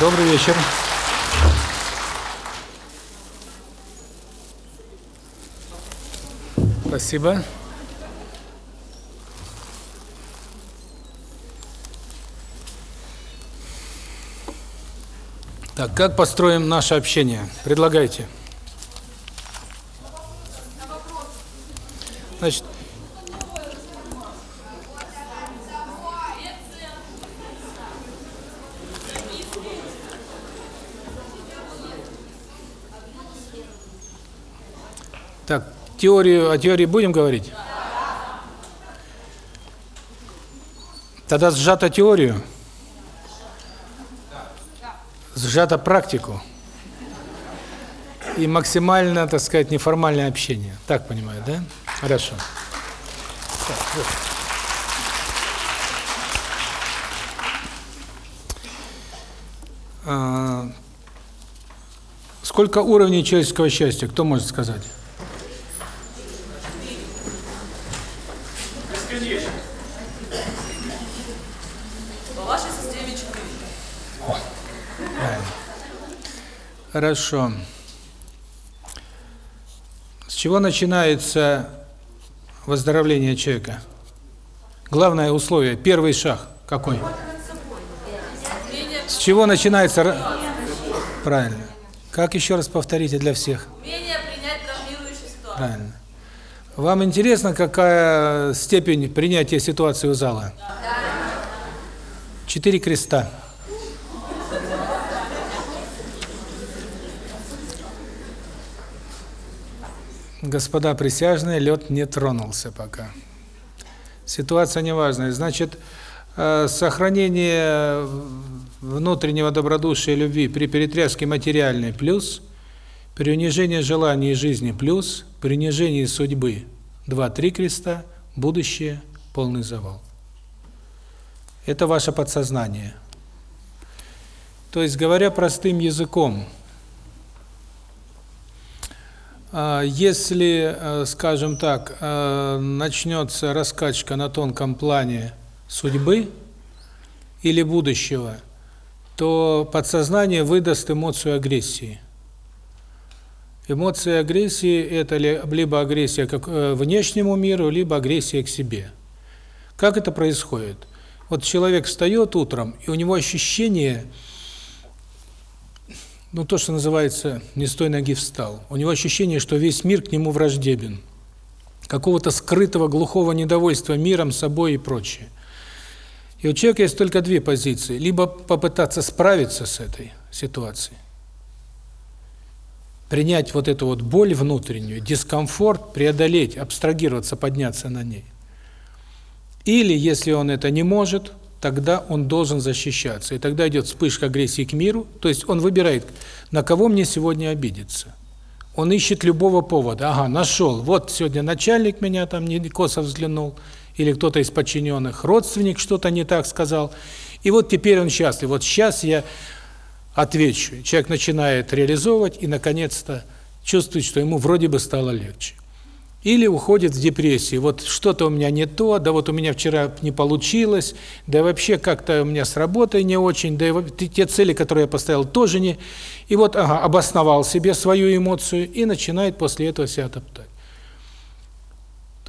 Добрый вечер. Спасибо. Так, как построим наше общение? Предлагайте. Значит, Так, теорию, о теории будем говорить? Тогда сжато теорию, сжато практику и максимально, так сказать, неформальное общение. Так понимаю, да? Хорошо. А, сколько уровней человеческого счастья, кто может сказать? По вашей системе 4. Хорошо. С чего начинается выздоровление человека? Главное условие, первый шаг какой? С чего начинается? ра- Правильно. Как еще раз повторите для всех? Умение принять травмирующую ситуацию. Правильно. Вам интересно, какая степень принятия ситуации у зала? Четыре креста. Господа присяжные, лед не тронулся пока. Ситуация неважная. Значит, э, сохранение внутреннего добродушия и любви при перетряске материальной плюс, при унижении желаний и жизни плюс, при унижении судьбы два-три креста, будущее полный завал. Это ваше подсознание. То есть, говоря простым языком, если, э, скажем так, э, начнется раскачка на тонком плане судьбы или будущего, то подсознание выдаст эмоцию агрессии. Эмоция агрессии – это ли- либо агрессия к э, внешнему миру, либо агрессия к себе. Как это происходит? Вот человек встает утром, и у него ощущение, ну, то, что называется, не с той ноги встал. У него ощущение, что весь мир к нему враждебен. Какого-то скрытого, глухого недовольства миром, собой и прочее. И у человека есть только две позиции. Либо попытаться справиться с этой ситуацией, принять вот эту вот боль внутреннюю, дискомфорт, преодолеть, абстрагироваться, подняться на ней. Или, если он это не может, тогда он должен защищаться. И тогда идет вспышка агрессии к миру, то есть он выбирает, на кого мне сегодня обидеться. Он ищет любого повода. Ага, нашел. Вот сегодня начальник меня там не косо взглянул, или кто-то из подчиненных, родственник что-то не так сказал. И вот теперь он счастлив. Вот сейчас я отвечу. Человек начинает реализовывать и, наконец-то, чувствует, что ему вроде бы стало легче. Или уходит в депрессию. Вот что-то у меня не то, да вот у меня вчера не получилось, да вообще как-то у меня с работой не очень, да и те цели, которые я поставил, тоже не... И вот, ага, обосновал себе свою эмоцию и начинает после этого себя топтать.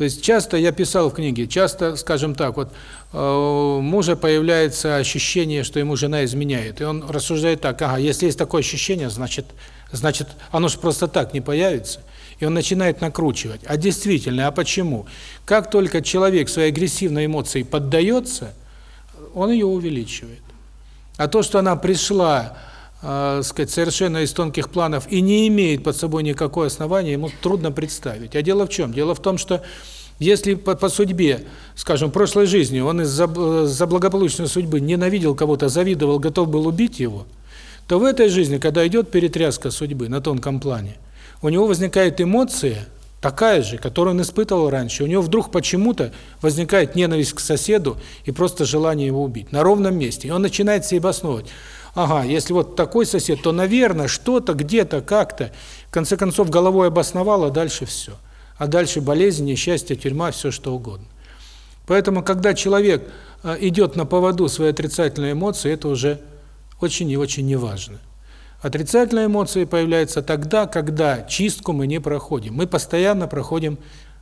То есть часто, я писал в книге, часто, скажем так, вот э, у мужа появляется ощущение, что ему жена изменяет. И он рассуждает так, ага, если есть такое ощущение, значит, значит оно же просто так не появится. И он начинает накручивать. А действительно, а почему? Как только человек своей агрессивной эмоции поддается, он ее увеличивает. А то, что она пришла, э, сказать, совершенно из тонких планов и не имеет под собой никакого основания, ему трудно представить. А дело в чем? Дело в том, что если по, по судьбе, скажем, прошлой жизни он из-за э, за благополучной судьбы ненавидел кого-то, завидовал, готов был убить его, то в этой жизни, когда идет перетряска судьбы на тонком плане, у него возникает эмоция такая же, которую он испытывал раньше. У него вдруг почему-то возникает ненависть к соседу и просто желание его убить на ровном месте. И он начинает себе обосновывать. Ага, если вот такой сосед, то, наверное, что-то, где-то, как-то. В конце концов, головой обосновал, а дальше все. А дальше болезнь, несчастье, тюрьма, все что угодно. Поэтому, когда человек э, идет на поводу своей отрицательной эмоции, это уже очень и очень неважны. Отрицательные эмоции появляются тогда, когда чистку мы не проходим. Мы постоянно проходим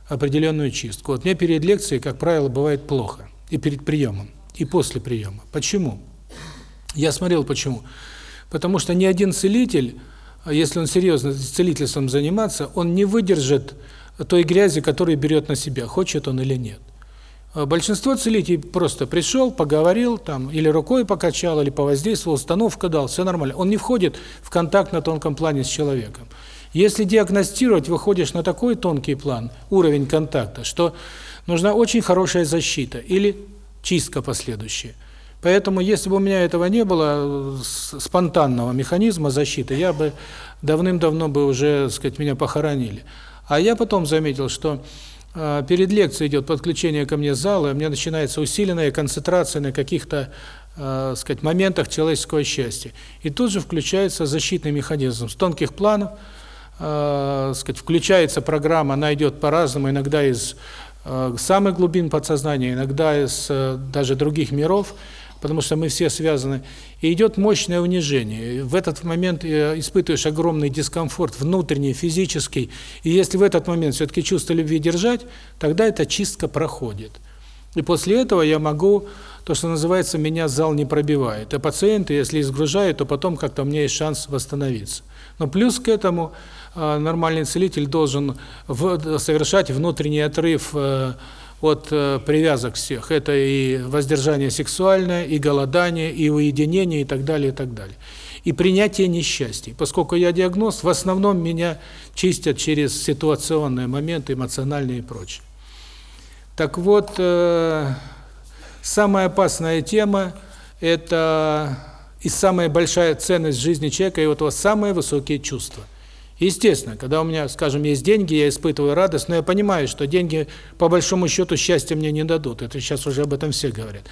определенную чистку. Вот мне перед лекцией, как правило, бывает плохо. И перед приемом, и после приема. Почему? Я смотрел, почему. Потому что ни один целитель, если он серьезно целительством заниматься, он не выдержит той грязи, которую берет на себя, хочет он или нет. А большинство целителей просто пришел, поговорил, там, или рукой покачал, или повоздействовал, установку дал, все нормально. Он не входит в контакт на тонком плане с человеком. Если диагностировать, выходишь на такой тонкий план, уровень контакта, что нужна очень хорошая защита или чистка последующая. Поэтому, если бы у меня этого не было, спонтанного механизма защиты, я бы давным-давно бы уже, так сказать, меня похоронили. А я потом заметил, что э, перед лекцией идет подключение ко мне зала, у меня начинается усиленная концентрация на каких-то, э, сказать, моментах человеческого счастья. И тут же включается защитный механизм с тонких планов, э, сказать, включается программа, она идет по-разному, иногда из э, самых глубин подсознания, иногда из э, даже других миров, потому что мы все связаны, и идет мощное унижение. В этот момент э, испытываешь огромный дискомфорт внутренний, физический, и если в этот момент все-таки чувство любви держать, тогда эта чистка проходит. И после этого я могу, то, что называется, меня зал не пробивает. А пациенты, если изгружают, то потом как-то у меня есть шанс восстановиться. Но плюс к этому э, нормальный целитель должен совершать внутренний отрыв э, от э, привязок всех. Это и воздержание сексуальное, и голодание, и уединение, и так далее, и так далее. И принятие несчастий. Поскольку я диагноз, в основном меня чистят через ситуационные моменты, эмоциональные и прочее. Так вот, э, самая опасная тема – это и самая большая ценность жизни человека, и вот вас самые высокие чувства – Естественно, когда у меня, скажем, есть деньги, я испытываю радость, но я понимаю, что деньги по большому счету счастья мне не дадут. Это сейчас уже об этом все говорят.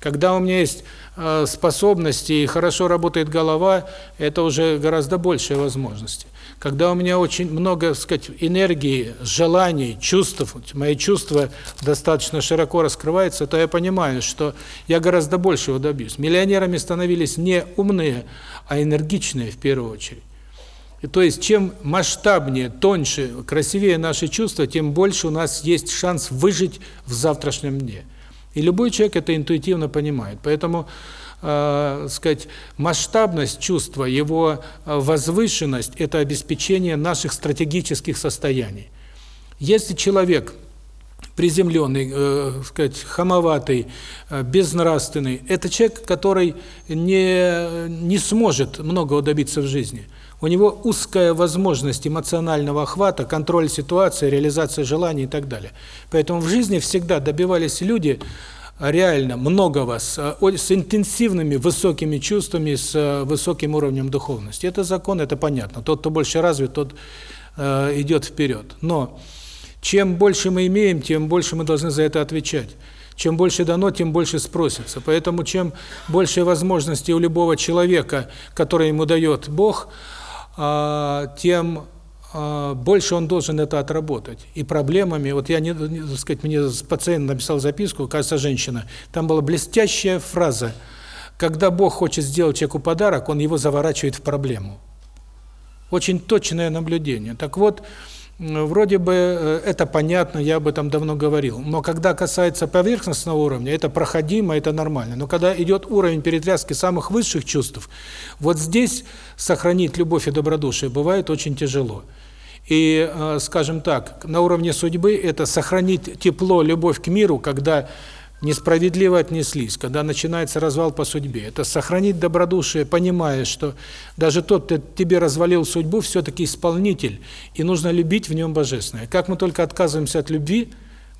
Когда у меня есть э, способности и хорошо работает голова, это уже гораздо большие возможности. Когда у меня очень много, так сказать, энергии, желаний, чувств, мои чувства достаточно широко раскрываются, то я понимаю, что я гораздо большего добьюсь. Миллионерами становились не умные, а энергичные в первую очередь. То есть чем масштабнее, тоньше, красивее наши чувства, тем больше у нас есть шанс выжить в завтрашнем дне. И любой человек это интуитивно понимает. Поэтому, э, сказать, масштабность чувства, его э, возвышенность это обеспечение наших стратегических состояний. Если человек приземленный, э, сказать, хамоватый, э, безнравственный, это человек, который не не сможет многого добиться в жизни. У него узкая возможность эмоционального охвата, контроль ситуации, реализация желаний и так далее. Поэтому в жизни всегда добивались люди реально многого с, с интенсивными высокими чувствами, с высоким уровнем духовности. Это закон, это понятно. Тот, кто больше развит, тот э, идет вперед. Но чем больше мы имеем, тем больше мы должны за это отвечать. Чем больше дано, тем больше спросится. Поэтому чем больше возможностей у любого человека, который ему дает Бог – тем а, больше он должен это отработать. И проблемами, вот я, не, так сказать, мне пациент написал записку, кажется, женщина, там была блестящая фраза, когда Бог хочет сделать человеку подарок, он его заворачивает в проблему. Очень точное наблюдение. Так вот, Вроде бы э, это понятно, я об этом давно говорил. Но когда касается поверхностного уровня, это проходимо, это нормально. Но когда идет уровень перетряски самых высших чувств, вот здесь сохранить любовь и добродушие бывает очень тяжело. И, э, скажем так, на уровне судьбы это сохранить тепло, любовь к миру, когда несправедливо отнеслись, когда начинается развал по судьбе. Это сохранить добродушие, понимая, что даже тот, кто тебе развалил судьбу, все-таки исполнитель, и нужно любить в нем божественное. Как мы только отказываемся от любви,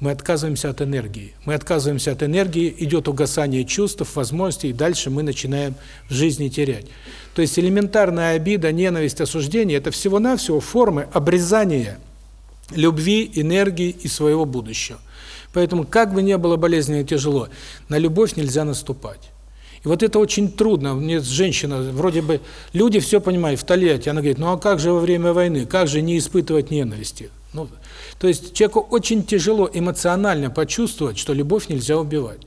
мы отказываемся от энергии. Мы отказываемся от энергии, идет угасание чувств, возможностей, и дальше мы начинаем в жизни терять. То есть элементарная обида, ненависть, осуждение – это всего-навсего формы обрезания любви, энергии и своего будущего. Поэтому, как бы ни было болезненно и тяжело, на любовь нельзя наступать. И вот это очень трудно. Мне женщина, вроде бы, люди все понимают, в Тольятти, она говорит, ну а как же во время войны, как же не испытывать ненависти? Ну, то есть человеку очень тяжело эмоционально почувствовать, что любовь нельзя убивать.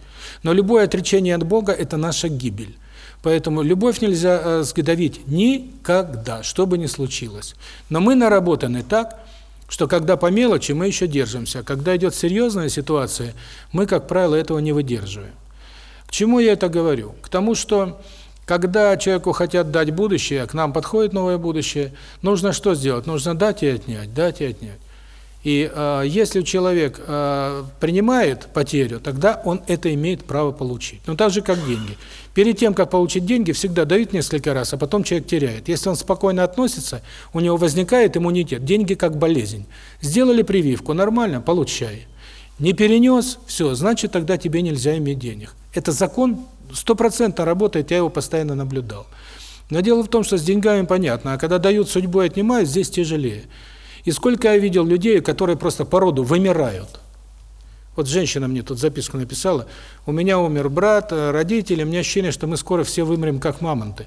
Но любое отречение от Бога – это наша гибель. Поэтому любовь нельзя э, сгодовить никогда, что бы ни случилось. Но мы наработаны так, что когда по мелочи мы еще держимся, а когда идет серьезная ситуация, мы, как правило, этого не выдерживаем. К чему я это говорю? К тому, что когда человеку хотят дать будущее, а к нам подходит новое будущее, нужно что сделать? Нужно дать и отнять, дать и отнять. И э, если человек э, принимает потерю, тогда он это имеет право получить. Ну так же, как деньги. Перед тем, как получить деньги, всегда дают несколько раз, а потом человек теряет. Если он спокойно относится, у него возникает иммунитет. Деньги как болезнь. Сделали прививку, нормально, получай. Не перенес, все, значит, тогда тебе нельзя иметь денег. Это закон стопроцентно работает, я его постоянно наблюдал. Но дело в том, что с деньгами понятно, а когда дают судьбой отнимают, здесь тяжелее. И сколько я видел людей, которые просто по роду вымирают. Вот женщина мне тут записку написала, у меня умер брат, э, родители, у меня ощущение, что мы скоро все вымрем как мамонты.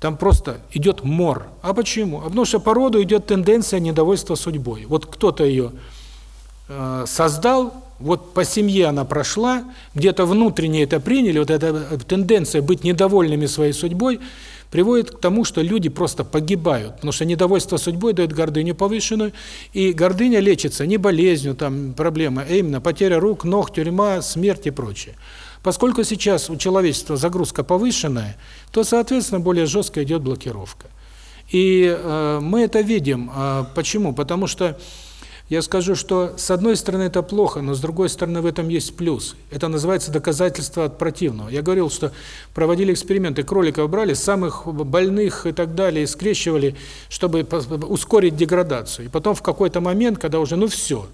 Там просто идет мор. А почему? А потому что по роду идет тенденция недовольства судьбой. Вот кто-то ее э, создал, вот по семье она прошла, где-то внутренне это приняли, вот эта тенденция быть недовольными своей судьбой – приводит к тому, что люди просто погибают, потому что недовольство судьбой дает гордыню повышенную, и гордыня лечится не болезнью, там проблема, а именно потеря рук, ног, тюрьма, смерть и прочее. Поскольку сейчас у человечества загрузка повышенная, то, соответственно, более жестко идет блокировка. И э, мы это видим. Э, почему? Потому что я скажу, что с одной стороны это плохо, но с другой стороны в этом есть плюс. Это называется доказательство от противного. Я говорил, что проводили эксперименты, кроликов брали, самых больных и так далее, скрещивали, чтобы ускорить деградацию. И потом в какой-то момент, когда уже, ну все,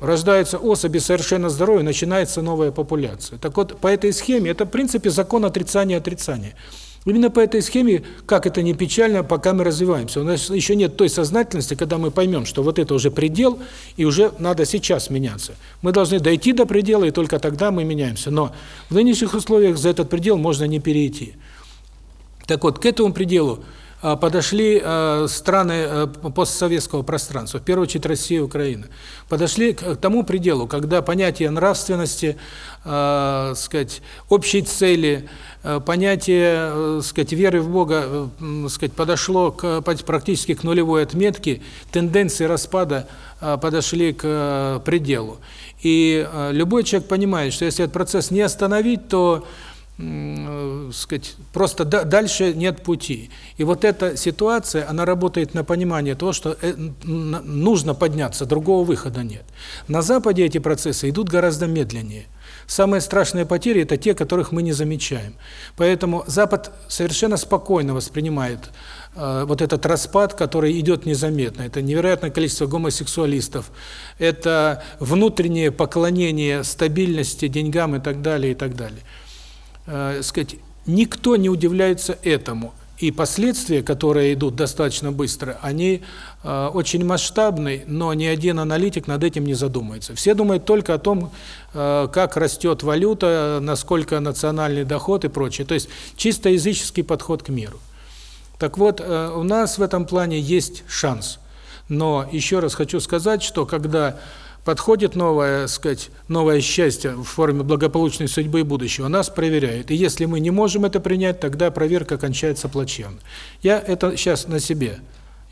рождаются особи совершенно здоровые, начинается новая популяция. Так вот, по этой схеме, это в принципе закон отрицания отрицания. Именно по этой схеме, как это не печально, пока мы развиваемся. У нас еще нет той сознательности, когда мы поймем, что вот это уже предел, и уже надо сейчас меняться. Мы должны дойти до предела, и только тогда мы меняемся. Но в нынешних условиях за этот предел можно не перейти. Так вот, к этому пределу подошли а, страны а, постсоветского пространства, в первую очередь Россия и Украина, подошли к тому пределу, когда понятие нравственности, сказать, общей цели, понятие, сказать, веры в Бога, сказать, подошло к практически к нулевой отметке, тенденции распада подошли к пределу. И любой человек понимает, что если этот процесс не остановить, то э, сказать, просто дальше нет пути. И вот эта ситуация, она работает на понимание того, что э, нужно подняться, другого выхода нет. На Западе эти процессы идут гораздо медленнее. Самые страшные потери – это те, которых мы не замечаем. Поэтому Запад совершенно спокойно воспринимает э, вот этот распад, который идет незаметно. Это невероятное количество гомосексуалистов, это внутреннее поклонение стабильности, деньгам и так далее, и так далее э, сказать, никто не удивляется этому. И последствия, которые идут достаточно быстро, они э, очень масштабны, но ни один аналитик над этим не задумается. Все думают только о том, э, как растет валюта, насколько национальный доход и прочее. То есть чисто языческий подход к миру. Так вот, э, у нас в этом плане есть шанс. Но еще раз хочу сказать, что когда подходит новое, сказать, новое счастье в форме благополучной судьбы и будущего, нас проверяют. И если мы не можем это принять, тогда проверка кончается плачевно. Я это сейчас на себе.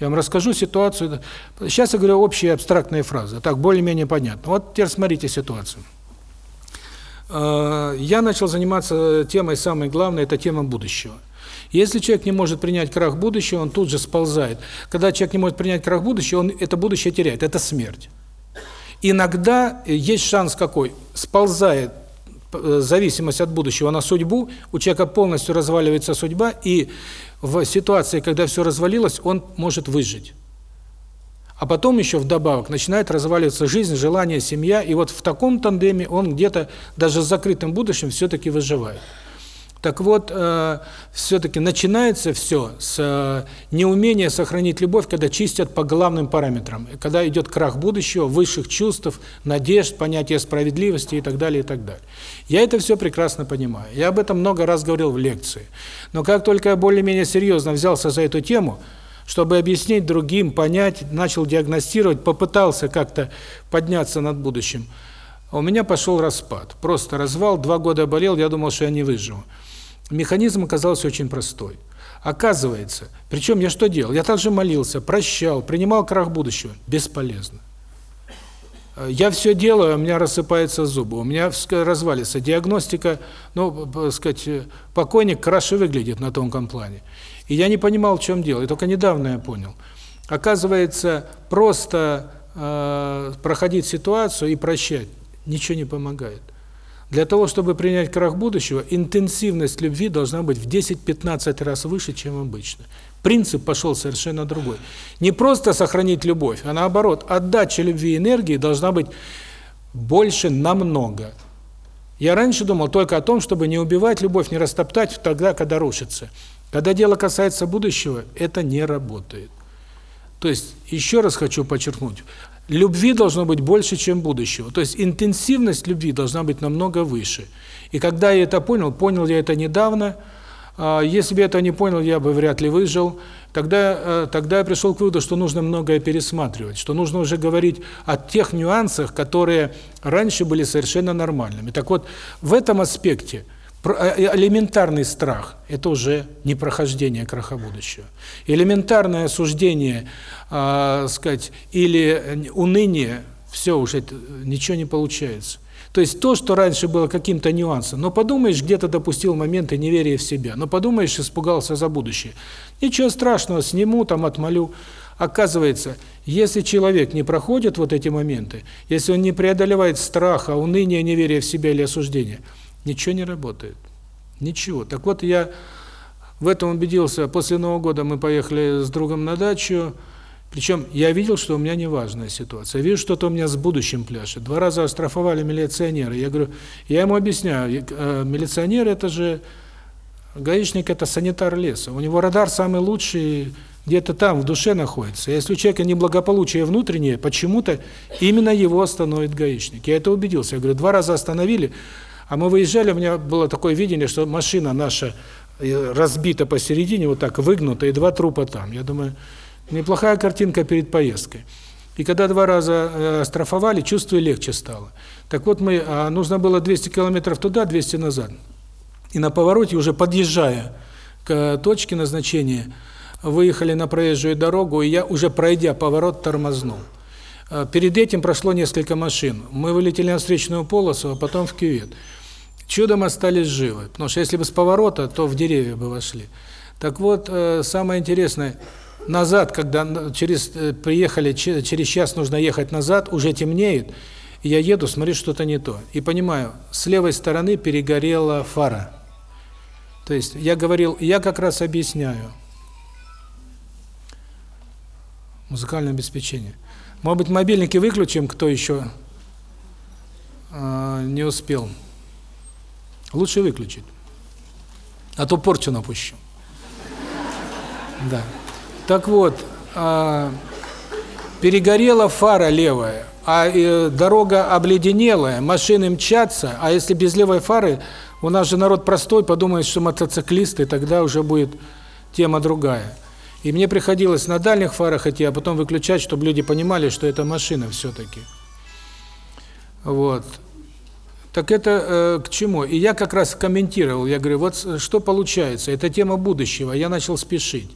Я вам расскажу ситуацию. Сейчас я говорю общие абстрактные фразы. Так, более-менее понятно. Вот теперь смотрите ситуацию. Э, я начал заниматься темой самой главной, это тема будущего. Если человек не может принять крах будущего, он тут же сползает. Когда человек не может принять крах будущего, он это будущее теряет. Это смерть. Иногда есть шанс какой? Сползает э, зависимость от будущего на судьбу, у человека полностью разваливается судьба, и в ситуации, когда все развалилось, он может выжить. А потом еще вдобавок начинает разваливаться жизнь, желание, семья, и вот в таком тандеме он где-то даже с закрытым будущим все-таки выживает. Так вот, э, все-таки начинается все с э, неумения сохранить любовь, когда чистят по главным параметрам, когда идет крах будущего, высших чувств, надежд, понятия справедливости и так далее, и так далее. Я это все прекрасно понимаю. Я об этом много раз говорил в лекции. Но как только я более-менее серьезно взялся за эту тему, чтобы объяснить другим, понять, начал диагностировать, попытался как-то подняться над будущим, у меня пошел распад. Просто развал, два года болел, я думал, что я не выживу. Механизм оказался очень простой. Оказывается, причем я что делал? Я также молился, прощал, принимал крах будущего. Бесполезно. Я все делаю, у меня рассыпаются зубы, у меня развалится диагностика, ну, сказать, покойник краше выглядит на тонком плане. И я не понимал, в чем дело, и только недавно я понял. Оказывается, просто э, проходить ситуацию и прощать ничего не помогает. Для того, чтобы принять крах будущего, интенсивность любви должна быть в 10-15 раз выше, чем обычно. Принцип пошел совершенно другой. Не просто сохранить любовь, а наоборот, отдача любви и энергии должна быть больше намного. Я раньше думал только о том, чтобы не убивать любовь, не растоптать тогда, когда рушится. Когда дело касается будущего, это не работает. То есть, еще раз хочу подчеркнуть, любви должно быть больше, чем будущего. То есть интенсивность любви должна быть намного выше. И когда я это понял, понял я это недавно, а, если бы я это не понял, я бы вряд ли выжил. Тогда, э, тогда я пришел к выводу, что нужно многое пересматривать, что нужно уже говорить о тех нюансах, которые раньше были совершенно нормальными. Так вот, в этом аспекте – элементарный страх – это уже не прохождение краха будущего. Элементарное осуждение, э, сказать, или уныние – все уже, ничего не получается. То есть то, что раньше было каким-то нюансом, но подумаешь, где-то допустил моменты неверия в себя, но подумаешь, испугался за будущее. Ничего страшного, сниму, там отмолю. Оказывается, если человек не проходит вот эти моменты, если он не преодолевает страха, уныния, неверия в себя или осуждения – Ничего не работает. Ничего. Так вот, я в этом убедился. После Нового года мы поехали с другом на дачу. Причем я видел, что у меня неважная ситуация. Я вижу, что-то у меня с будущим пляшет. Два раза оштрафовали милиционеры. Я говорю, я ему объясняю, э, милиционер это же, гаишник это санитар леса. У него радар самый лучший, где-то там, в душе находится. Если у человека неблагополучие внутреннее, почему-то именно его остановит гаишник. Я это убедился. Я говорю, два раза остановили, а мы выезжали, у меня было такое видение, что машина наша э, разбита посередине, вот так выгнута, и два трупа там. Я думаю, неплохая картинка перед поездкой. И когда два раза э, оштрафовали, чувствую, легче стало. Так вот, мы, а нужно было 200 километров туда, 200 назад. И на повороте, уже подъезжая к точке назначения, выехали на проезжую дорогу, и я, уже пройдя поворот, тормознул. Э, перед этим прошло несколько машин. Мы вылетели на встречную полосу, а потом в кювет. Чудом остались живы, потому что если бы с поворота, то в деревья бы вошли. Так вот, э, самое интересное, назад, когда через э, приехали, через час нужно ехать назад, уже темнеет, я еду, смотрю, что-то не то. И понимаю, с левой стороны перегорела фара. То есть я говорил, я как раз объясняю. Музыкальное обеспечение. Может быть, мобильники выключим, кто еще э, не успел. Лучше выключить. А то порчу напущу. Да. Так вот, э, перегорела фара левая, а э, дорога обледенелая, машины мчатся, а если без левой фары, у нас же народ простой, подумает, что мотоциклисты, тогда уже будет тема другая. И мне приходилось на дальних фарах идти, а потом выключать, чтобы люди понимали, что это машина все-таки. Вот. Так это э, к чему? И я как раз комментировал, я говорю, вот что получается, это тема будущего, я начал спешить.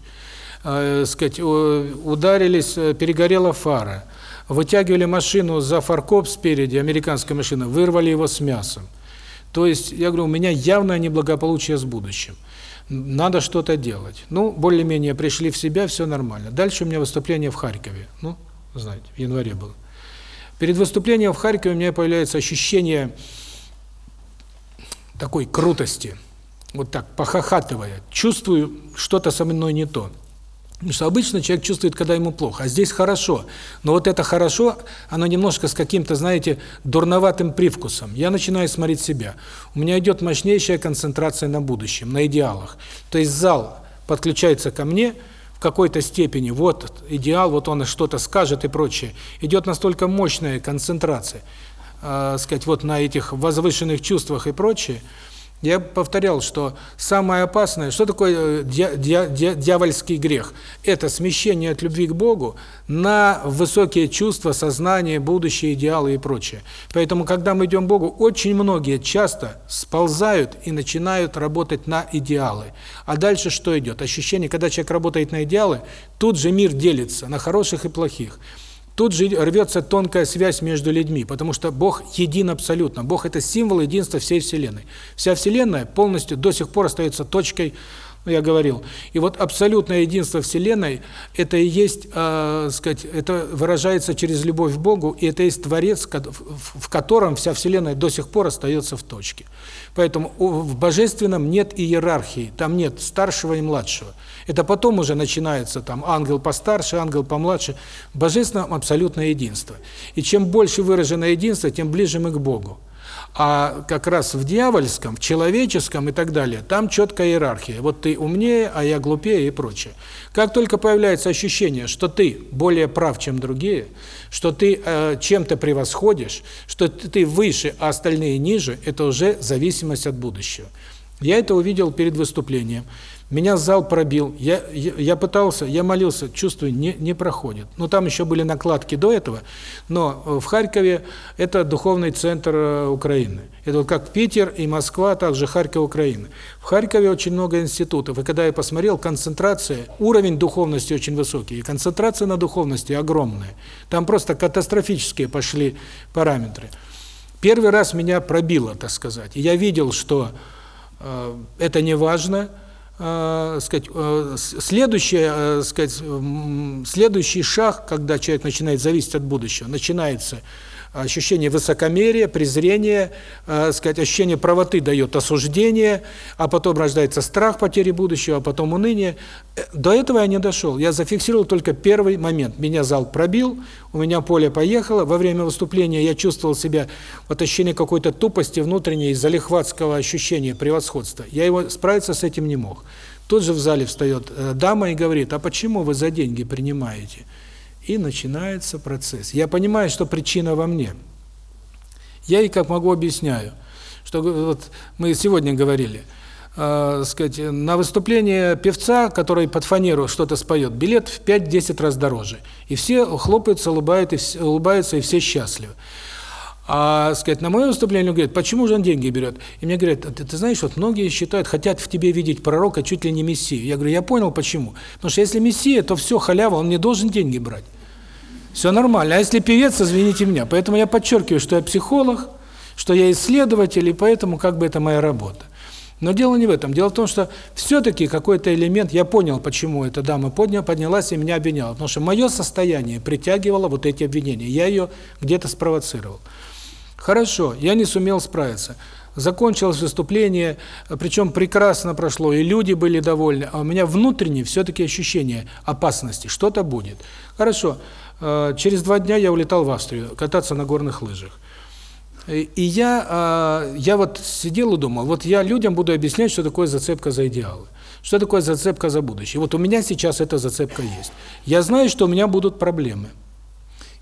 Э, сказать, ударились, э, перегорела фара, вытягивали машину за фаркоп спереди, американская машина, вырвали его с мясом. То есть, я говорю, у меня явное неблагополучие с будущим. Надо что-то делать. Ну, более-менее пришли в себя, все нормально. Дальше у меня выступление в Харькове. Ну, знаете, в январе было. Перед выступлением в Харькове у меня появляется ощущение такой крутости, вот так, похохатывая, чувствую, что-то со мной не то. Потому что обычно человек чувствует, когда ему плохо, а здесь хорошо. Но вот это хорошо, оно немножко с каким-то, знаете, дурноватым привкусом. Я начинаю смотреть себя. У меня идет мощнейшая концентрация на будущем, на идеалах. То есть зал подключается ко мне в какой-то степени. Вот идеал, вот он что-то скажет и прочее. Идет настолько мощная концентрация э, сказать, вот на этих возвышенных чувствах и прочее, Я повторял, что самое опасное, что такое дья, дья, дья, дьявольский грех? Это смещение от любви к Богу на высокие чувства, сознание, будущее, идеалы и прочее. Поэтому, когда мы идем к Богу, очень многие часто сползают и начинают работать на идеалы. А дальше что идет? Ощущение, когда человек работает на идеалы, тут же мир делится на хороших и плохих. Тут же рвется тонкая связь между людьми, потому что Бог един абсолютно. Бог – это символ единства всей Вселенной. Вся Вселенная полностью до сих пор остается точкой, я говорил. И вот абсолютное единство Вселенной – это и есть, э, сказать, это выражается через любовь к Богу, и это есть Творец, в котором вся Вселенная до сих пор остается в точке. Поэтому в Божественном нет иерархии, там нет старшего и младшего. Это потом уже начинается там ангел постарше, ангел помладше. В Божественном абсолютное единство. И чем больше выражено единство, тем ближе мы к Богу. А как раз в дьявольском, в человеческом и так далее, там четкая иерархия. Вот ты умнее, а я глупее и прочее. Как только появляется ощущение, что ты более прав, чем другие, что ты э, чем-то превосходишь, что ты выше, а остальные ниже, это уже зависимость от будущего. Я это увидел перед выступлением. Меня зал пробил. Я, я, я пытался, я молился, чувствую, не, не проходит. Ну, там еще были накладки до этого, но э, в Харькове это духовный центр э, Украины. Это вот как Питер и Москва, также Харьков, Украина. В Харькове очень много институтов, и когда я посмотрел, концентрация, уровень духовности очень высокий, и концентрация на духовности огромная. Там просто катастрофические пошли параметры. Первый раз меня пробило, так сказать. И я видел, что э, это не важно, э, сказать, э, следующее, э, сказать, следующий шаг, когда человек начинает зависеть от будущего, начинается ощущение высокомерия, презрения, э, сказать, ощущение правоты дает осуждение, а потом рождается страх потери будущего, а потом уныние. Э, до этого я не дошел. Я зафиксировал только первый момент. Меня зал пробил, у меня поле поехало. Во время выступления я чувствовал себя вот ощущение какой-то тупости внутренней, залихватского ощущения превосходства. Я его справиться с этим не мог. Тут же в зале встает э, дама и говорит, а почему вы за деньги принимаете? И начинается процесс. Я понимаю, что причина во мне. Я и как могу объясняю, что вот мы сегодня говорили, э, сказать, на выступление певца, который под фанеру что-то споет, билет в 5-10 раз дороже. И все хлопаются, улыбаются, и все, улыбаются, и все счастливы. А, сказать, на мое выступление он говорит, почему же он деньги берет? И мне говорят, ты, ты знаешь, вот многие считают, хотят в тебе видеть пророка чуть ли не мессию. Я говорю, я понял, почему. Потому что если мессия, то все, халява, он не должен деньги брать. Все нормально. А если певец, извините меня. Поэтому я подчеркиваю, что я психолог, что я исследователь, и поэтому как бы это моя работа. Но дело не в этом. Дело в том, что все-таки какой-то элемент, я понял, почему эта дама подняла, поднялась и меня обвиняла. Потому что мое состояние притягивало вот эти обвинения. Я ее где-то спровоцировал. Хорошо, я не сумел справиться. Закончилось выступление, причем прекрасно прошло, и люди были довольны, а у меня внутреннее все-таки ощущение опасности, что-то будет. Хорошо, э, через два дня я улетал в Австрию кататься на горных лыжах. И я, э, я вот сидел и думал, вот я людям буду объяснять, что такое зацепка за идеалы, что такое зацепка за будущее. Вот у меня сейчас эта зацепка есть. Я знаю, что у меня будут проблемы.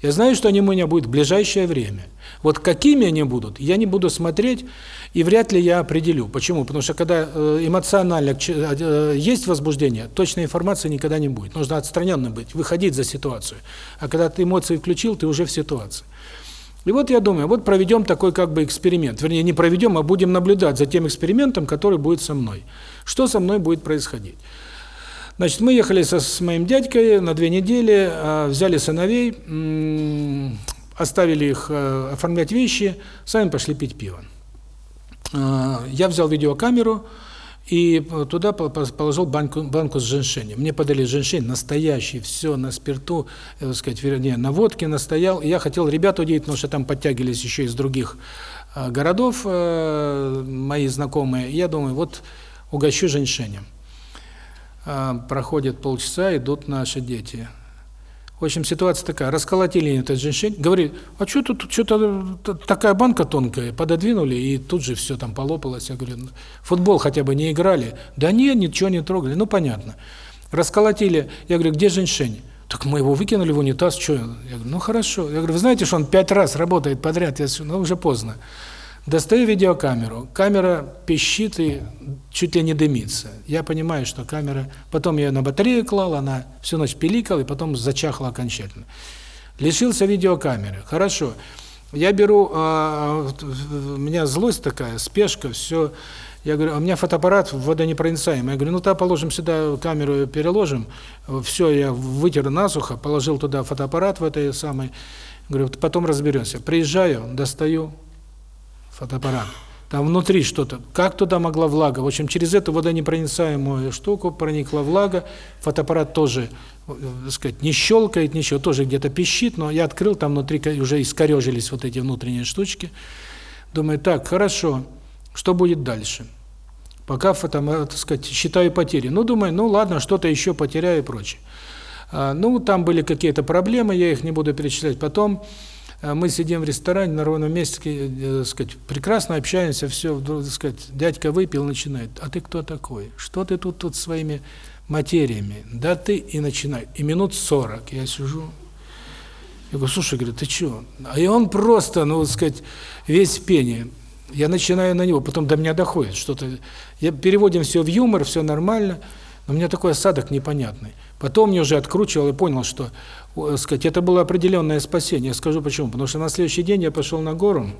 Я знаю, что они у меня будут в ближайшее время. Вот какими они будут, я не буду смотреть, и вряд ли я определю. Почему? Потому что когда э, эмоционально э, есть возбуждение, точной информации никогда не будет. Нужно отстраненно быть, выходить за ситуацию. А когда ты эмоции включил, ты уже в ситуации. И вот я думаю, вот проведем такой как бы эксперимент. Вернее, не проведем, а будем наблюдать за тем экспериментом, который будет со мной. Что со мной будет происходить? Значит, мы ехали со, с моим дядькой на две недели, а, взяли сыновей, оставили их э, оформлять вещи, сами пошли пить пиво. А, я взял видеокамеру и туда положил банку, банку с женьшенем. Мне подали женьшень настоящий, все на спирту, э, так сказать, вернее, на водке настоял. Я хотел ребят удивить, потому что там подтягивались еще из других э, городов мои знакомые. Я думаю, вот угощу женьшенем. А, проходит полчаса, идут наши дети. В общем, ситуация такая. Расколотили этот женщин, говорит, а что тут, что-то такая банка тонкая, пододвинули, и тут же все там полопалось. Я говорю, «Ну, футбол хотя бы не играли. Да нет, ничего не трогали. Ну, понятно. Расколотили. Я говорю, где женьшень? Так мы его выкинули в унитаз, что? Я говорю, ну хорошо. Я говорю, вы знаете, что он пять раз работает подряд? Я ну уже поздно. Достаю видеокамеру. Камера пищит и чуть ли не дымится. Я понимаю, что камера... Потом я ее на батарею клал, она всю ночь пиликала, и потом зачахла окончательно. Лишился видеокамеры. Хорошо. Я беру... А, у меня злость такая, спешка, все... Я говорю, «А у меня фотоаппарат водонепроницаемый. Я говорю, ну, тогда положим сюда камеру, переложим. Все, я вытер насухо, положил туда фотоаппарат в этой самой. Говорю, потом разберемся. Приезжаю, достаю фотоаппарат. Там внутри что-то. Как туда могла влага? В общем, через эту водонепроницаемую штуку проникла влага. Фотоаппарат тоже, э, так сказать, не щелкает, ничего, тоже где-то пищит, но я открыл, там внутри уже искорежились вот эти внутренние штучки. Думаю, так, хорошо. Что будет дальше? Пока, фото, так сказать, считаю потери. Ну, думаю, ну ладно, что-то еще потеряю и прочее. А, ну, там были какие-то проблемы, я их не буду перечислять. Потом мы сидим в ресторане на ровном месте, э, так сказать, прекрасно общаемся, все, вдруг, так сказать, дядька выпил, начинает, а ты кто такой? Что ты тут тут своими материями? Да ты и начинает. И минут сорок я сижу, я говорю, слушай, говорю, ты что? А и он просто, ну, так сказать, весь в пене. Я начинаю на него, потом до меня доходит что-то. Я переводим все в юмор, все нормально, но у меня такой осадок непонятный. Потом мне уже откручивал и понял, что, сказать, это было определенное спасение. Скажу почему. Потому что на следующий день я пошел на гору,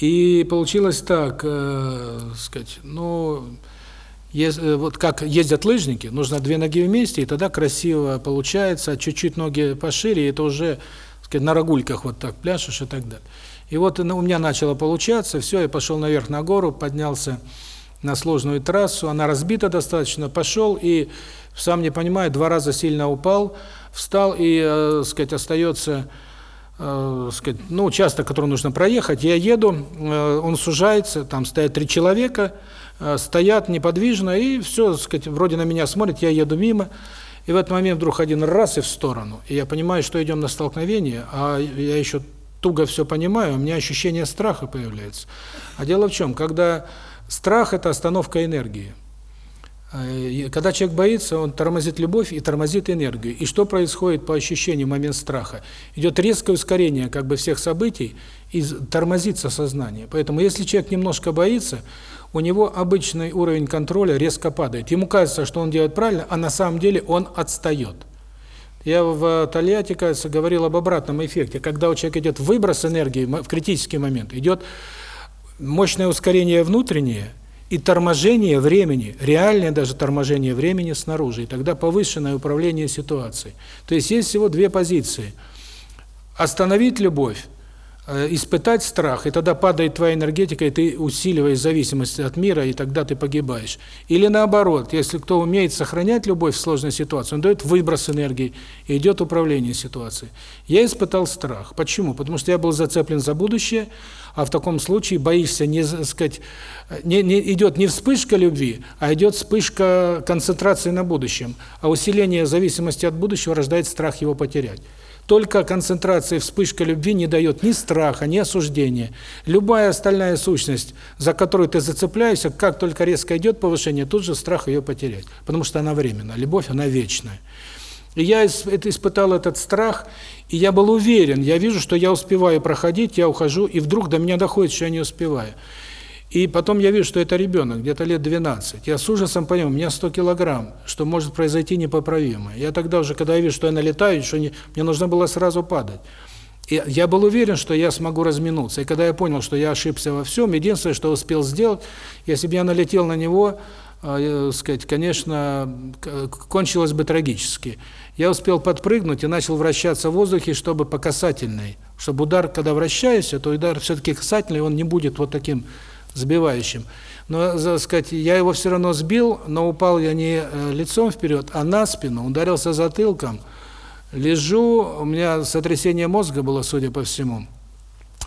и получилось так, э, сказать, ну, если, э, вот как ездят лыжники, нужно две ноги вместе, и тогда красиво получается, чуть-чуть ноги пошире, и это уже, сказать, на рогульках вот так пляшешь и так далее. И вот ну, у меня начало получаться, все, я пошел наверх на гору, поднялся на сложную трассу, она разбита достаточно, пошел и, сам не понимаю, два раза сильно упал, встал и, э, сказать, остается, э, сказать, ну, участок, который нужно проехать, я еду, э, он сужается, там стоят три человека, э, стоят неподвижно, и все, сказать, вроде на меня смотрят, я еду мимо, и в этот момент вдруг один раз и в сторону, и я понимаю, что идем на столкновение, а я еще туго все понимаю, у меня ощущение страха появляется. А дело в чем, когда страх – это остановка энергии. Э, когда человек боится, он тормозит любовь и тормозит энергию. И что происходит по ощущению в момент страха? Идет резкое ускорение как бы всех событий и тормозится сознание. Поэтому если человек немножко боится, у него обычный уровень контроля резко падает. Ему кажется, что он делает правильно, а на самом деле он отстает. Я в Тольятти, кажется, говорил об обратном эффекте. Когда у человека идет выброс энергии в критический момент, идет мощное ускорение внутреннее и торможение времени, реальное даже торможение времени снаружи, и тогда повышенное управление ситуацией. То есть есть всего две позиции. Остановить любовь Э, испытать страх, и тогда падает твоя энергетика, и ты усиливаешь зависимость от мира, и тогда ты погибаешь. Или наоборот, если кто умеет сохранять любовь в сложной ситуации, он дает выброс энергии, и идет управление ситуацией. Я испытал страх. Почему? Потому что я был зацеплен за будущее, а в таком случае боишься не, сказать, не, не идет не вспышка любви, а идет вспышка концентрации на будущем. А усиление зависимости от будущего рождает страх его потерять. Только концентрация вспышка любви не дает ни страха, ни осуждения. Любая остальная сущность, за которую ты зацепляешься, как только резко идет повышение, тут же страх ее потерять. Потому что она временна. Любовь, она вечная. И я это испытал этот страх, и я был уверен, я вижу, что я успеваю проходить, я ухожу, и вдруг до меня доходит, что я не успеваю. И потом я вижу, что это ребенок, где-то лет 12. Я с ужасом понял, у меня 100 килограмм, что может произойти непоправимое. Я тогда уже, когда я вижу, что я налетаю, что не, мне нужно было сразу падать. И я был уверен, что я смогу разминуться. И когда я понял, что я ошибся во всем, единственное, что успел сделать, если бы я налетел на него, э, сказать, конечно, кончилось бы трагически. Я успел подпрыгнуть и начал вращаться в воздухе, чтобы по касательной, чтобы удар, когда вращаешься, то удар все-таки касательный, он не будет вот таким сбивающим. Но, так сказать, я его все равно сбил, но упал я не э, лицом вперед, а на спину, ударился затылком. Лежу, у меня сотрясение мозга было, судя по всему.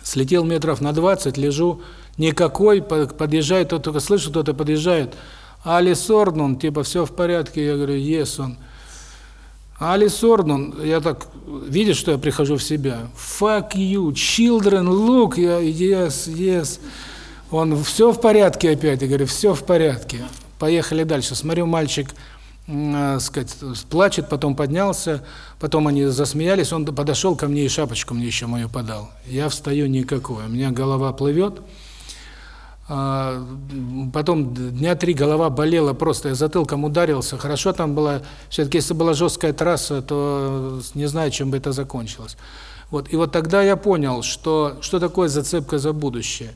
Слетел метров на 20, лежу, никакой, подъезжает, только слышу, кто-то подъезжает. Али Сорнун, типа, все в порядке, я говорю, yes, он. Али Сорнун, я так, видишь, что я прихожу в себя? Fuck you, children, look, я, yes, yes. Он, все в порядке опять? Я говорю, все в порядке. Поехали дальше. Смотрю, мальчик э, сказать, плачет, потом поднялся, потом они засмеялись, он подошел ко мне и шапочку мне еще мою подал. Я встаю никакой, у меня голова плывет, потом дня три голова болела, просто я затылком ударился. Хорошо там было, все-таки если была жесткая трасса, то не знаю, чем бы это закончилось. Вот. И вот тогда я понял, что, что такое зацепка за будущее.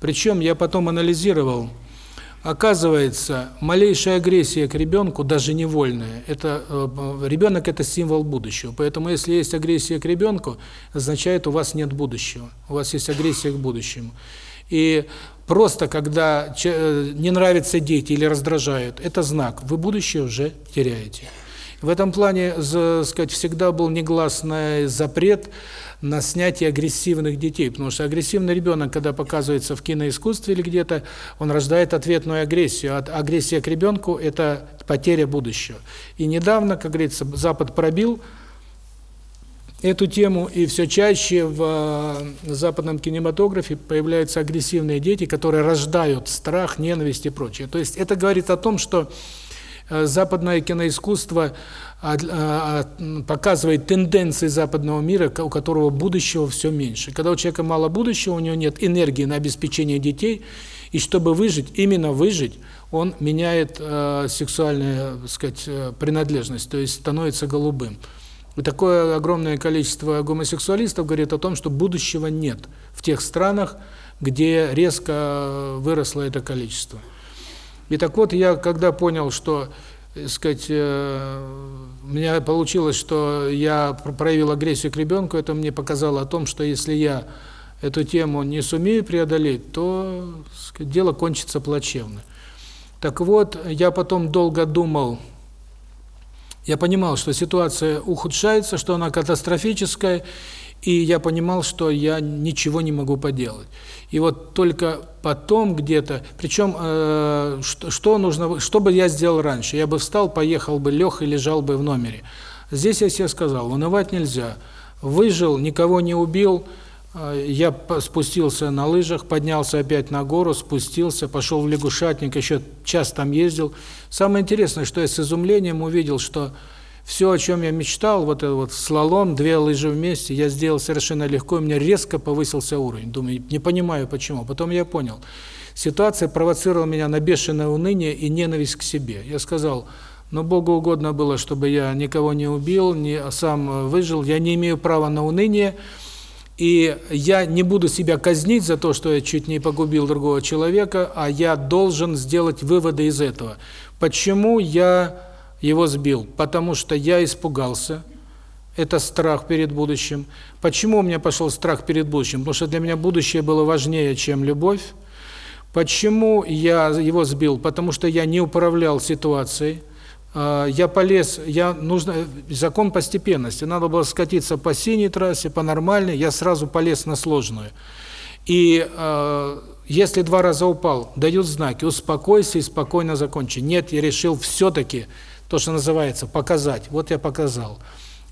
Причем я потом анализировал, оказывается, малейшая агрессия к ребенку, даже невольная, это э, ребенок – это символ будущего. Поэтому если есть агрессия к ребенку, означает, у вас нет будущего, у вас есть агрессия к будущему. И Просто когда э, не нравятся дети или раздражают, это знак, вы будущее уже теряете. В этом плане, сказать, всегда был негласный запрет на снятие агрессивных детей, потому что агрессивный ребенок, когда показывается в киноискусстве или где-то, он рождает ответную агрессию, а агрессия к ребенку – это потеря будущего. И недавно, как говорится, Запад пробил эту тему, и все чаще в э, западном кинематографе появляются агрессивные дети, которые рождают страх, ненависть и прочее. То есть это говорит о том, что э, западное киноискусство а, показывает тенденции западного мира, у которого будущего все меньше. Когда у человека мало будущего, у него нет энергии на обеспечение детей, и чтобы выжить, именно выжить, он меняет э, сексуальную, так сказать, принадлежность, то есть становится голубым. Такое огромное количество гомосексуалистов говорит о том, что будущего нет в тех странах, где резко выросло это количество. И так вот, я когда понял, что, сказать, э, у меня получилось, что я проявил агрессию к ребенку, это мне показало о том, что если я эту тему не сумею преодолеть, то сказать, дело кончится плачевно. Так вот, я потом долго думал, я понимал, что ситуация ухудшается, что она катастрофическая, и я понимал, что я ничего не могу поделать. И вот только потом где-то, причем э, что, что нужно, что бы я сделал раньше? Я бы встал, поехал бы, лег и лежал бы в номере. Здесь я себе сказал, унывать нельзя. Выжил, никого не убил, я спустился на лыжах, поднялся опять на гору, спустился, пошел в лягушатник, еще час там ездил. Самое интересное, что я с изумлением увидел, что все, о чем я мечтал, вот это вот слалом, две лыжи вместе, я сделал совершенно легко, у меня резко повысился уровень. Думаю, не понимаю почему. Потом я понял. Ситуация провоцировала меня на бешеное уныние и ненависть к себе. Я сказал, но Богу угодно было, чтобы я никого не убил, не сам выжил, я не имею права на уныние, и я не буду себя казнить за то, что я чуть не погубил другого человека, а я должен сделать выводы из этого. Почему я его сбил? Потому что я испугался. Это страх перед будущим. Почему у меня пошел страх перед будущим? Потому что для меня будущее было важнее, чем любовь. Почему я его сбил? Потому что я не управлял ситуацией. А, я полез, я нужно закон постепенности. Надо было скатиться по синей трассе, по нормальной, я сразу полез на сложную. И э, если два раза упал, дают знаки: успокойся и спокойно закончи. Нет, я решил все-таки то, что называется, показать. Вот я показал.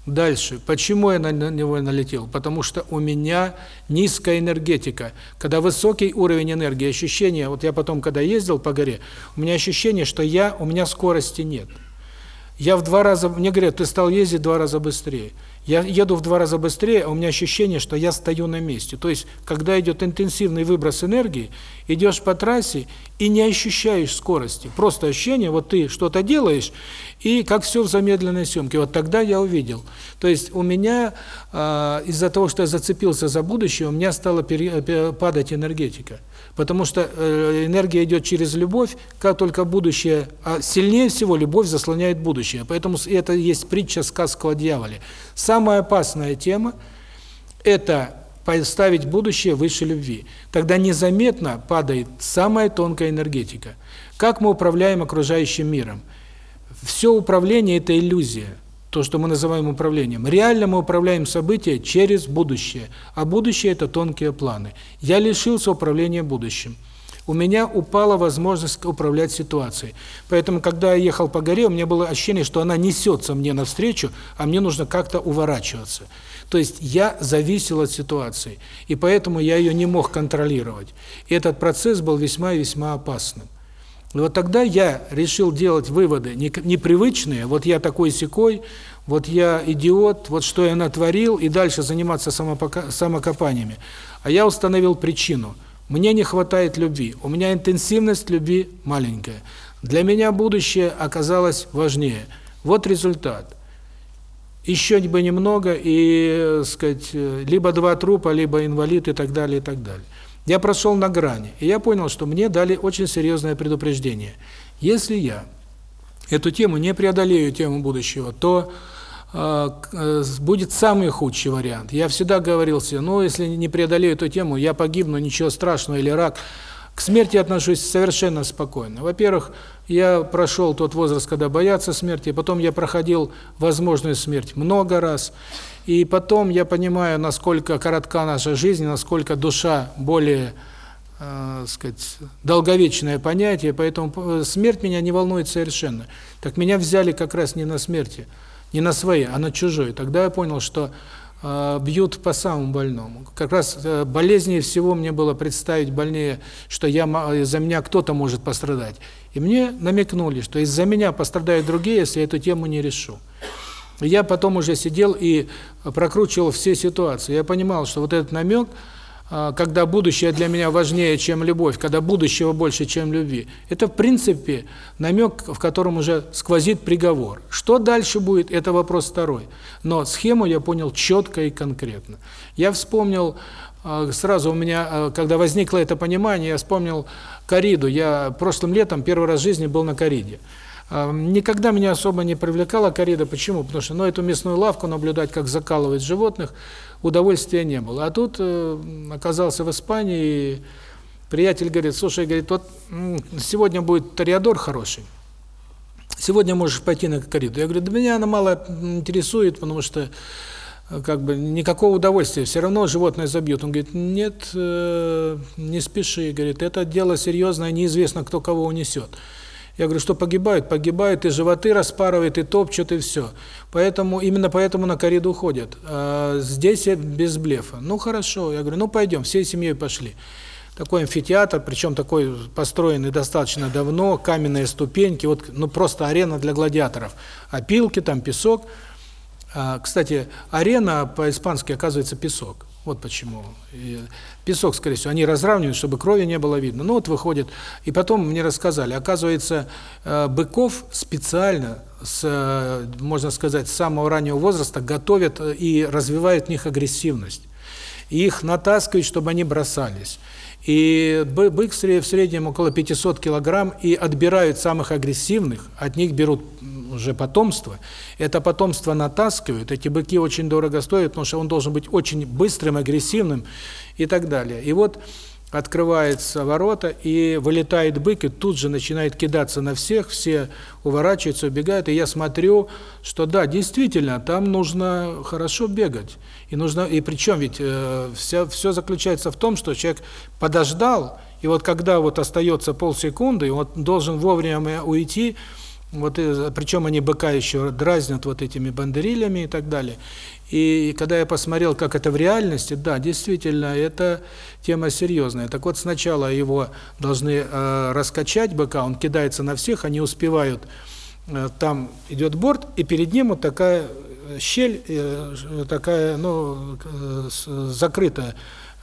Дальше. Почему я на него налетел? Потому что у меня низкая энергетика. Когда высокий уровень энергии, ощущение, вот я потом, когда ездил по горе, у меня ощущение, что я, у меня скорости нет. Я в два раза, мне говорят, ты стал ездить два раза быстрее. Я еду в два раза быстрее, а у меня ощущение, что я стою на месте. То есть, когда идет интенсивный выброс энергии, идешь по трассе и не ощущаешь скорости. Просто ощущение, вот ты что-то делаешь, и как все в замедленной съемке. Вот тогда я увидел. То есть, у меня, э, из-за того, что я зацепился за будущее, у меня стала падать энергетика. Потому что э, энергия идет через любовь, как только будущее, а сильнее всего любовь заслоняет будущее. Поэтому это есть притча сказка о дьяволе. Самая опасная тема – это поставить будущее выше любви. Тогда незаметно падает самая тонкая энергетика. Как мы управляем окружающим миром? Все управление – это иллюзия то, что мы называем управлением. Реально мы управляем события через будущее, а будущее – это тонкие планы. Я лишился управления будущим. У меня упала возможность управлять ситуацией. Поэтому, когда я ехал по горе, у меня было ощущение, что она несется мне навстречу, а мне нужно как-то уворачиваться. То есть я зависел от ситуации, и поэтому я ее не мог контролировать. И этот процесс был весьма и весьма опасным. И вот тогда я решил делать выводы непривычные, вот я такой секой, вот я идиот, вот что я натворил, и дальше заниматься самокопаниями. А я установил причину. Мне не хватает любви, у меня интенсивность любви маленькая. Для меня будущее оказалось важнее. Вот результат. Еще бы немного, и, э, сказать, э, либо два трупа, либо инвалид и так далее, и так далее. Я прошел на грани, и я понял, что мне дали очень серьезное предупреждение. Если я эту тему не преодолею, тему будущего, то э, э, будет самый худший вариант. Я всегда говорил себе, ну, если не преодолею эту тему, я погибну, ничего страшного, или рак – к смерти отношусь совершенно спокойно. Во-первых, я прошел тот возраст, когда боятся смерти, потом я проходил возможную смерть много раз, и потом я понимаю, насколько коротка наша жизнь, насколько душа более, э, сказать, долговечное понятие, поэтому э, смерть меня не волнует совершенно. Так меня взяли как раз не на смерти, не на своей, а на чужой. Тогда я понял, что бьют по самому больному. Как раз э, болезнее всего мне было представить больнее, что я из-за меня кто-то может пострадать. И мне намекнули, что из-за меня пострадают другие, если я эту тему не решу. Я потом уже сидел и прокручивал все ситуации. Я понимал, что вот этот намек – когда будущее для меня важнее, чем любовь, когда будущего больше, чем любви. Это, в принципе, намек, в котором уже сквозит приговор. Что дальше будет, это вопрос второй. Но схему я понял четко и конкретно. Я вспомнил, а, сразу у меня, а, когда возникло это понимание, я вспомнил кориду. Я прошлым летом первый раз в жизни был на кориде. Никогда меня особо не привлекала корида. Почему? Потому что ну, эту мясную лавку наблюдать, как закалывают животных, удовольствия не было. А тут э, оказался в Испании, и приятель говорит, слушай, говорит, вот сегодня будет ториадор хороший, сегодня можешь пойти на кориду. Я говорю, да меня она мало интересует, потому что э, как бы никакого удовольствия, все равно животное забьют. Он говорит, нет, э, не спеши, говорит, это дело серьезное, неизвестно, кто кого унесет. Я говорю, что погибают? Погибают, и животы распарывают, и топчут, и все. Поэтому, именно поэтому на кориду уходят. А здесь без блефа. Ну, хорошо. Я говорю, ну, пойдем, всей семьей пошли. Такой амфитеатр, причем такой построенный достаточно давно, каменные ступеньки, вот, ну, просто арена для гладиаторов. Опилки, там песок. А, кстати, арена по-испански оказывается песок. Вот почему. Песок, скорее всего, они разравнивают, чтобы крови не было видно. Ну вот выходит. И потом мне рассказали, оказывается, э, быков специально, с, э, можно сказать, с самого раннего возраста готовят и развивают в них агрессивность. И их натаскивают, чтобы они бросались. И бык в среднем около 500 килограмм, и отбирают самых агрессивных, от них берут уже потомство. Это потомство натаскивают, эти быки очень дорого стоят, потому что он должен быть очень быстрым, агрессивным и так далее. И вот открываются ворота, и вылетает бык, и тут же начинает кидаться на всех, все уворачиваются, убегают, и я смотрю, что да, действительно, там нужно хорошо бегать. И нужно и причем ведь э, все все заключается в том, что человек подождал, и вот когда вот остается полсекунды, он должен вовремя уйти, вот и, причем они быка еще дразнят вот этими бандерилями и так далее. И когда я посмотрел, как это в реальности, да, действительно, это тема серьезная. Так вот, сначала его должны э, раскачать быка, он кидается на всех, они успевают, э, там идет борт, и перед ним вот такая щель, э, такая, ну, э, закрытая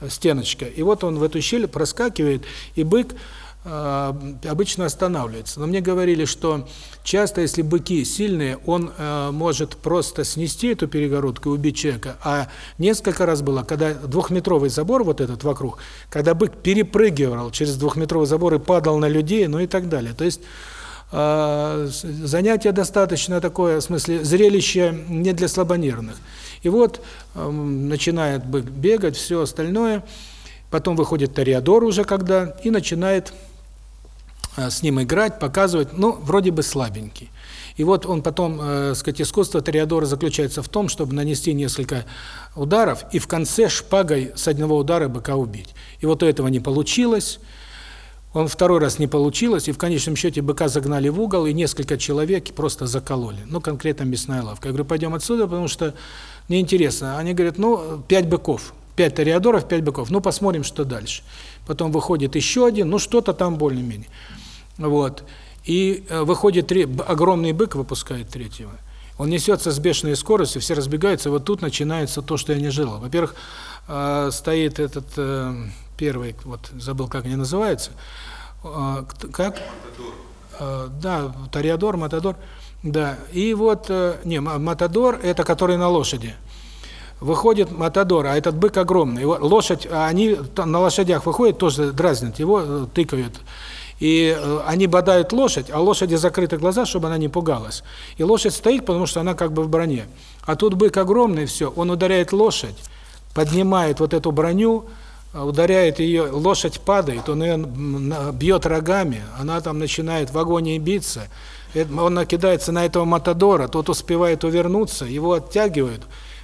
стеночка. И вот он в эту щель проскакивает, и бык обычно останавливается. Но мне говорили, что часто, если быки сильные, он э, может просто снести эту перегородку и убить человека. А несколько раз было, когда двухметровый забор вот этот вокруг, когда бык перепрыгивал через двухметровый забор и падал на людей, ну и так далее. То есть э, занятие достаточно такое, в смысле, зрелище не для слабонервных. И вот э, начинает бык бегать, все остальное, потом выходит Тореадор уже когда, и начинает Э, с ним играть, показывать, ну, вроде бы слабенький. И вот он потом, э, сказать, искусство Тореадора заключается в том, чтобы нанести несколько ударов и в конце шпагой с одного удара быка убить. И вот у этого не получилось. Он второй раз не получилось, и в конечном счете быка загнали в угол, и несколько человек просто закололи. Ну, конкретно мясная лавка. Я говорю, пойдем отсюда, потому что мне интересно. Они говорят, ну, пять быков, пять тореадоров, пять быков. Ну, посмотрим, что дальше. Потом выходит еще один, ну, что-то там более-менее. Вот. И э, выходит три, огромный бык выпускает третьего. Он несется с бешеной скоростью, все разбегаются, вот тут начинается то, что я не желал. Во-первых, э, стоит этот э, первый, вот забыл, как они называются, как? Э, да, Ториадор, Матадор, да. И вот, не, Матадор, это который на лошади. Выходит Матадор, а этот бык огромный. Его, лошадь, а они на лошадях выходят, тоже дразнят его, тыкают. И э, они бодают лошадь, а лошади закрыты глаза, чтобы она не пугалась. И лошадь стоит, потому что она как бы в броне. А тут бык огромный, все, он ударяет лошадь, поднимает вот эту броню, э, ударяет ее, лошадь падает, он ее бьет рогами, она там начинает в агонии биться. Он накидается на этого матадора, тот успевает увернуться, его оттягивают.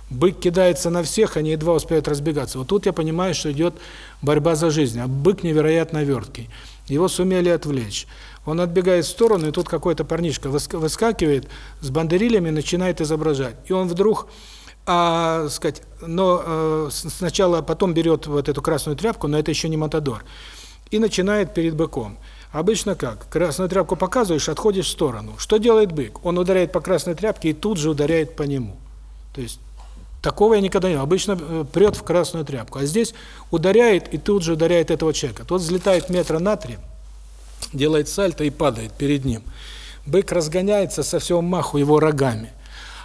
Бык кидается на всех, они едва успевают разбегаться. Вот тут я понимаю, что идет борьба за жизнь, а бык невероятно верткий. Его сумели отвлечь. Он отбегает в сторону, и тут какой-то парнишка выскакивает с бандерилями, начинает изображать. И он вдруг, а, сказать, но а, сначала потом берет вот эту красную тряпку, но это еще не матадор, и начинает перед быком. Обычно как? Красную тряпку показываешь, отходишь в сторону. Что делает бык? Он ударяет по красной тряпке и тут же ударяет по нему. То есть Такого я никогда не. Обычно э, прет в красную тряпку. А здесь ударяет и тут же ударяет этого человека. Тот взлетает метра на три, делает сальто и падает перед ним. Бык разгоняется со всего маху его рогами.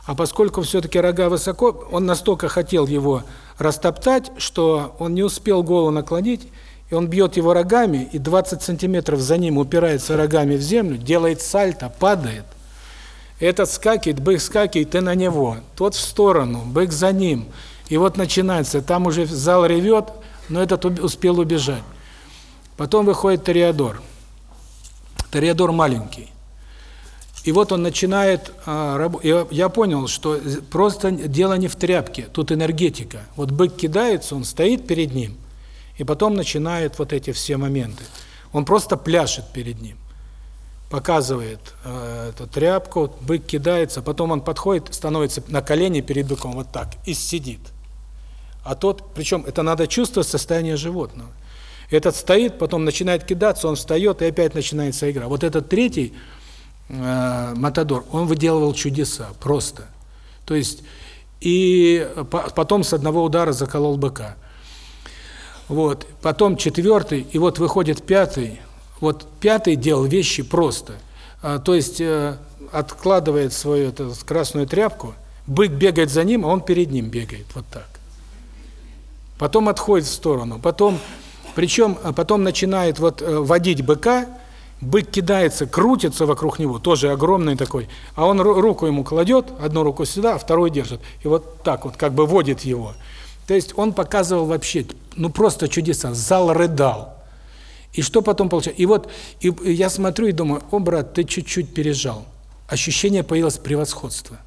А поскольку все-таки рога высоко, он настолько хотел его растоптать, что он не успел голову наклонить, и он бьет его рогами, и 20 сантиметров за ним упирается рогами в землю, делает сальто, падает – этот скакивает, бык скакивает, ты на него. Тот в сторону, бык за ним. И вот начинается, там уже зал ревет, но этот успел убежать. Потом выходит Ториадор. Ториадор маленький. И вот он начинает а. Я понял, что просто дело не в тряпке, тут энергетика. Вот бык кидается, он стоит перед ним, и потом начинает вот эти все моменты. Он просто пляшет перед ним показывает э, эту тряпку, бык кидается, потом он подходит, становится на колени перед быком вот так и сидит. А тот, причем это надо чувствовать состояние животного. Этот стоит, потом начинает кидаться, он встает и опять начинается игра. Вот этот третий э, Матадор, он выделывал чудеса просто. То есть и потом с одного удара заколол быка. Вот, потом четвертый, и вот выходит пятый, вот пятый делал вещи просто. А, то есть э, откладывает свою эту красную тряпку, бык бегает за ним, а он перед ним бегает, вот так. Потом отходит в сторону, потом, причем а, потом начинает вот э, водить быка, бык кидается, крутится вокруг него, тоже огромный такой, а он руку ему кладет, одну руку сюда, а вторую держит, и вот так вот как бы водит его. То есть он показывал вообще, ну просто чудеса, зал рыдал. И что потом получается? И вот и я смотрю и думаю, о, брат, ты чуть-чуть пережал. Ощущение появилось превосходства.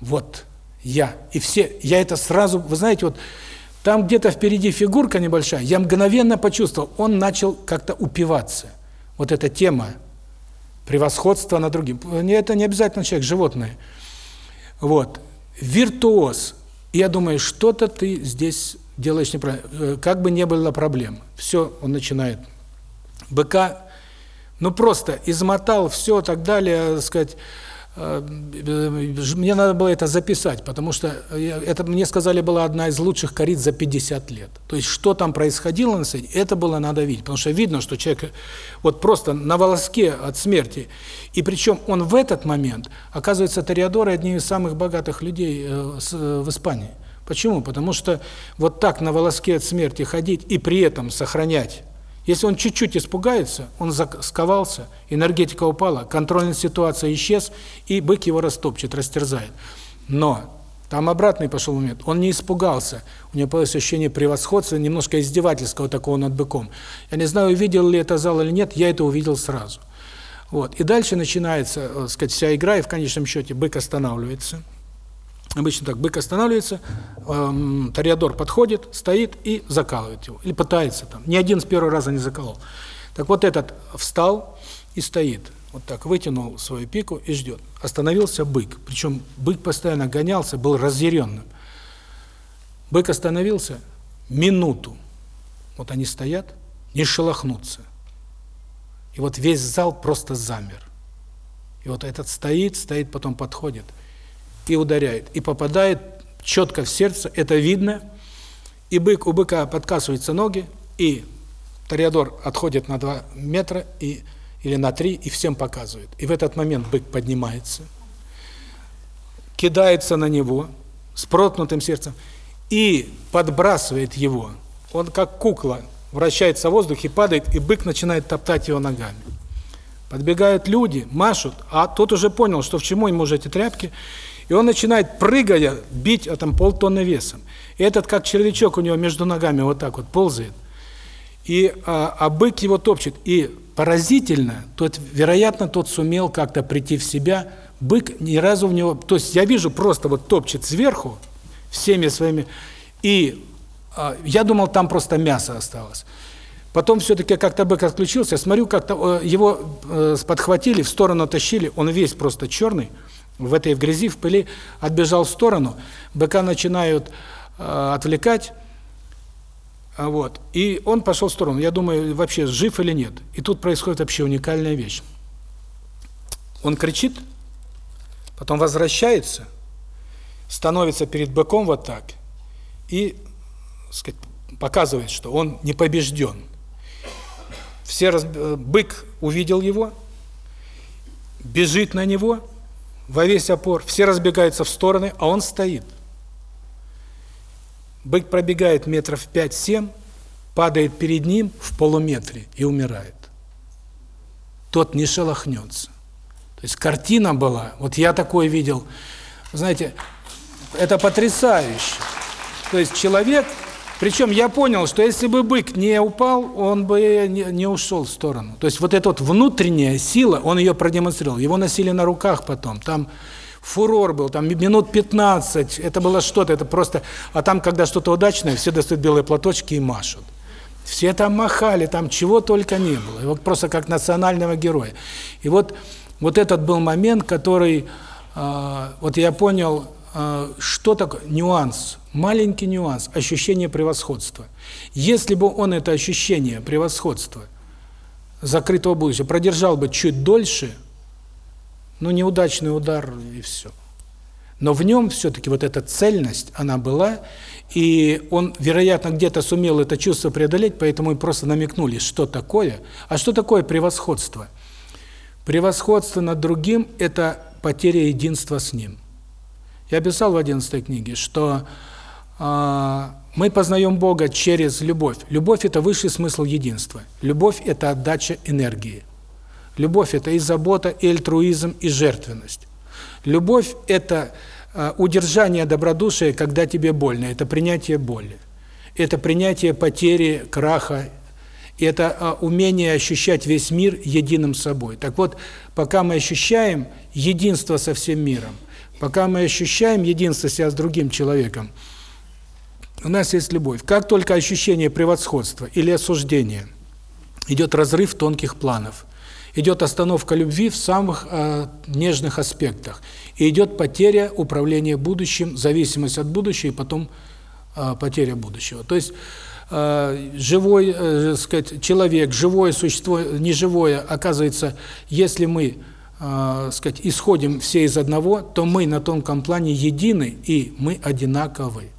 Вот, я. И все, я это сразу, вы знаете, вот там где-то впереди фигурка небольшая, я мгновенно почувствовал, он начал как-то упиваться. Вот эта тема превосходства над другим. Это не обязательно человек, животное. Вот. Виртуоз. Я думаю, что-то ты здесь делаешь неправильно, э, как бы не было проблем. Все, он начинает. Быка, ну просто измотал все, так далее, так сказать, э, мне надо было это записать, потому что это мне сказали была одна из лучших корит за 50 лет. То есть что там происходило на сцене, это было надо видеть, потому что видно, что человек вот просто на волоске от смерти. И причем он в этот момент оказывается Ториадор одним из самых богатых людей э, в Испании. Почему? Потому что вот так на волоске от смерти ходить и при этом сохранять. Если он чуть-чуть испугается, он сковался, энергетика упала, контрольная ситуация исчез, и бык его растопчет, растерзает. Но там обратный пошел момент. Он не испугался. У него появилось ощущение превосходства, немножко издевательского такого над быком. Я не знаю, увидел ли это зал или нет, я это увидел сразу. Вот. И дальше начинается, так э, сказать, вся игра, и в конечном счете бык останавливается. Обычно так, бык останавливается, эм, Ториадор подходит, стоит и закалывает его. Или пытается там. Ни один с первого раза не заколол. Так вот этот встал и стоит. Вот так вытянул свою пику и ждет. Остановился бык. Причем бык постоянно гонялся, был разъяренным. Бык остановился минуту. Вот они стоят, не шелохнутся. И вот весь зал просто замер. И вот этот стоит, стоит, потом подходит и ударяет. И попадает четко в сердце, это видно. И бык, у быка подкасываются ноги, и Тореадор отходит на 2 метра и, или на 3 и всем показывает. И в этот момент бык поднимается, кидается на него с проткнутым сердцем и подбрасывает его. Он как кукла вращается в воздухе, падает, и бык начинает топтать его ногами. Подбегают люди, машут, а тот уже понял, что в чему ему уже эти тряпки, и он начинает, прыгая, бить а там полтонны весом. И этот, как червячок у него между ногами вот так вот ползает. И а, а бык его топчет. И поразительно, тот, вероятно, тот сумел как-то прийти в себя. Бык ни разу в него... То есть я вижу, просто вот топчет сверху всеми своими... И а, я думал, там просто мясо осталось. Потом все-таки как-то бык отключился, смотрю, как-то э, его э, подхватили, в сторону тащили, он весь просто черный, в этой грязи, в пыли, отбежал в сторону, быка начинают э, отвлекать, а вот, и он пошел в сторону. Я думаю, вообще жив или нет. И тут происходит вообще уникальная вещь. Он кричит, потом возвращается, становится перед быком вот так и, сказать, показывает, что он не побежден. Все раз... Э, бык увидел его, бежит на него во весь опор, все разбегаются в стороны, а он стоит. Бык пробегает метров 5-7, падает перед ним в полуметре и умирает. Тот не шелохнется. То есть картина была, вот я такое видел, знаете, это потрясающе. То есть человек причем я понял, что если бы бык не упал, он бы не, не ушел в сторону. То есть вот эта вот внутренняя сила, он ее продемонстрировал. Его носили на руках потом. Там фурор был, там минут 15, это было что-то, это просто... А там, когда что-то удачное, все достают белые платочки и машут. Все там махали, там чего только не было. Вот просто как национального героя. И вот, вот этот был момент, который... Э, вот я понял, э, что такое нюанс Маленький нюанс – ощущение превосходства. Если бы он это ощущение превосходства закрытого будущего продержал бы чуть дольше, ну, неудачный удар и все. Но в нем все-таки вот эта цельность, она была, и он, вероятно, где-то сумел это чувство преодолеть, поэтому и просто намекнули, что такое. А что такое превосходство? Превосходство над другим – это потеря единства с ним. Я писал в 11 книге, что мы познаем Бога через любовь. Любовь – это высший смысл единства. Любовь – это отдача энергии. Любовь – это и забота, и альтруизм, и жертвенность. Любовь – это а, удержание добродушия, когда тебе больно, это принятие боли. Это принятие потери, краха, это а, умение ощущать весь мир единым собой. Так вот, пока мы ощущаем единство со всем миром, пока мы ощущаем единство себя с другим человеком, у нас есть любовь. Как только ощущение превосходства или осуждения, идет разрыв тонких планов, идет остановка любви в самых э, нежных аспектах, и идет потеря управления будущим, зависимость от будущего и потом э, потеря будущего. То есть э, живой, э, сказать, человек, живое существо, неживое, оказывается, если мы э, сказать, исходим все из одного, то мы на тонком плане едины и мы одинаковы.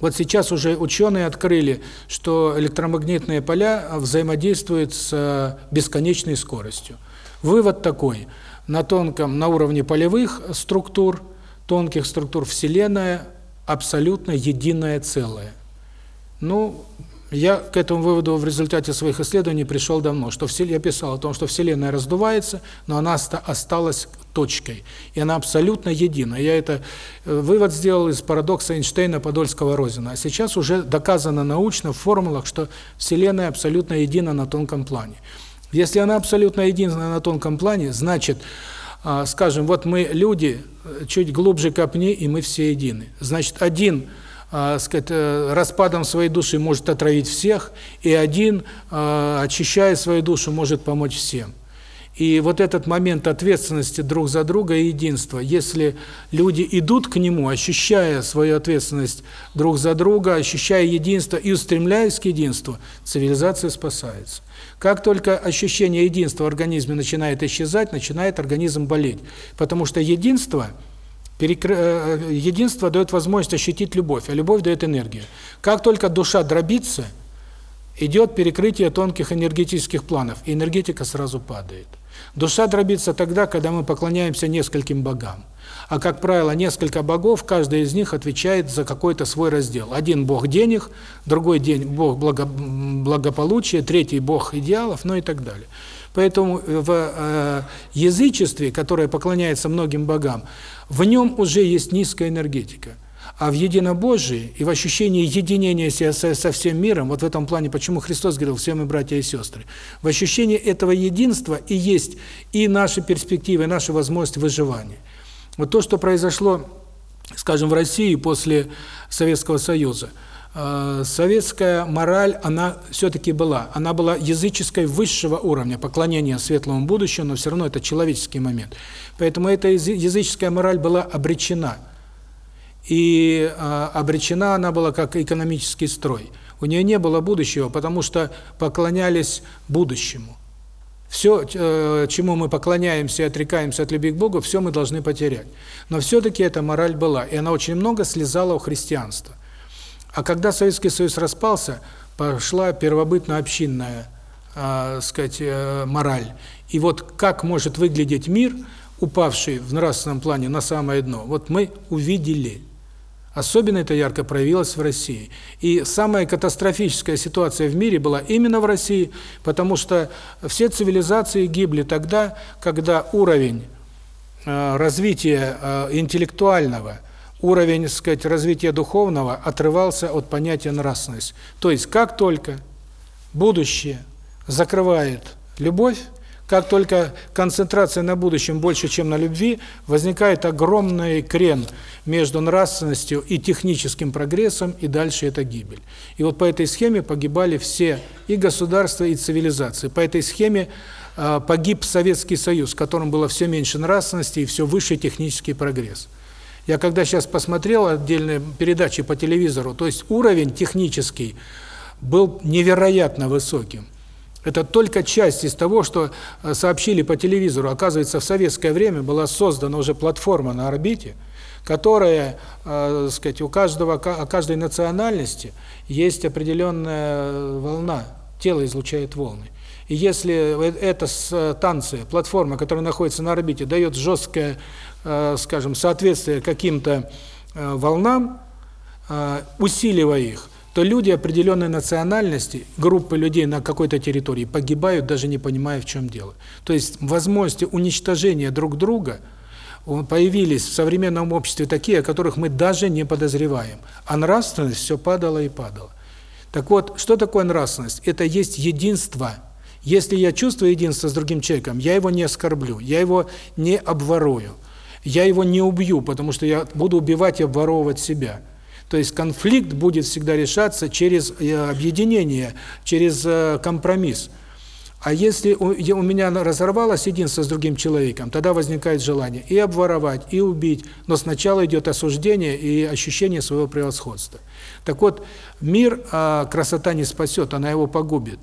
Вот сейчас уже ученые открыли, что электромагнитные поля взаимодействуют с э, бесконечной скоростью. Вывод такой: на тонком, на уровне полевых структур, тонких структур Вселенная абсолютно единое целое. Ну, я к этому выводу в результате своих исследований пришел давно, что все я писал о том, что Вселенная раздувается, но она осталась точкой, и она абсолютно едина. Я это э, вывод сделал из парадокса Эйнштейна, Подольского, Розина. А сейчас уже доказано научно в формулах, что Вселенная абсолютно едина на тонком плане. Если она абсолютно едина на тонком плане, значит, а, скажем, вот мы люди, э, чуть глубже копни, и мы все едины. Значит, один э, сказать, э, распадом своей души может отравить всех, и один, э, очищая свою душу, может помочь всем. И вот этот момент ответственности друг за друга и единства, если люди идут к нему, ощущая свою ответственность друг за друга, ощущая единство и устремляясь к единству, цивилизация спасается. Как только ощущение единства в организме начинает исчезать, начинает организм болеть. Потому что единство, перекр... Э, единство дает возможность ощутить любовь, а любовь дает энергию. Как только душа дробится, идет перекрытие тонких энергетических планов, и энергетика сразу падает. Душа дробится тогда, когда мы поклоняемся нескольким богам. А, как правило, несколько богов, каждый из них отвечает за какой-то свой раздел. Один бог денег, другой день бог благо, благополучия, третий бог идеалов, ну и так далее. Поэтому в э, язычестве, которое поклоняется многим богам, в нем уже есть низкая энергетика. А в единобожии и в ощущении единения себя со, всем миром, вот в этом плане, почему Христос говорил, все мы братья и сестры, в ощущении этого единства и есть и наши перспективы, и наши возможности выживания. Вот то, что произошло, скажем, в России после Советского Союза, э, советская мораль, она все-таки была. Она была языческой высшего уровня, поклонения светлому будущему, но все равно это человеческий момент. Поэтому эта языческая мораль была обречена – и э, обречена она была как экономический строй. У нее не было будущего, потому что поклонялись будущему. Все, э, чему мы поклоняемся и отрекаемся от любви к Богу, все мы должны потерять. Но все-таки эта мораль была, и она очень много слезала у христианства. А когда Советский Союз распался, пошла первобытно-общинная, э, сказать, э, мораль. И вот как может выглядеть мир, упавший в нравственном плане на самое дно, вот мы увидели. Особенно это ярко проявилось в России. И самая катастрофическая ситуация в мире была именно в России, потому что все цивилизации гибли тогда, когда уровень э, развития э, интеллектуального, уровень, сказать, развития духовного отрывался от понятия нравственность. То есть, как только будущее закрывает любовь, как только концентрация на будущем больше, чем на любви, возникает огромный крен между нравственностью и техническим прогрессом, и дальше это гибель. И вот по этой схеме погибали все и государства, и цивилизации. По этой схеме э, погиб Советский Союз, в котором было все меньше нравственности и все выше технический прогресс. Я когда сейчас посмотрел отдельные передачи по телевизору, то есть уровень технический был невероятно высоким. Это только часть из того, что э, сообщили по телевизору. Оказывается, в советское время была создана уже платформа на орбите, которая, э, сказать, у каждого, о каждой национальности есть определенная волна, тело излучает волны. И если э, эта станция, платформа, которая находится на орбите, дает жесткое, э, скажем, соответствие каким-то э, волнам, э, усиливая их, то люди определенной национальности, группы людей на какой-то территории погибают, даже не понимая, в чем дело. То есть возможности уничтожения друг друга появились в современном обществе такие, о которых мы даже не подозреваем. А нравственность все падала и падала. Так вот, что такое нравственность? Это есть единство. Если я чувствую единство с другим человеком, я его не оскорблю, я его не обворую, я его не убью, потому что я буду убивать и обворовывать себя. То есть конфликт будет всегда решаться через э, объединение, через э, компромисс. А если у меня разорвалось единство с другим человеком, тогда возникает желание и обворовать, и убить, но сначала идет осуждение и ощущение своего превосходства. Так вот, мир а, красота не спасет, она его погубит.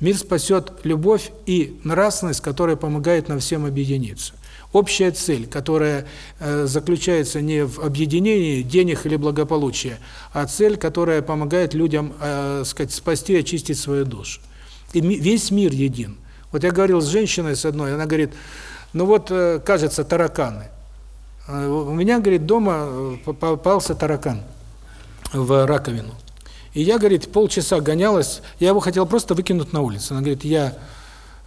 Мир спасет любовь и нравственность, которая помогает нам всем объединиться. Общая цель, которая э, заключается не в объединении денег или благополучия, а цель, которая помогает людям, э, сказать, спасти и очистить свою душу. И весь мир един. Вот я говорил с женщиной с одной, она говорит, ну вот, э, кажется, тараканы. Э, у меня, говорит, дома попался таракан в раковину. И я, говорит, полчаса гонялась, я его хотел просто выкинуть на улицу. Она говорит, я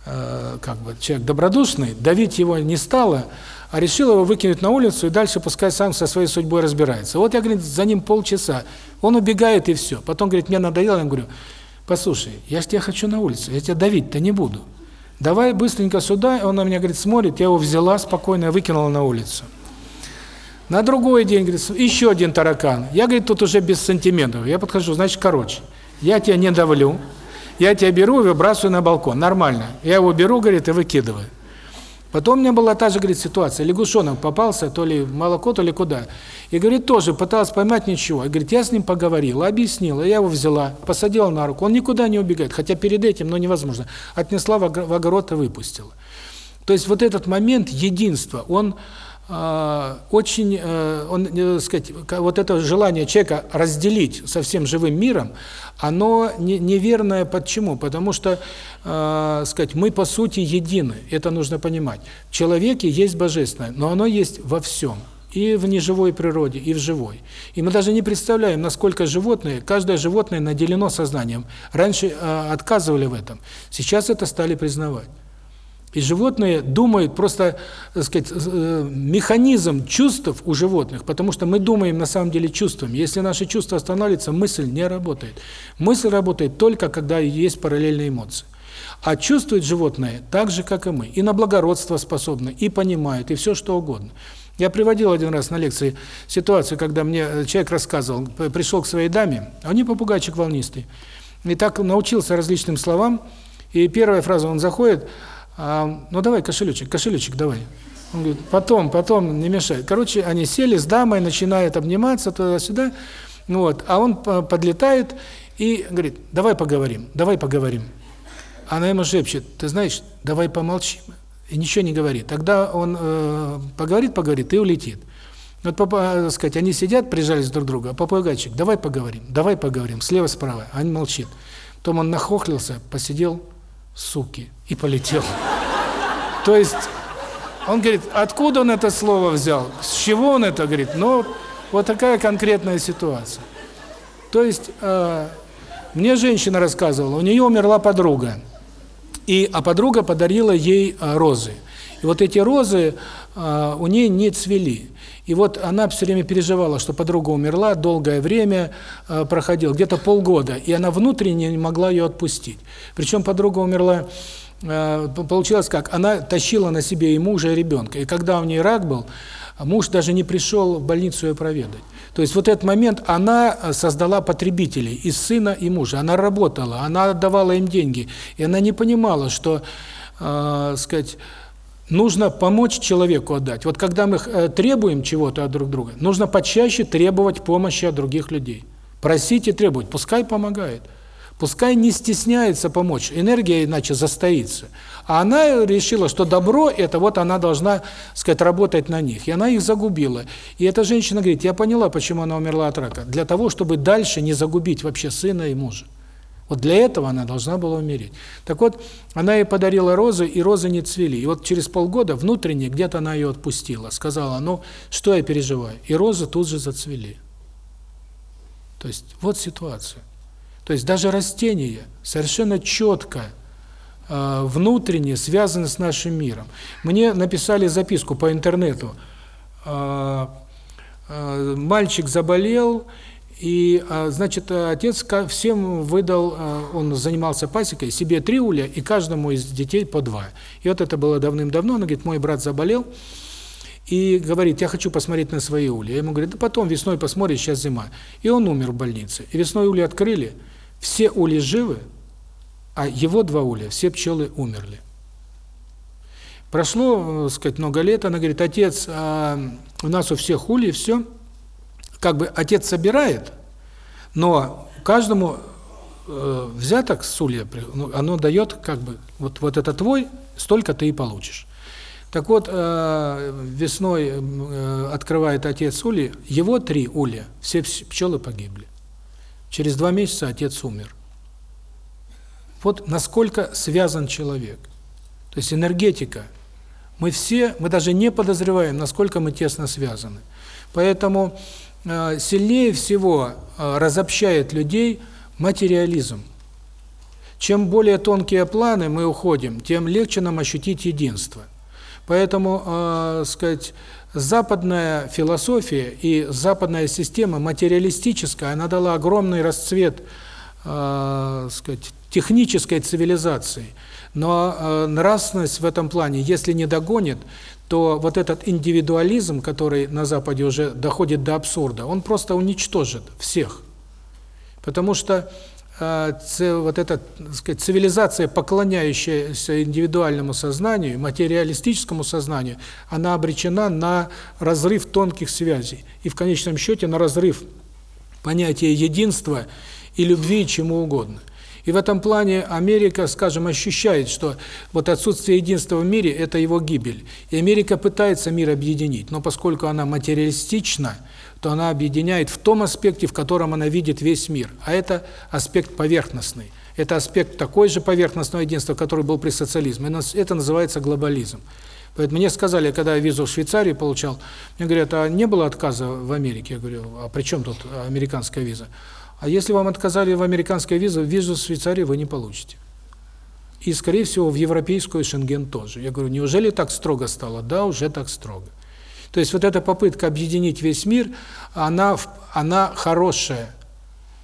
Э, как бы человек добродушный, давить его не стало, а решил его выкинуть на улицу и дальше пускай сам со своей судьбой разбирается. Вот я, говорит, за ним полчаса. Он убегает и все. Потом, говорит, мне надоело, я говорю, послушай, я же тебя хочу на улицу, я тебя давить-то не буду. Давай быстренько сюда, он на меня, говорит, смотрит, я его взяла спокойно, выкинула на улицу. На другой день, говорит, еще один таракан. Я, говорит, тут уже без сантиментов. Я подхожу, значит, короче, я тебя не давлю, я тебя беру и выбрасываю на балкон. Нормально. Я его беру, говорит, и выкидываю. Потом у меня была та же, говорит, ситуация. Лягушонок попался, то ли в молоко, то ли куда. И, говорит, тоже пыталась поймать ничего. И, говорит, я с ним поговорила, объяснила, я его взяла, посадила на руку. Он никуда не убегает, хотя перед этим, но невозможно. Отнесла в огород и выпустила. То есть вот этот момент единства, он очень, э, он, э, сказать, вот это желание человека разделить со всем живым миром, оно не, неверное почему? Потому что, э, сказать, мы по сути едины, это нужно понимать. В человеке есть божественное, но оно есть во всем. И в неживой природе, и в живой. И мы даже не представляем, насколько животные, каждое животное наделено сознанием. Раньше э, отказывали в этом, сейчас это стали признавать. И животные думают просто, так сказать, э, механизм чувств у животных, потому что мы думаем на самом деле чувствами. Если наши чувства останавливаются, мысль не работает. Мысль работает только, когда есть параллельные эмоции. А чувствуют животные так же, как и мы. И на благородство способны, и понимают, и все что угодно. Я приводил один раз на лекции ситуацию, когда мне э, человек рассказывал, пришел к своей даме, а у нее попугайчик волнистый. И так научился различным словам, и первая фраза, он заходит, а, ну давай кошелечек, кошелечек давай. Он говорит, потом, потом, не мешай. Короче, они сели с дамой, начинают обниматься туда-сюда, вот, а он подлетает и говорит, давай поговорим, давай поговорим. Она ему шепчет, ты знаешь, давай помолчим. И ничего не говорит. Тогда он э, поговорит, поговорит и улетит. Вот, папа, сказать, они сидят, прижались друг к другу, а попугайчик, давай поговорим, давай поговорим, слева-справа, а он молчит. Потом он нахохлился, посидел, суки, и полетел. То есть, он говорит, откуда он это слово взял, с чего он это говорит, ну, вот такая конкретная ситуация. То есть, э, мне женщина рассказывала, у нее умерла подруга, и а подруга подарила ей э, розы. И вот эти розы э, у нее не цвели. И вот она все время переживала, что подруга умерла, долгое время э, проходило, где-то полгода, и она внутренне не могла ее отпустить. Причем подруга умерла, получилось как, она тащила на себе и мужа, и ребенка. И когда у нее рак был, муж даже не пришел в больницу ее проведать. То есть вот этот момент она создала потребителей из сына и мужа. Она работала, она отдавала им деньги, и она не понимала, что, э, сказать, нужно помочь человеку отдать. Вот когда мы э, требуем чего-то от друг друга, нужно почаще требовать помощи от других людей. Просить и требовать, пускай помогает. Пускай не стесняется помочь, энергия иначе застоится. А она решила, что добро это вот она должна, сказать, работать на них. И она их загубила. И эта женщина говорит: "Я поняла, почему она умерла от рака. Для того, чтобы дальше не загубить вообще сына и мужа". Вот для этого она должна была умереть. Так вот, она ей подарила розы, и розы не цвели. И вот через полгода внутренне где-то она ее отпустила. Сказала, ну, что я переживаю? И розы тут же зацвели. То есть, вот ситуация. То есть, даже растения совершенно четко э, внутренне связаны с нашим миром. Мне написали записку по интернету. Э, э, мальчик заболел, и, а, значит, отец всем выдал, а, он занимался пасекой, себе три уля и каждому из детей по два. И вот это было давным-давно, он говорит, мой брат заболел, и говорит, я хочу посмотреть на свои улья. Я ему говорю, да потом весной посмотришь, сейчас зима. И он умер в больнице. И весной улья открыли, все ули живы, а его два улья, все пчелы умерли. Прошло, так сказать, много лет, она говорит, отец, а у нас у всех ульи, все, как бы отец собирает, но каждому э, взяток с улья, ну, оно дает как бы, вот, вот это твой, столько ты и получишь. Так вот, э, весной э, открывает отец ульи, его три улья, все пчелы погибли. Через два месяца отец умер. Вот насколько связан человек. То есть энергетика. Мы все, мы даже не подозреваем, насколько мы тесно связаны. Поэтому Э, сильнее всего э, разобщает людей материализм. Чем более тонкие планы мы уходим, тем легче нам ощутить единство. Поэтому, э, сказать, западная философия и западная система материалистическая, она дала огромный расцвет, э, сказать, технической цивилизации. Но э, нравственность в этом плане, если не догонит, то вот этот индивидуализм, который на Западе уже доходит до абсурда, он просто уничтожит всех. Потому что вот эта сказать, цивилизация, поклоняющаяся индивидуальному сознанию, материалистическому сознанию, она обречена на разрыв тонких связей. И в конечном счете на разрыв понятия единства и любви чему угодно. И в этом плане Америка, скажем, ощущает, что вот отсутствие единства в мире – это его гибель. И Америка пытается мир объединить, но поскольку она материалистична, то она объединяет в том аспекте, в котором она видит весь мир. А это аспект поверхностный. Это аспект такой же поверхностного единства, который был при социализме. Это называется глобализм. Поэтому мне сказали, когда я визу в Швейцарию получал, мне говорят, а не было отказа в Америке? Я говорю, а при чем тут американская виза? А если вам отказали в американской визе, визу в Швейцарии вы не получите. И, скорее всего, в европейскую Шенген тоже. Я говорю, неужели так строго стало? Да, уже так строго. То есть вот эта попытка объединить весь мир, она, она хорошая.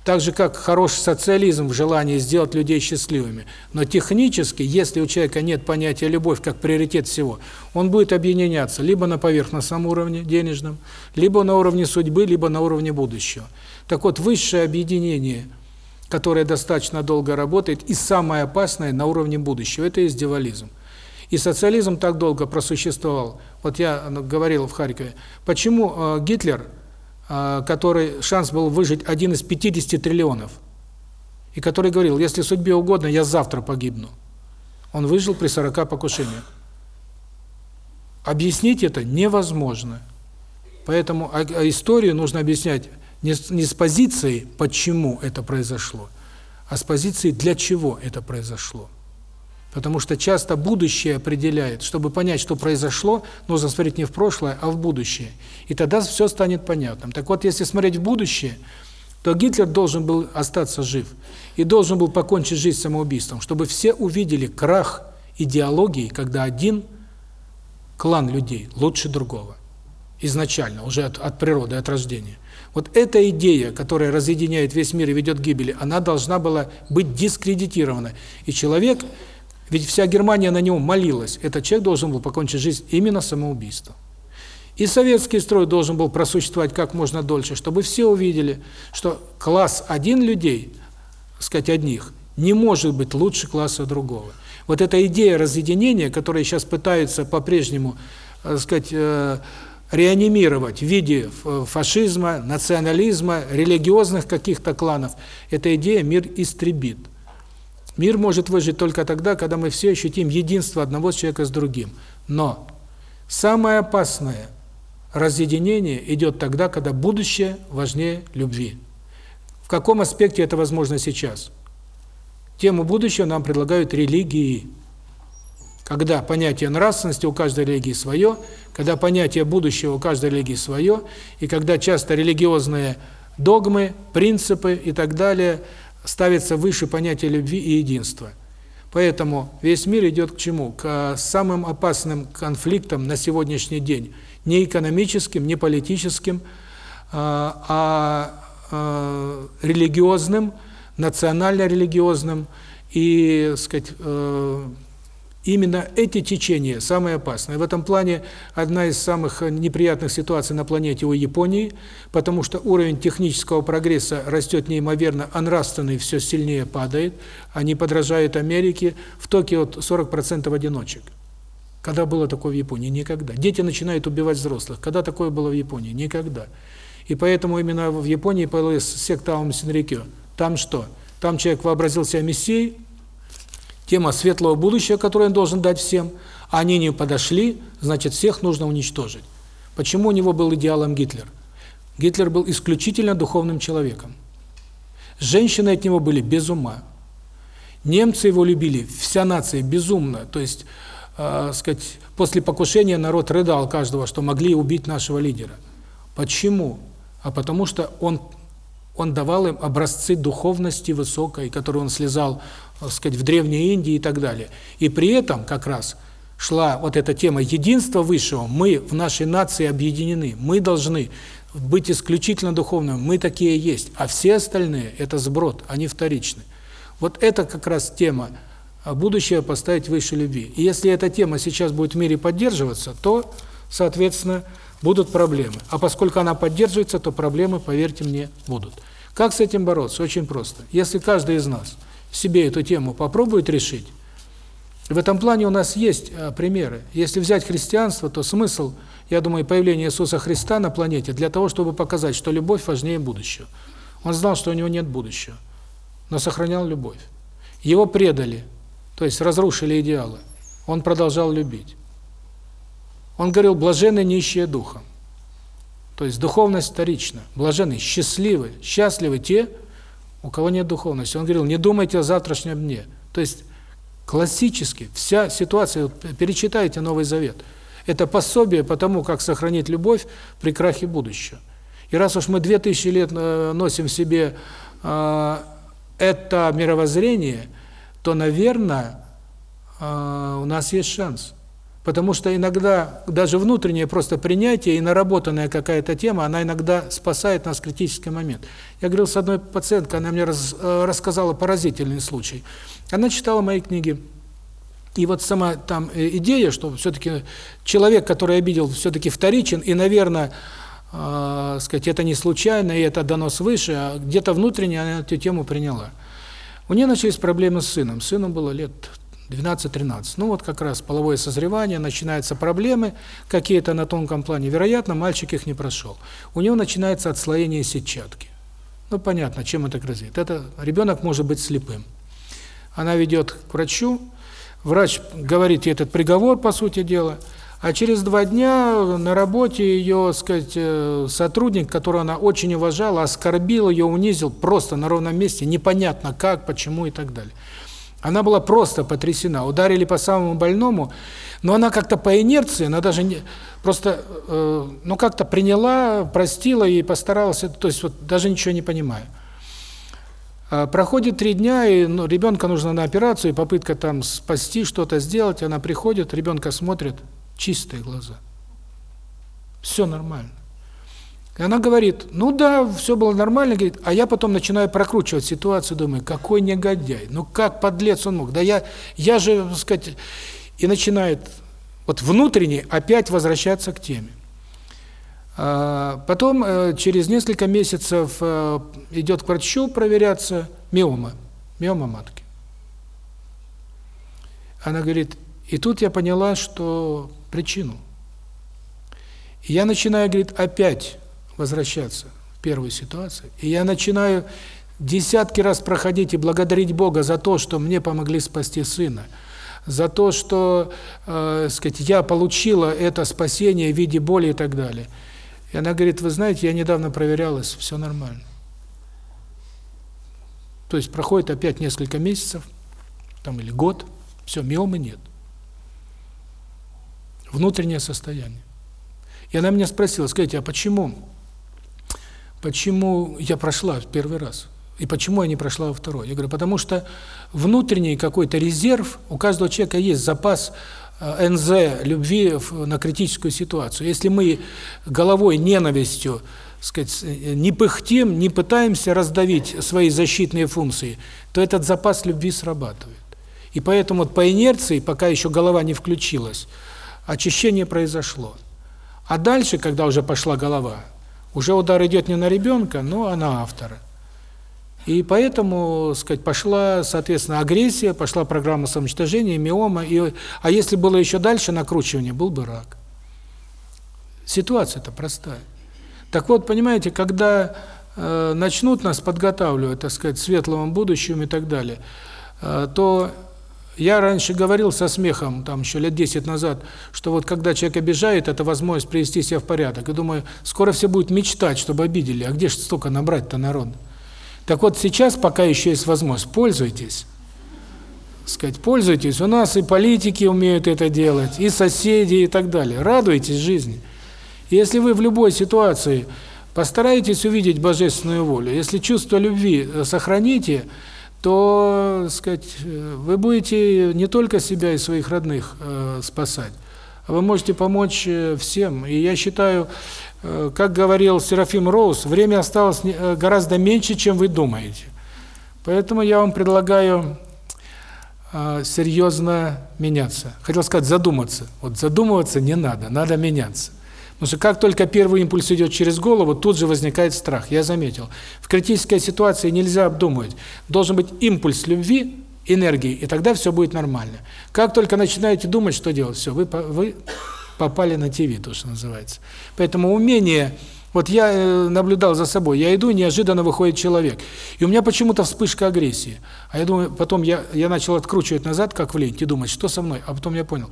Так же, как хорош социализм в желании сделать людей счастливыми. Но технически, если у человека нет понятия любовь как приоритет всего, он будет объединяться либо на поверхностном уровне денежном, либо на уровне судьбы, либо на уровне будущего. Так вот, высшее объединение, которое достаточно долго работает, и самое опасное на уровне будущего, это есть дивализм. И социализм так долго просуществовал. Вот я ну, говорил в Харькове, почему э, Гитлер, э, который шанс был выжить один из 50 триллионов, и который говорил, если судьбе угодно, я завтра погибну. Он выжил при 40 покушениях. Объяснить это невозможно. Поэтому историю нужно объяснять не с, не с позиции, почему это произошло, а с позиции, для чего это произошло. Потому что часто будущее определяет. Чтобы понять, что произошло, нужно смотреть не в прошлое, а в будущее. И тогда все станет понятным. Так вот, если смотреть в будущее, то Гитлер должен был остаться жив. И должен был покончить жизнь самоубийством, чтобы все увидели крах идеологии, когда один клан людей лучше другого. Изначально, уже от, от природы, от рождения. Вот эта идея, которая разъединяет весь мир и ведет к гибели, она должна была быть дискредитирована. И человек, ведь вся Германия на него молилась, этот человек должен был покончить жизнь именно самоубийством. И советский строй должен был просуществовать как можно дольше, чтобы все увидели, что класс один людей, сказать, одних, не может быть лучше класса другого. Вот эта идея разъединения, которая сейчас пытаются по-прежнему, э, сказать, э, реанимировать в виде фашизма, национализма, религиозных каких-то кланов, эта идея мир истребит. Мир может выжить только тогда, когда мы все ощутим единство одного человека с другим. Но самое опасное разъединение идет тогда, когда будущее важнее любви. В каком аспекте это возможно сейчас? Тему будущего нам предлагают религии когда понятие нравственности у каждой религии свое, когда понятие будущего у каждой религии свое, и когда часто религиозные догмы, принципы и так далее ставятся выше понятия любви и единства. Поэтому весь мир идет к чему? К самым опасным конфликтам на сегодняшний день. Не экономическим, не политическим, а, а, а религиозным, национально-религиозным и, сказать, э, Именно эти течения самые опасные. В этом плане одна из самых неприятных ситуаций на планете у Японии, потому что уровень технического прогресса растет неимоверно, а нравственный все сильнее падает. Они подражают Америке. В Токио 40% одиночек. Когда было такое в Японии? Никогда. Дети начинают убивать взрослых. Когда такое было в Японии? Никогда. И поэтому именно в Японии появилась секта Аум Синрикё. Там что? Там человек вообразил себя мессией, тема светлого будущего, которое он должен дать всем, они не подошли, значит, всех нужно уничтожить. Почему у него был идеалом Гитлер? Гитлер был исключительно духовным человеком. Женщины от него были без ума. Немцы его любили, вся нация безумно. То есть, э, сказать, после покушения народ рыдал каждого, что могли убить нашего лидера. Почему? А потому что он он давал им образцы духовности высокой, которые он слезал так сказать, в Древней Индии и так далее. И при этом как раз шла вот эта тема единства высшего. Мы в нашей нации объединены. Мы должны быть исключительно духовными. Мы такие есть. А все остальные – это сброд, они вторичны. Вот это как раз тема а будущее поставить выше любви. И если эта тема сейчас будет в мире поддерживаться, то, соответственно, будут проблемы. А поскольку она поддерживается, то проблемы, поверьте мне, будут. Как с этим бороться? Очень просто. Если каждый из нас в себе эту тему попробует решить, в этом плане у нас есть а, примеры. Если взять христианство, то смысл, я думаю, появления Иисуса Христа на планете для того, чтобы показать, что любовь важнее будущего. Он знал, что у него нет будущего, но сохранял любовь. Его предали, то есть разрушили идеалы. Он продолжал любить. Он говорил, блаженны нищие духом. То есть духовность вторична. Блаженны, счастливы, счастливы те, у кого нет духовности. Он говорил, не думайте о завтрашнем дне. То есть классически вся ситуация, перечитайте Новый Завет. Это пособие по тому, как сохранить любовь при крахе будущего. И раз уж мы две тысячи лет э, носим в себе э, это мировоззрение, то, наверное, э, у нас есть шанс. Потому что иногда даже внутреннее просто принятие и наработанная какая-то тема, она иногда спасает нас в критический момент. Я говорил с одной пациенткой, она мне раз, э, рассказала поразительный случай. Она читала мои книги. И вот сама там э, идея, что все-таки человек, который обидел, все-таки вторичен, и, наверное, э, сказать, это не случайно, и это дано свыше, а где-то внутренне она эту тему приняла. У нее начались проблемы с сыном. Сыну было лет 12-13. Ну вот как раз половое созревание, начинаются проблемы какие-то на тонком плане. Вероятно, мальчик их не прошел. У него начинается отслоение сетчатки. Ну понятно, чем это грозит. Это ребенок может быть слепым. Она ведет к врачу, врач говорит ей этот приговор, по сути дела, а через два дня на работе ее, сказать, э, сотрудник, которого она очень уважала, оскорбил ее, унизил просто на ровном месте, непонятно как, почему и так далее. Она была просто потрясена. Ударили по самому больному, но она как-то по инерции, она даже не просто э, ну как-то приняла, простила и постаралась, то есть вот даже ничего не понимая. А, проходит три дня, и ну, ребенка нужно на операцию, и попытка там спасти, что-то сделать, она приходит, ребенка смотрит, чистые глаза. Все нормально. И она говорит, ну да, все было нормально, говорит, а я потом начинаю прокручивать ситуацию, думаю, какой негодяй, ну как подлец он мог, да я, я же, так сказать, и начинает вот внутренне опять возвращаться к теме. А, потом э, через несколько месяцев э, идет к врачу проверяться миома, миома матки. Она говорит, и тут я поняла, что причину. И я начинаю, говорит, опять возвращаться в первую ситуацию. И я начинаю десятки раз проходить и благодарить Бога за то, что мне помогли спасти сына, за то, что, э, сказать, я получила это спасение в виде боли и так далее. И она говорит, вы знаете, я недавно проверялась, все нормально. То есть проходит опять несколько месяцев, там или год, все, миомы нет. Внутреннее состояние. И она меня спросила, скажите, а почему почему я прошла первый раз и почему я не прошла во второй. Я говорю, потому что внутренний какой-то резерв, у каждого человека есть запас э, НЗ, любви на критическую ситуацию. Если мы головой, ненавистью, сказать, не пыхтим, не пытаемся раздавить свои защитные функции, то этот запас любви срабатывает. И поэтому вот по инерции, пока еще голова не включилась, очищение произошло. А дальше, когда уже пошла голова, уже удар идет не на ребенка, но на автора. И поэтому, сказать, пошла, соответственно, агрессия, пошла программа самоуничтожения, миома, и а если было еще дальше накручивание, был бы рак. Ситуация-то простая. Так вот, понимаете, когда э, начнут нас подготавливать, так сказать, светлому будущему и так далее, э, то я раньше говорил со смехом, там еще лет 10 назад, что вот когда человек обижает, это возможность привести себя в порядок. И думаю, скоро все будут мечтать, чтобы обидели. А где же столько набрать-то народ? Так вот сейчас, пока еще есть возможность, пользуйтесь. Сказать, пользуйтесь. У нас и политики умеют это делать, и соседи, и так далее. Радуйтесь жизни. если вы в любой ситуации постараетесь увидеть божественную волю, если чувство любви сохраните, то, сказать, вы будете не только себя и своих родных э, спасать, а вы можете помочь э, всем. И я считаю, э, как говорил Серафим Роуз, время осталось э, гораздо меньше, чем вы думаете. Поэтому я вам предлагаю э, серьезно меняться. Хотел сказать задуматься. Вот задумываться не надо, надо меняться. Потому что как только первый импульс идет через голову, тут же возникает страх. Я заметил. В критической ситуации нельзя обдумывать. Должен быть импульс любви, энергии, и тогда все будет нормально. Как только начинаете думать, что делать, все, вы, вы попали на ТВ, то, что называется. Поэтому умение... Вот я э, наблюдал за собой, я иду, неожиданно выходит человек. И у меня почему-то вспышка агрессии. А я думаю, потом я, я начал откручивать назад, как в ленте, думать, что со мной. А потом я понял.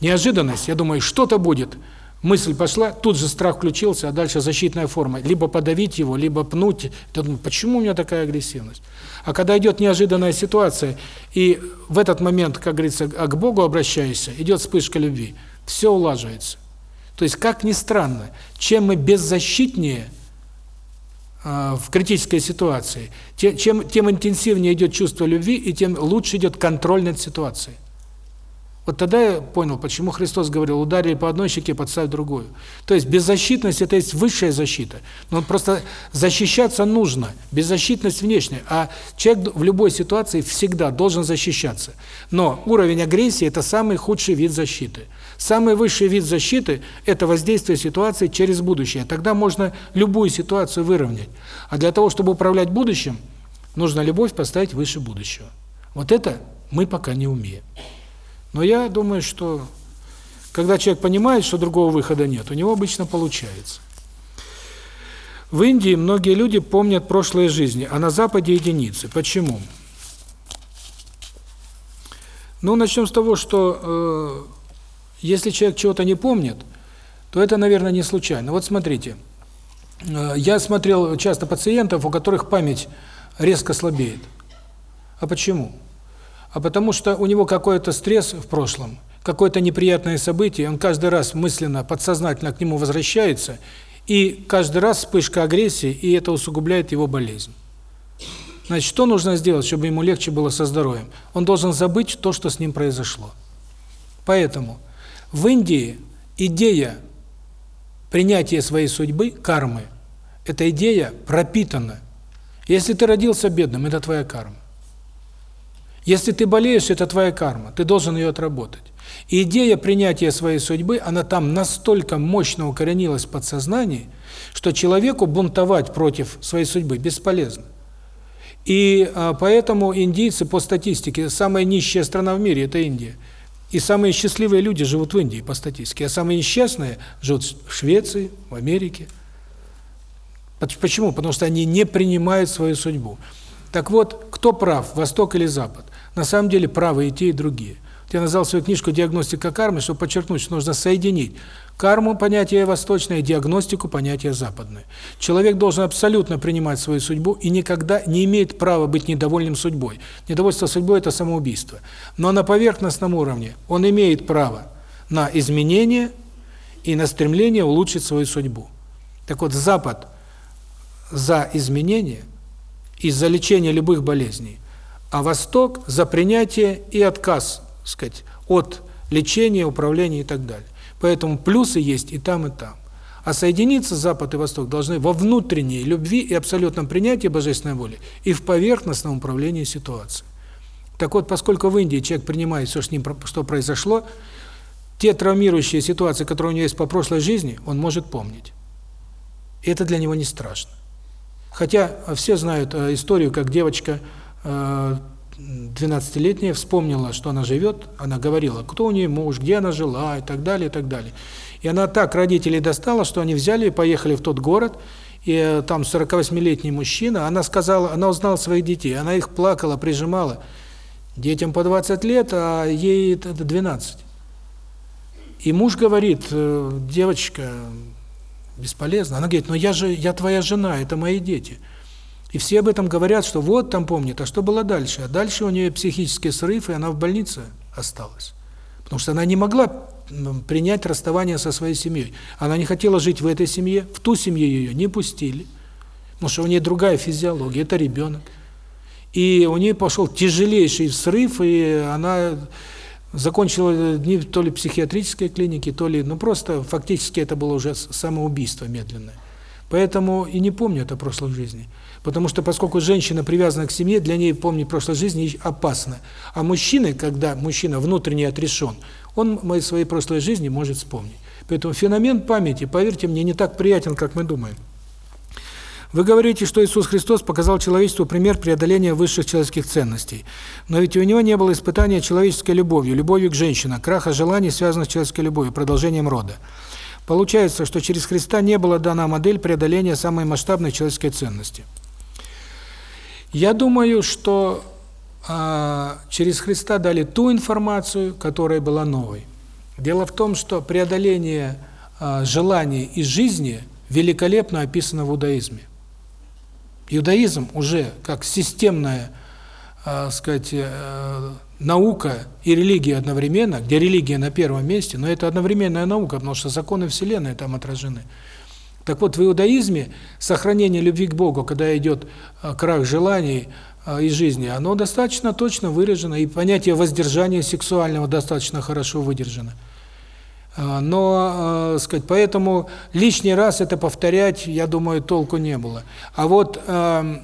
Неожиданность, я думаю, что-то будет. Мысль пошла, тут же страх включился, а дальше защитная форма. Либо подавить его, либо пнуть. Я думаю, почему у меня такая агрессивность? А когда идет неожиданная ситуация, и в этот момент, как говорится, а к Богу обращаешься, идет вспышка любви, все улаживается. То есть, как ни странно, чем мы беззащитнее э, в критической ситуации, тем, тем интенсивнее идет чувство любви, и тем лучше идет контроль над ситуацией. Вот тогда я понял, почему Христос говорил, ударили по одной щеке, подставь другую. То есть беззащитность – это есть высшая защита. Но просто защищаться нужно, беззащитность внешняя. А человек в любой ситуации всегда должен защищаться. Но уровень агрессии – это самый худший вид защиты. Самый высший вид защиты – это воздействие ситуации через будущее. Тогда можно любую ситуацию выровнять. А для того, чтобы управлять будущим, нужно любовь поставить выше будущего. Вот это мы пока не умеем. Но я думаю, что когда человек понимает, что другого выхода нет, у него обычно получается. В Индии многие люди помнят прошлые жизни, а на Западе единицы. Почему? Ну, начнем с того, что э, если человек чего-то не помнит, то это, наверное, не случайно. Вот смотрите, э, я смотрел часто пациентов, у которых память резко слабеет. А почему? А потому что у него какой-то стресс в прошлом, какое-то неприятное событие, он каждый раз мысленно, подсознательно к нему возвращается, и каждый раз вспышка агрессии, и это усугубляет его болезнь. Значит, что нужно сделать, чтобы ему легче было со здоровьем? Он должен забыть то, что с ним произошло. Поэтому в Индии идея принятия своей судьбы, кармы, эта идея пропитана. Если ты родился бедным, это твоя карма. Если ты болеешь, это твоя карма, ты должен ее отработать. И идея принятия своей судьбы, она там настолько мощно укоренилась в подсознании, что человеку бунтовать против своей судьбы бесполезно. И а, поэтому индийцы по статистике, самая нищая страна в мире – это Индия. И самые счастливые люди живут в Индии по статистике, а самые несчастные живут в Швеции, в Америке. Почему? Потому что они не принимают свою судьбу. Так вот, кто прав, Восток или Запад? На самом деле правы и те, и другие. Я назвал свою книжку «Диагностика кармы», чтобы подчеркнуть, что нужно соединить карму, понятие восточное, диагностику, понятие западное. Человек должен абсолютно принимать свою судьбу и никогда не имеет права быть недовольным судьбой. Недовольство судьбой – это самоубийство. Но на поверхностном уровне он имеет право на изменение и на стремление улучшить свою судьбу. Так вот, Запад за изменение и за лечение любых болезней – а Восток за принятие и отказ, сказать, от лечения, управления и так далее. Поэтому плюсы есть и там, и там. А соединиться Запад и Восток должны во внутренней любви и абсолютном принятии божественной воли и в поверхностном управлении ситуацией. Так вот, поскольку в Индии человек принимает все, с ним что произошло, те травмирующие ситуации, которые у него есть по прошлой жизни, он может помнить. И это для него не страшно. Хотя все знают э, историю, как девочка 12-летняя вспомнила, что она живет, она говорила, кто у нее муж, где она жила и так далее, и так далее. И она так родителей достала, что они взяли и поехали в тот город, и э, там 48-летний мужчина, она сказала, она узнала своих детей, она их плакала, прижимала. Детям по 20 лет, а ей 12. И муж говорит, э, девочка, бесполезно. Она говорит, но я же, я твоя жена, это мои дети. И все об этом говорят, что вот там помнит, а что было дальше? А дальше у нее психический срыв, и она в больнице осталась. Потому что она не могла принять расставание со своей семьей. Она не хотела жить в этой семье, в ту семью ее не пустили. Потому что у нее другая физиология, это ребенок. И у нее пошел тяжелейший срыв, и она закончила дни то ли психиатрической клинике, то ли, ну просто фактически это было уже самоубийство медленное. Поэтому и не помню это прошлой жизни. Потому что поскольку женщина привязана к семье, для нее помнить прошлой жизни опасно. А мужчина, когда мужчина внутренне отрешен, он своей прошлой жизни может вспомнить. Поэтому феномен памяти, поверьте мне, не так приятен, как мы думаем. Вы говорите, что Иисус Христос показал человечеству пример преодоления высших человеческих ценностей. Но ведь у него не было испытания человеческой любовью, любовью к женщинам, краха желаний, связанных с человеческой любовью, продолжением рода. Получается, что через Христа не была дана модель преодоления самой масштабной человеческой ценности. Я думаю, что а, через Христа дали ту информацию, которая была новой. Дело в том, что преодоление а, желаний и жизни великолепно описано в иудаизме. Иудаизм уже как системная, э, сказать, э, наука и религия одновременно, где религия на первом месте, но это одновременная наука, потому что законы Вселенной там отражены. Так вот, в иудаизме сохранение любви к Богу, когда идет э, крах желаний э, из жизни, оно достаточно точно выражено, и понятие воздержания сексуального достаточно хорошо выдержано. А, но, э, сказать, поэтому лишний раз это повторять, я думаю, толку не было. А вот э,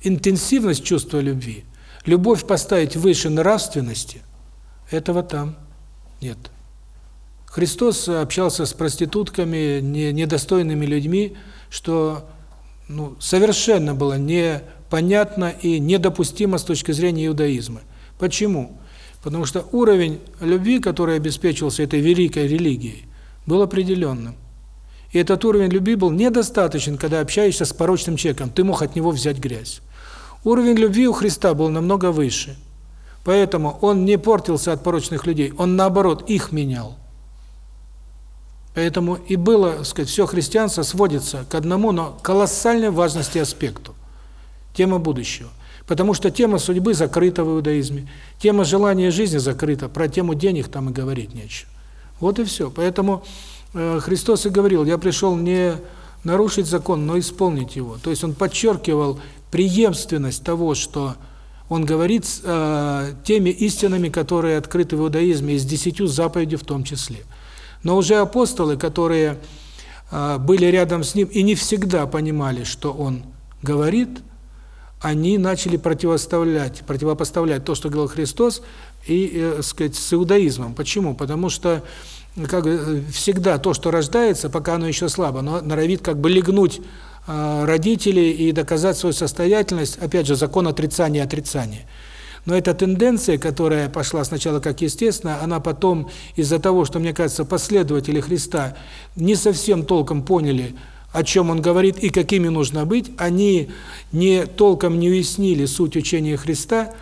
интенсивность чувства любви, любовь поставить выше нравственности, этого там нет. Христос общался с проститутками, не, недостойными людьми, что ну, совершенно было непонятно и недопустимо с точки зрения иудаизма. Почему? Потому что уровень любви, который обеспечивался этой великой религией, был определенным. И этот уровень любви был недостаточен, когда общаешься с порочным человеком, ты мог от него взять грязь. Уровень любви у Христа был намного выше. Поэтому он не портился от порочных людей, он наоборот их менял. Поэтому и было, так сказать, все христианство сводится к одному, но колоссальной важности аспекту. Тема будущего. Потому что тема судьбы закрыта в иудаизме, тема желания жизни закрыта, про тему денег там и говорить нечего. Вот и все. Поэтому э, Христос и говорил, я пришел не нарушить закон, но исполнить его. То есть он подчеркивал преемственность того, что он говорит э, теми истинами, которые открыты в иудаизме, из десятью заповедей в том числе. Но уже апостолы, которые э, были рядом с ним и не всегда понимали, что он говорит – они начали противоставлять, противопоставлять то, что говорил Христос, и, э, сказать, с иудаизмом. Почему? Потому что как всегда то, что рождается, пока оно еще слабо, но норовит как бы легнуть э, родителей и доказать свою состоятельность, опять же, закон отрицания отрицания. Но эта тенденция, которая пошла сначала как естественно, она потом из-за того, что, мне кажется, последователи Христа не совсем толком поняли, о чем он говорит и какими нужно быть, они не толком не уяснили суть учения Христа,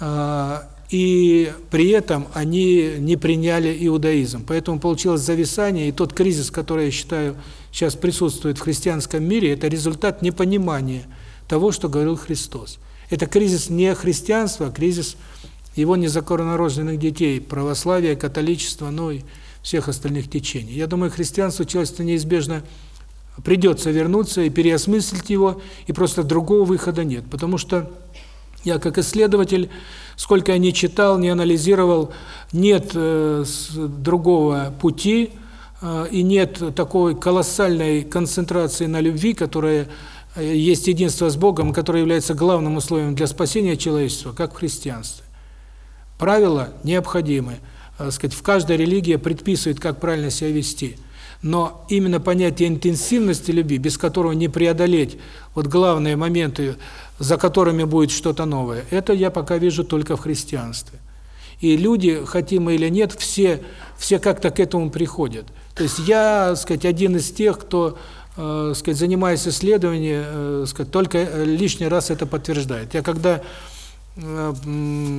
а, и при этом они не приняли иудаизм. Поэтому получилось зависание, и тот кризис, который, я считаю, сейчас присутствует в христианском мире, это результат непонимания того, что говорил Христос. Это кризис не христианства, а кризис его незаконнорожденных детей, православия, католичества, ну и всех остальных течений. Я думаю, христианство, человечество неизбежно придется вернуться и переосмыслить его, и просто другого выхода нет. Потому что я как исследователь, сколько я не читал, не анализировал, нет э, другого пути, э, и нет такой колоссальной концентрации на любви, которая есть единство с Богом, которое является главным условием для спасения человечества, как в христианстве. Правила необходимы. Э, сказать, в каждой религии предписывает, как правильно себя вести – но именно понятие интенсивности любви, без которого не преодолеть вот главные моменты, за которыми будет что-то новое, это я пока вижу только в христианстве. И люди, хотим или нет, все все как-то к этому приходят. То есть я, сказать, один из тех, кто, э, сказать, занимаясь исследованием, э, сказать, только лишний раз это подтверждает. Я когда э,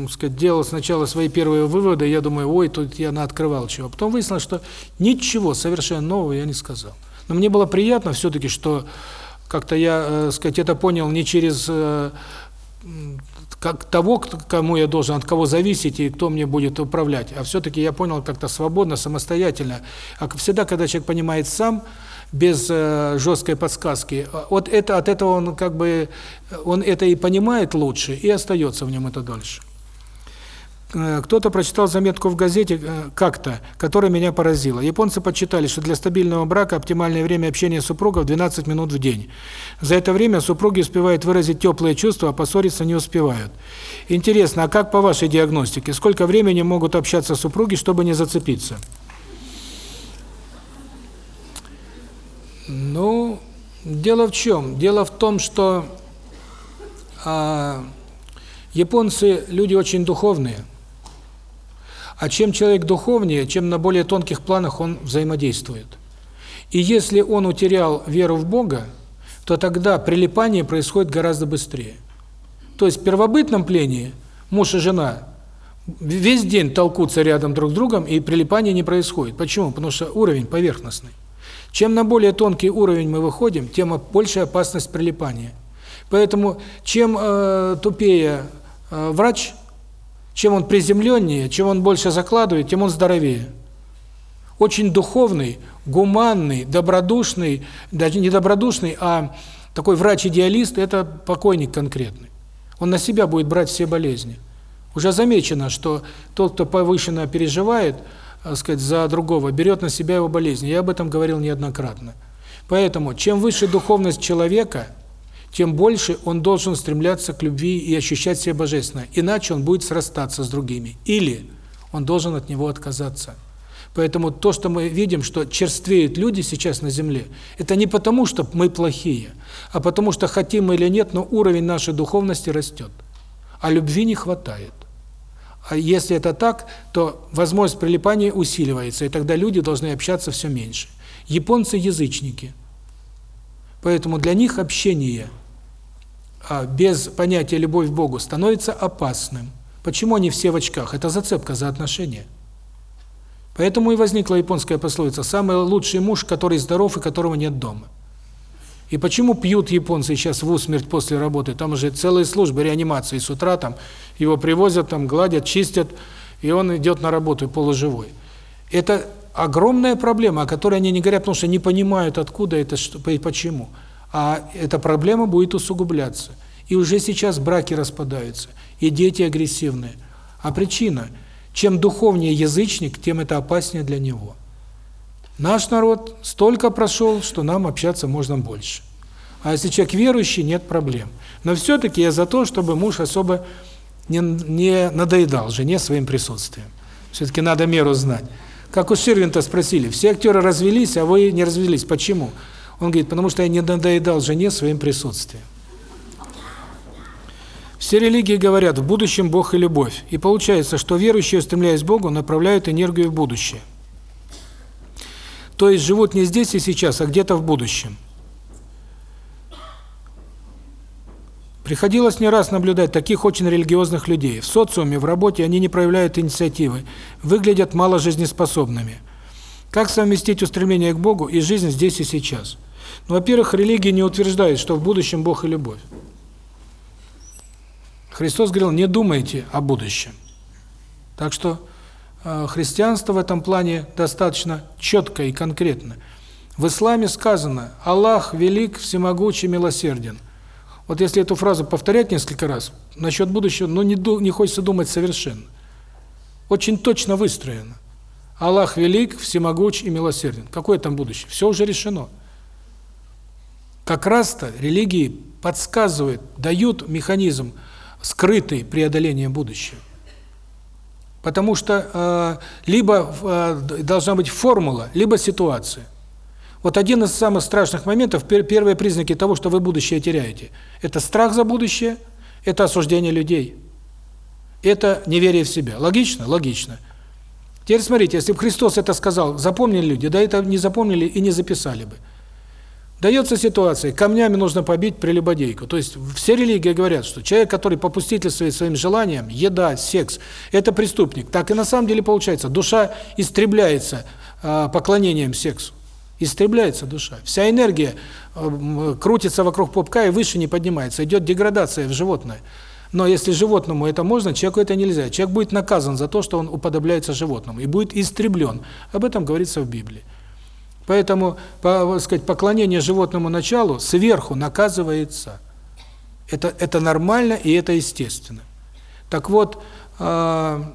сказать, делал сначала свои первые выводы, я думаю, ой, тут я наоткрывал чего. Потом выяснилось, что ничего совершенно нового я не сказал. Но мне было приятно все-таки, что как-то я, э, сказать, это понял не через э, как того, кому я должен, от кого зависеть и кто мне будет управлять, а все-таки я понял как-то свободно, самостоятельно. А всегда, когда человек понимает сам, без э, жесткой подсказки. Вот это от этого он как бы он это и понимает лучше, и остается в нем это дольше. Э, кто-то прочитал заметку в газете э, как-то, которая меня поразила. Японцы подсчитали, что для стабильного брака оптимальное время общения супругов 12 минут в день. За это время супруги успевают выразить теплые чувства, а поссориться не успевают. Интересно, а как по вашей диагностике? Сколько времени могут общаться супруги, чтобы не зацепиться? Ну, дело в чем? Дело в том, что а, японцы люди очень духовные. А чем человек духовнее, чем на более тонких планах он взаимодействует. И если он утерял веру в Бога, то тогда прилипание происходит гораздо быстрее. То есть в первобытном плении муж и жена весь день толкутся рядом друг с другом, и прилипание не происходит. Почему? Потому что уровень поверхностный. Чем на более тонкий уровень мы выходим, тем больше опасность прилипания. Поэтому чем э, тупее э, врач, чем он приземленнее, чем он больше закладывает, тем он здоровее. Очень духовный, гуманный, добродушный, даже не добродушный, а такой врач-идеалист – это покойник конкретный. Он на себя будет брать все болезни. Уже замечено, что тот, кто повышенно переживает, так сказать, за другого, берет на себя его болезни. Я об этом говорил неоднократно. Поэтому, чем выше духовность человека, тем больше он должен стремляться к любви и ощущать себя божественное. Иначе он будет срастаться с другими. Или он должен от него отказаться. Поэтому то, что мы видим, что черствеют люди сейчас на земле, это не потому, что мы плохие, а потому что хотим мы или нет, но уровень нашей духовности растет. А любви не хватает. А если это так, то возможность прилипания усиливается, и тогда люди должны общаться все меньше. Японцы язычники. Поэтому для них общение а, без понятия любовь к Богу становится опасным. Почему они все в очках? Это зацепка за отношения. Поэтому и возникла японская пословица: самый лучший муж, который здоров и которого нет дома. И почему пьют японцы сейчас в усмерть после работы? Там уже целые службы реанимации с утра там его привозят, там гладят, чистят, и он идет на работу полуживой. Это огромная проблема, о которой они не говорят, потому что не понимают, откуда это что и почему. А эта проблема будет усугубляться. И уже сейчас браки распадаются, и дети агрессивные. А причина чем духовнее язычник, тем это опаснее для него. Наш народ столько прошел, что нам общаться можно больше. А если человек верующий, нет проблем. Но все-таки я за то, чтобы муж особо не, не надоедал жене своим присутствием. Все-таки надо меру знать. Как у Ширвинта спросили, все актеры развелись, а вы не развелись. Почему? Он говорит, потому что я не надоедал жене своим присутствием. Все религии говорят, в будущем Бог и любовь. И получается, что верующие, устремляясь к Богу, направляют энергию в будущее. То есть живут не здесь и сейчас, а где-то в будущем. Приходилось не раз наблюдать таких очень религиозных людей. В социуме, в работе они не проявляют инициативы, выглядят мало жизнеспособными. Как совместить устремление к Богу и жизнь здесь и сейчас? Ну, во-первых, религия не утверждает, что в будущем Бог и любовь. Христос говорил, не думайте о будущем. Так что христианство в этом плане достаточно четко и конкретно. В исламе сказано «Аллах велик, всемогучий, милосерден». Вот если эту фразу повторять несколько раз, насчет будущего, ну не, не хочется думать совершенно. Очень точно выстроено. Аллах велик, всемогуч и милосерден. Какое там будущее? Все уже решено. Как раз-то религии подсказывают, дают механизм скрытый преодоления будущего. Потому что э, либо э, должна быть формула, либо ситуация. Вот один из самых страшных моментов, пер, первые признаки того, что вы будущее теряете, это страх за будущее, это осуждение людей, это неверие в себя. Логично? Логично. Теперь смотрите, если бы Христос это сказал, запомнили люди, да это не запомнили и не записали бы. Дается ситуация, камнями нужно побить прелюбодейку. То есть все религии говорят, что человек, который попустительствует своим желаниям, еда, секс, это преступник. Так и на самом деле получается, душа истребляется э, поклонением сексу. Истребляется душа. Вся энергия э, крутится вокруг попка и выше не поднимается. Идет деградация в животное. Но если животному это можно, человеку это нельзя. Человек будет наказан за то, что он уподобляется животному, и будет истреблен. Об этом говорится в Библии. Поэтому, по, сказать, поклонение животному началу сверху наказывается. Это это нормально и это естественно. Так вот, э, о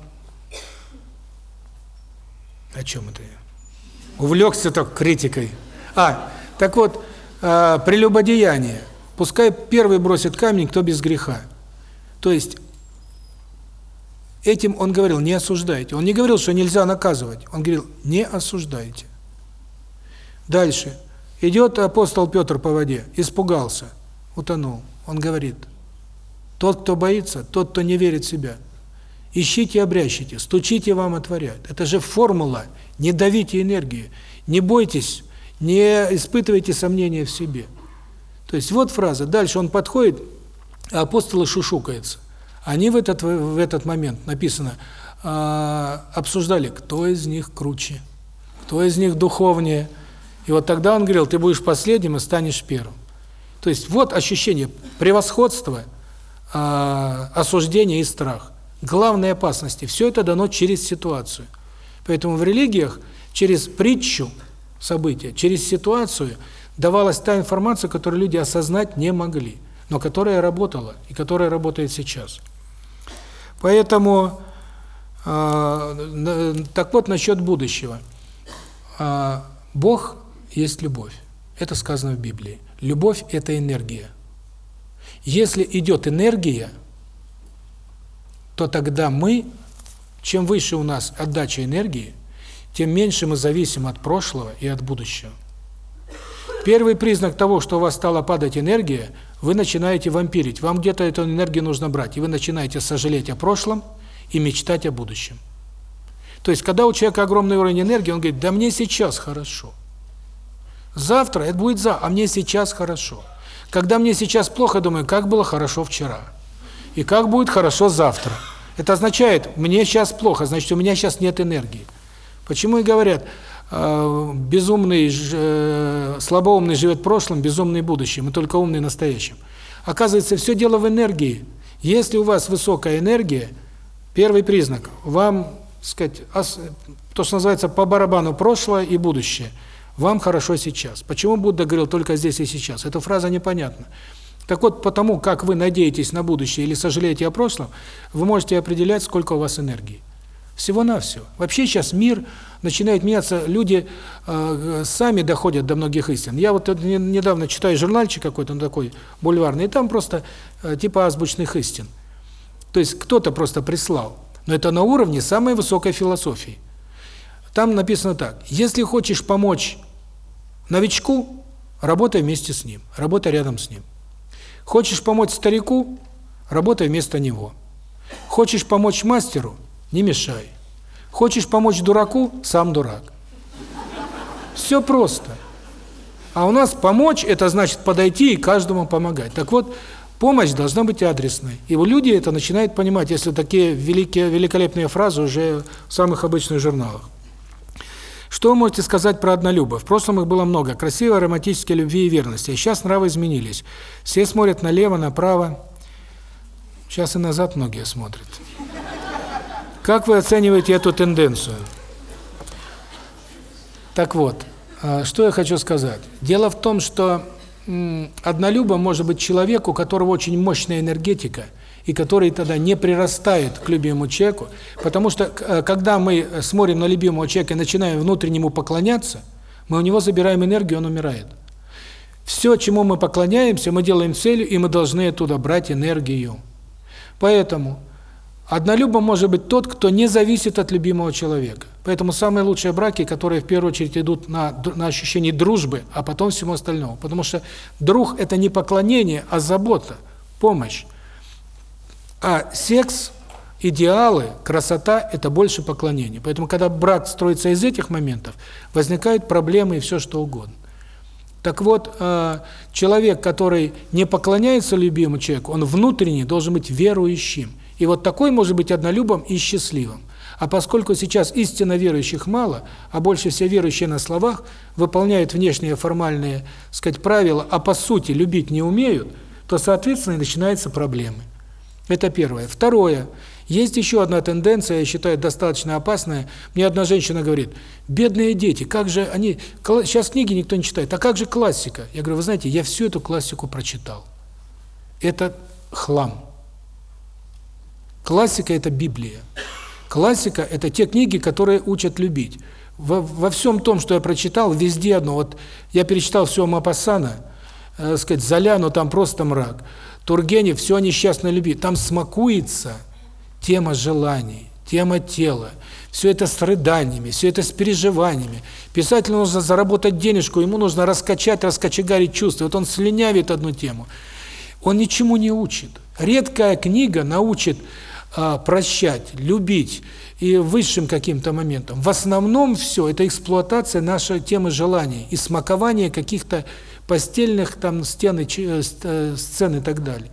чем это я? Увлекся так критикой. А, так вот, э, прелюбодеяние. Пускай первый бросит камень, кто без греха. То есть этим он говорил: не осуждайте. Он не говорил, что нельзя наказывать. Он говорил: не осуждайте. Дальше. Идет апостол Петр по воде, испугался, утонул. Он говорит, тот, кто боится, тот, кто не верит в себя. Ищите, обрящите, стучите, вам отворят. Это же формула. Не давите энергию, не бойтесь, не испытывайте сомнения в себе. То есть вот фраза. Дальше он подходит, а апостолы шушукаются. Они в этот в этот момент написано э, обсуждали, кто из них круче, кто из них духовнее. И вот тогда он говорил: "Ты будешь последним и станешь первым". То есть вот ощущение превосходства, э, осуждения и страх. Главные опасности. Все это дано через ситуацию. Поэтому в религиях через притчу события, через ситуацию давалась та информация, которую люди осознать не могли, но которая работала и которая работает сейчас. Поэтому э, так вот насчет будущего. Э, Бог есть любовь. Это сказано в Библии. Любовь – это энергия. Если идет энергия, то тогда мы, чем выше у нас отдача энергии, тем меньше мы зависим от прошлого и от будущего. Первый признак того, что у вас стала падать энергия, вы начинаете вампирить. Вам где-то эту энергию нужно брать, и вы начинаете сожалеть о прошлом и мечтать о будущем. То есть, когда у человека огромный уровень энергии, он говорит, да мне сейчас хорошо. Завтра это будет за, а мне сейчас хорошо. Когда мне сейчас плохо, думаю, как было хорошо вчера. И как будет хорошо завтра. Это означает, мне сейчас плохо, значит, у меня сейчас нет энергии. Почему и говорят, э, безумный, э, слабоумный живет прошлым, безумный будущим, и только умный настоящим. Оказывается, все дело в энергии. Если у вас высокая энергия, первый признак, вам, сказать, то, что называется, по барабану прошлое и будущее, вам хорошо сейчас. Почему Будда говорил только здесь и сейчас? Эта фраза непонятна. Так вот, потому как вы надеетесь на будущее или сожалеете о прошлом, вы можете определять, сколько у вас энергии. Всего-навсего. Вообще сейчас мир начинает меняться, люди э, сами доходят до многих истин. Я вот недавно читаю журнальчик какой-то, он такой бульварный, и там просто э, типа азбучных истин. То есть кто-то просто прислал. Но это на уровне самой высокой философии. Там написано так: если хочешь помочь новичку, работай вместе с ним, работай рядом с ним. Хочешь помочь старику, работай вместо него. Хочешь помочь мастеру, не мешай. Хочешь помочь дураку – сам дурак. Все просто. А у нас помочь – это значит подойти и каждому помогать. Так вот, помощь должна быть адресной. И люди это начинают понимать, если такие великие, великолепные фразы уже в самых обычных журналах. Что вы можете сказать про однолюбов? В прошлом их было много. Красивой, романтической любви и верности. А сейчас нравы изменились. Все смотрят налево, направо. Сейчас и назад многие смотрят. Как вы оцениваете эту тенденцию? Так вот, а, что я хочу сказать. Дело в том, что однолюбом может быть человек, у которого очень мощная энергетика, и который тогда не прирастает к любимому человеку, потому что э, когда мы смотрим на любимого человека и начинаем внутреннему поклоняться, мы у него забираем энергию, он умирает. Все, чему мы поклоняемся, мы делаем целью, и мы должны оттуда брать энергию. Поэтому Однолюбом может быть тот, кто не зависит от любимого человека. Поэтому самые лучшие браки, которые в первую очередь идут на, на ощущение дружбы, а потом всему остальному. Потому что друг – это не поклонение, а забота, помощь. А секс, идеалы, красота – это больше поклонение. Поэтому, когда брак строится из этих моментов, возникают проблемы и все что угодно. Так вот, э, человек, который не поклоняется любимому человеку, он внутренне должен быть верующим – и вот такой может быть однолюбом и счастливым. А поскольку сейчас истинно верующих мало, а больше все верующие на словах выполняют внешние формальные, сказать, правила, а по сути любить не умеют, то, соответственно, и начинаются проблемы. Это первое. Второе. Есть еще одна тенденция, я считаю, достаточно опасная. Мне одна женщина говорит, бедные дети, как же они... Сейчас книги никто не читает, а как же классика? Я говорю, вы знаете, я всю эту классику прочитал. Это хлам. Классика – это Библия. Классика – это те книги, которые учат любить. Во, во всем том, что я прочитал, везде одно. Вот я перечитал все Мапассана, э, сказать, Золяну, там просто мрак. Тургенев, все о несчастной любви. Там смакуется тема желаний, тема тела, все это с рыданиями, все это с переживаниями. Писателю нужно заработать денежку, ему нужно раскачать, раскочегарить чувства. Вот он слюнявит одну тему. Он ничему не учит. Редкая книга научит а, прощать, любить и высшим каким-то моментом. В основном все это эксплуатация нашей темы желаний и смакование каких-то постельных там стен и э, э, сцен и так далее.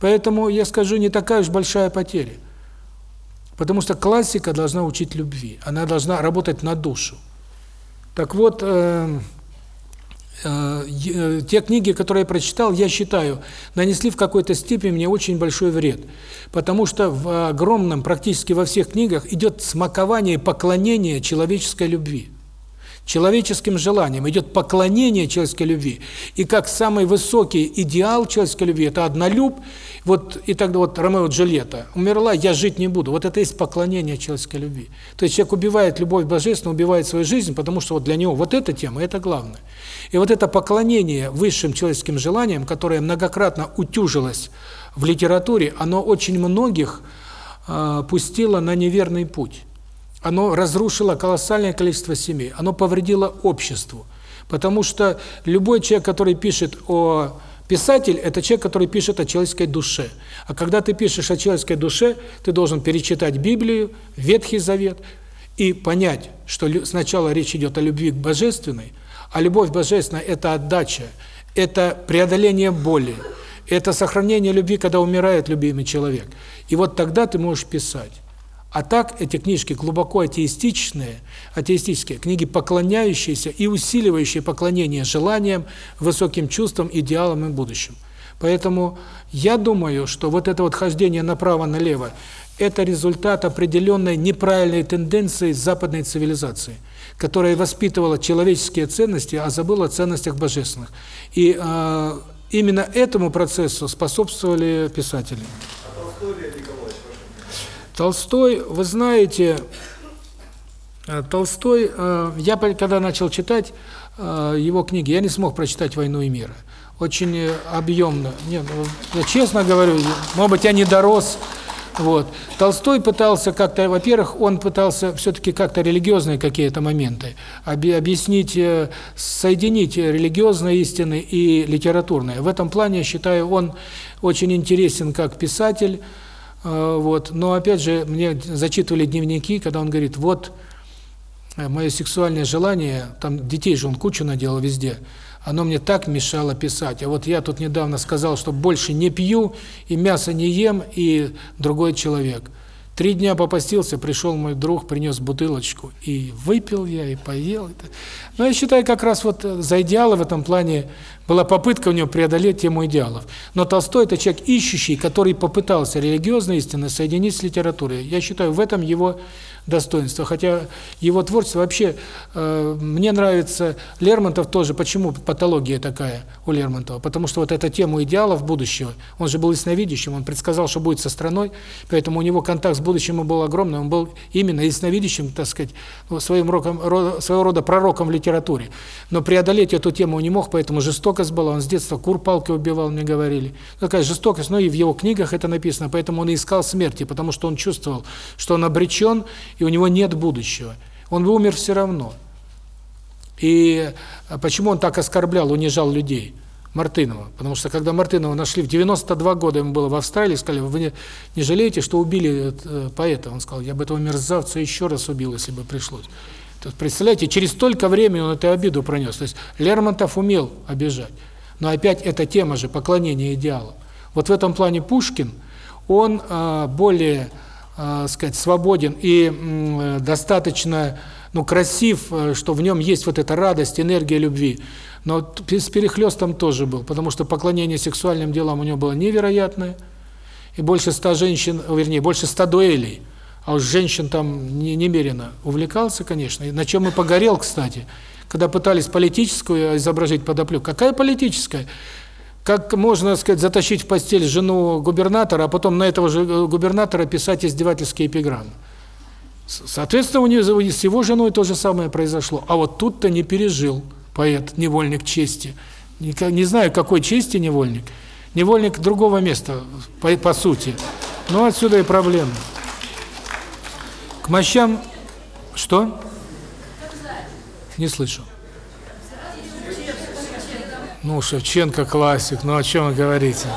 Поэтому я скажу, не такая уж большая потеря. Потому что классика должна учить любви, она должна работать на душу. Так вот, э, э, э, те книги, которые я прочитал, я считаю, нанесли в какой-то степени мне очень большой вред. Потому что в огромном, практически во всех книгах идет смакование и поклонение человеческой любви человеческим желанием, идет поклонение человеческой любви. И как самый высокий идеал человеческой любви – это однолюб, вот и тогда вот Ромео Джульетта умерла, я жить не буду. Вот это есть поклонение человеческой любви. То есть человек убивает любовь божественную, убивает свою жизнь, потому что вот для него вот эта тема – это главное. И вот это поклонение высшим человеческим желаниям, которое многократно утюжилось в литературе, оно очень многих э, пустило на неверный путь оно разрушило колоссальное количество семей, оно повредило обществу. Потому что любой человек, который пишет о... Писатель – это человек, который пишет о человеческой душе. А когда ты пишешь о человеческой душе, ты должен перечитать Библию, Ветхий Завет и понять, что сначала речь идет о любви к Божественной, а любовь Божественная – это отдача, это преодоление боли, это сохранение любви, когда умирает любимый человек. И вот тогда ты можешь писать. А так эти книжки глубоко атеистичные, атеистические, книги поклоняющиеся и усиливающие поклонение желаниям, высоким чувствам, идеалам и будущим. Поэтому я думаю, что вот это вот хождение направо-налево – это результат определенной неправильной тенденции западной цивилизации, которая воспитывала человеческие ценности, а забыла о ценностях божественных. И э, именно этому процессу способствовали писатели. Толстой, вы знаете, э, Толстой, э, я когда начал читать э, его книги, я не смог прочитать «Войну и мир». Очень объемно. Нет, ну, я честно говорю, может быть, я не дорос. Вот. Толстой пытался как-то, во-первых, он пытался все-таки как-то религиозные какие-то моменты объяснить, соединить религиозные истины и литературные. В этом плане, я считаю, он очень интересен как писатель, вот. Но опять же, мне зачитывали дневники, когда он говорит, вот э, мое сексуальное желание, там детей же он кучу наделал везде, оно мне так мешало писать. А вот я тут недавно сказал, что больше не пью, и мясо не ем, и другой человек – Три дня попастился, пришел мой друг, принес бутылочку, и выпил я, и поел. Но я считаю, как раз вот э, за идеалы в этом плане была попытка у него преодолеть тему идеалов. Но Толстой – это человек ищущий, который попытался религиозные истины соединить с литературой. Я считаю, в этом его достоинство. Хотя его творчество вообще... Э, мне нравится Лермонтов тоже. Почему патология такая у Лермонтова? Потому что вот эта тема идеалов будущего, он же был ясновидящим, он предсказал, что будет со страной, поэтому у него контакт с будущим был огромный, он был именно ясновидящим, так сказать, своим роком, своего рода пророком в литературе. Но преодолеть эту тему он не мог, поэтому жестокость была, он с детства кур палкой убивал, мне говорили. Такая жестокость, но и в его книгах это написано, поэтому он и искал смерти, потому что он чувствовал, что он обречен, и у него нет будущего. Он бы умер все равно. И а, почему он так оскорблял, унижал людей? Мартынова. Потому что когда Мартынова нашли в 92 года, ему было в Австралии, сказали, вы не, не жалеете, что убили э, поэта? Он сказал, я бы этого мерзавца еще раз убил, если бы пришлось. Представляете, через столько времени он эту обиду пронес. То есть Лермонтов умел обижать. Но опять эта тема же поклонения идеалам. Вот в этом плане Пушкин, он э, более э, сказать, свободен и э, достаточно ну, красив, э, что в нем есть вот эта радость, энергия любви. Но с перехлестом тоже был, потому что поклонение сексуальным делам у него было невероятное. И больше ста женщин, вернее, больше ста дуэлей. А уж женщин там не, немерено увлекался, конечно. На чем и погорел, кстати. Когда пытались политическую изображить подоплеку. Какая политическая? Как можно, сказать, затащить в постель жену губернатора, а потом на этого же э, губернатора писать издевательские эпиграммы? Соответственно, у него с его женой то же самое произошло. А вот тут-то не пережил поэт, невольник чести. Не, не знаю, какой чести невольник. Невольник другого места, по, по сути. Но отсюда и проблема. К мощам... Что? Не слышу. Ну, Шевченко классик, ну о чем вы говорите?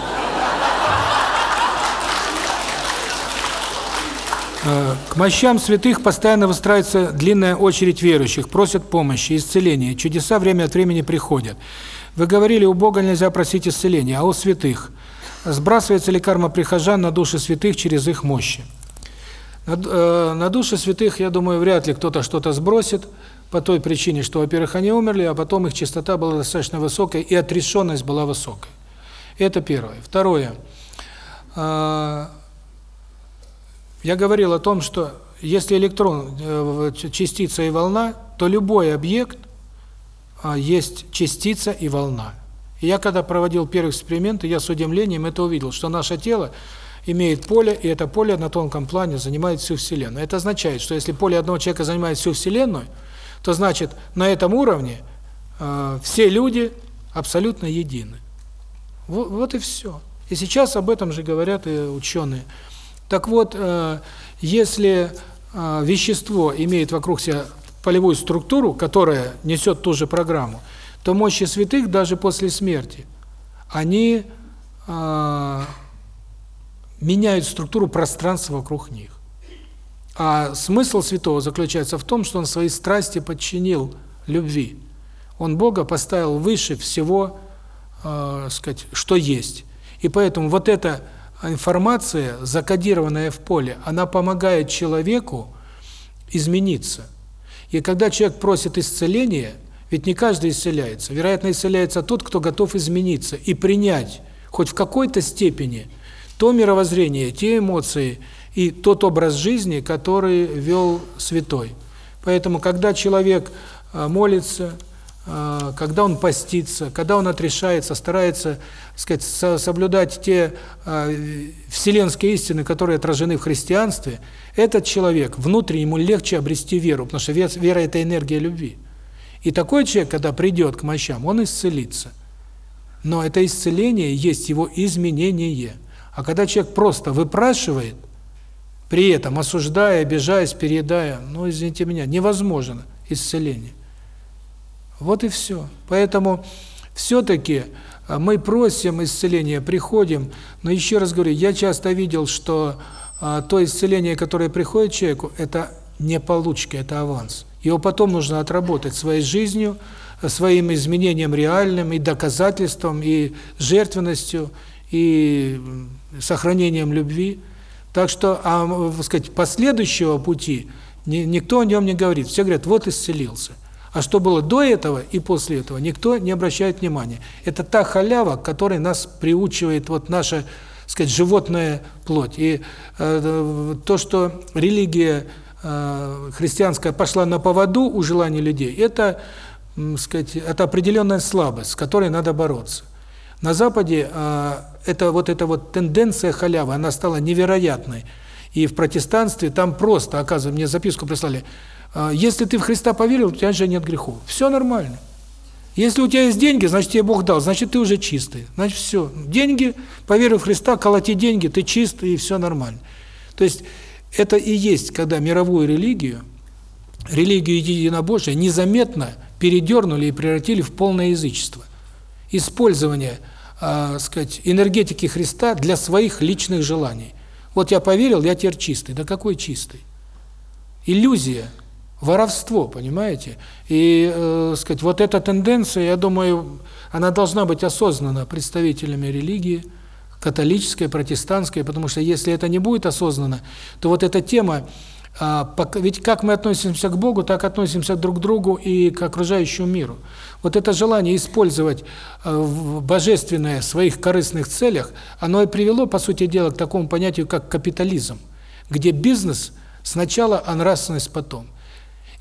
Э, к мощам святых постоянно выстраивается длинная очередь верующих, просят помощи, исцеления, чудеса время от времени приходят. Вы говорили, у Бога нельзя просить исцеления, а у святых. Сбрасывается ли карма прихожан на души святых через их мощи? На, э, на души святых, я думаю, вряд ли кто-то что-то сбросит, по той причине, что, во-первых, они умерли, а потом их чистота была достаточно высокой, и отрешенность была высокой. Это первое. Второе. Э, я говорил о том, что если электрон, э, частица и волна, то любой объект а, есть частица и волна. И я когда проводил первые эксперименты, я с удивлением это увидел, что наше тело имеет поле, и это поле на тонком плане занимает всю Вселенную. Это означает, что если поле одного человека занимает всю Вселенную, то значит на этом уровне э, все люди абсолютно едины. Вот, вот и все. И сейчас об этом же говорят и ученые. Так вот, э, если э, вещество имеет вокруг себя полевую структуру, которая несет ту же программу, то мощи святых даже после смерти, они э, меняют структуру пространства вокруг них. А смысл святого заключается в том, что он свои страсти подчинил любви. Он Бога поставил выше всего, э, сказать, что есть. И поэтому вот эта информация, закодированная в поле, она помогает человеку измениться. И когда человек просит исцеления, ведь не каждый исцеляется. Вероятно, исцеляется тот, кто готов измениться и принять хоть в какой-то степени то мировоззрение, те эмоции и тот образ жизни, который вел святой. Поэтому, когда человек а, молится, а, когда он постится, когда он отрешается, старается, сказать, соблюдать те а, вселенские истины, которые отражены в христианстве, этот человек, внутренне ему легче обрести веру, потому что вера – это энергия любви. И такой человек, когда придет к мощам, он исцелится. Но это исцеление есть его изменение. А когда человек просто выпрашивает, при этом осуждая, обижаясь, переедая, ну, извините меня, невозможно исцеление. Вот и все. Поэтому все-таки а, мы просим исцеления, приходим, но еще раз говорю, я часто видел, что а, то исцеление, которое приходит человеку, это не получка, это аванс. Его потом нужно отработать своей жизнью, своим изменением реальным, и доказательством, и жертвенностью, и сохранением любви. Так что, а, сказать, последующего пути никто о нем не говорит. Все говорят, вот исцелился. А что было до этого и после этого, никто не обращает внимания. Это та халява, которой нас приучивает вот наша, сказать, животная плоть. И э, то, что религия э, христианская пошла на поводу у желаний людей, это, сказать, это определенная слабость, с которой надо бороться. На Западе э, это вот эта вот тенденция халявы, она стала невероятной. И в протестанстве там просто, оказывается, мне записку прислали – а, если ты в Христа поверил, у тебя же нет грехов. Все нормально. Если у тебя есть деньги, значит, тебе Бог дал, значит, ты уже чистый. Значит, все. Деньги, поверил в Христа, колоти деньги, ты чистый, и все нормально. То есть, это и есть, когда мировую религию, религию единобожия, незаметно передернули и превратили в полное язычество. Использование, э, сказать, энергетики Христа для своих личных желаний. Вот я поверил, я теперь чистый. Да какой чистый? Иллюзия воровство, понимаете? И, э, сказать, вот эта тенденция, я думаю, она должна быть осознана представителями религии, католической, протестантской, потому что если это не будет осознанно, то вот эта тема, ведь как мы относимся к Богу, так относимся друг к другу и к окружающему миру. Вот это желание использовать э, божественное в своих корыстных целях, оно и привело, по сути дела, к такому понятию, как капитализм, где бизнес сначала, а нравственность потом.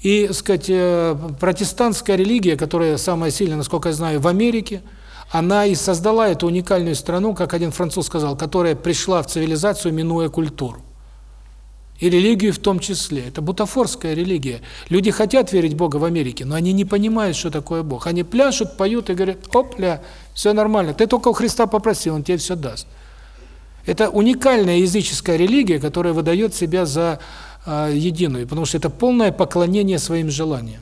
И, сказать, э, протестантская религия, которая самая сильная, насколько я знаю, в Америке, она и создала эту уникальную страну, как один француз сказал, которая пришла в цивилизацию, минуя культуру. И религию в том числе. Это бутафорская религия. Люди хотят верить Бога в Америке, но они не понимают, что такое Бог. Они пляшут, поют и говорят, опля, все нормально. Ты только у Христа попросил, Он тебе все даст. Это уникальная языческая религия, которая выдает себя за а, единую, потому что это полное поклонение своим желаниям.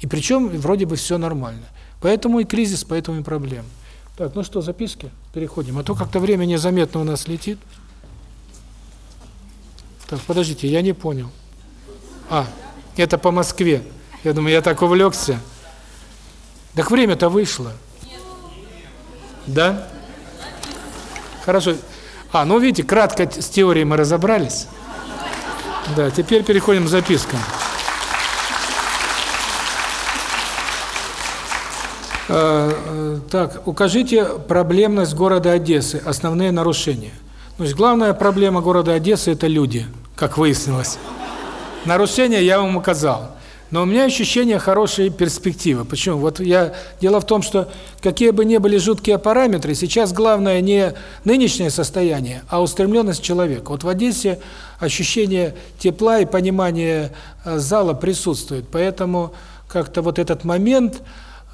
И причем вроде бы все нормально. Поэтому и кризис, поэтому и проблемы. Так, ну что, записки? Переходим. А то как-то время незаметно у нас летит. Так, подождите, я не понял. А, это по Москве. Я думаю, я так увлекся. Так время-то вышло. Да? Хорошо. А, ну видите, кратко с теорией мы разобрались. Да, теперь переходим к запискам. Э, э, так, укажите проблемность города Одессы, основные нарушения. То есть главная проблема города Одессы – это люди, как выяснилось. Нарушения я вам указал. Но у меня ощущение хорошей перспективы. Почему? Вот я дело в том, что какие бы ни были жуткие параметры, сейчас главное не нынешнее состояние, а устремленность человека. Вот в Одессе ощущение тепла и понимание э, зала присутствует. Поэтому как-то вот этот момент,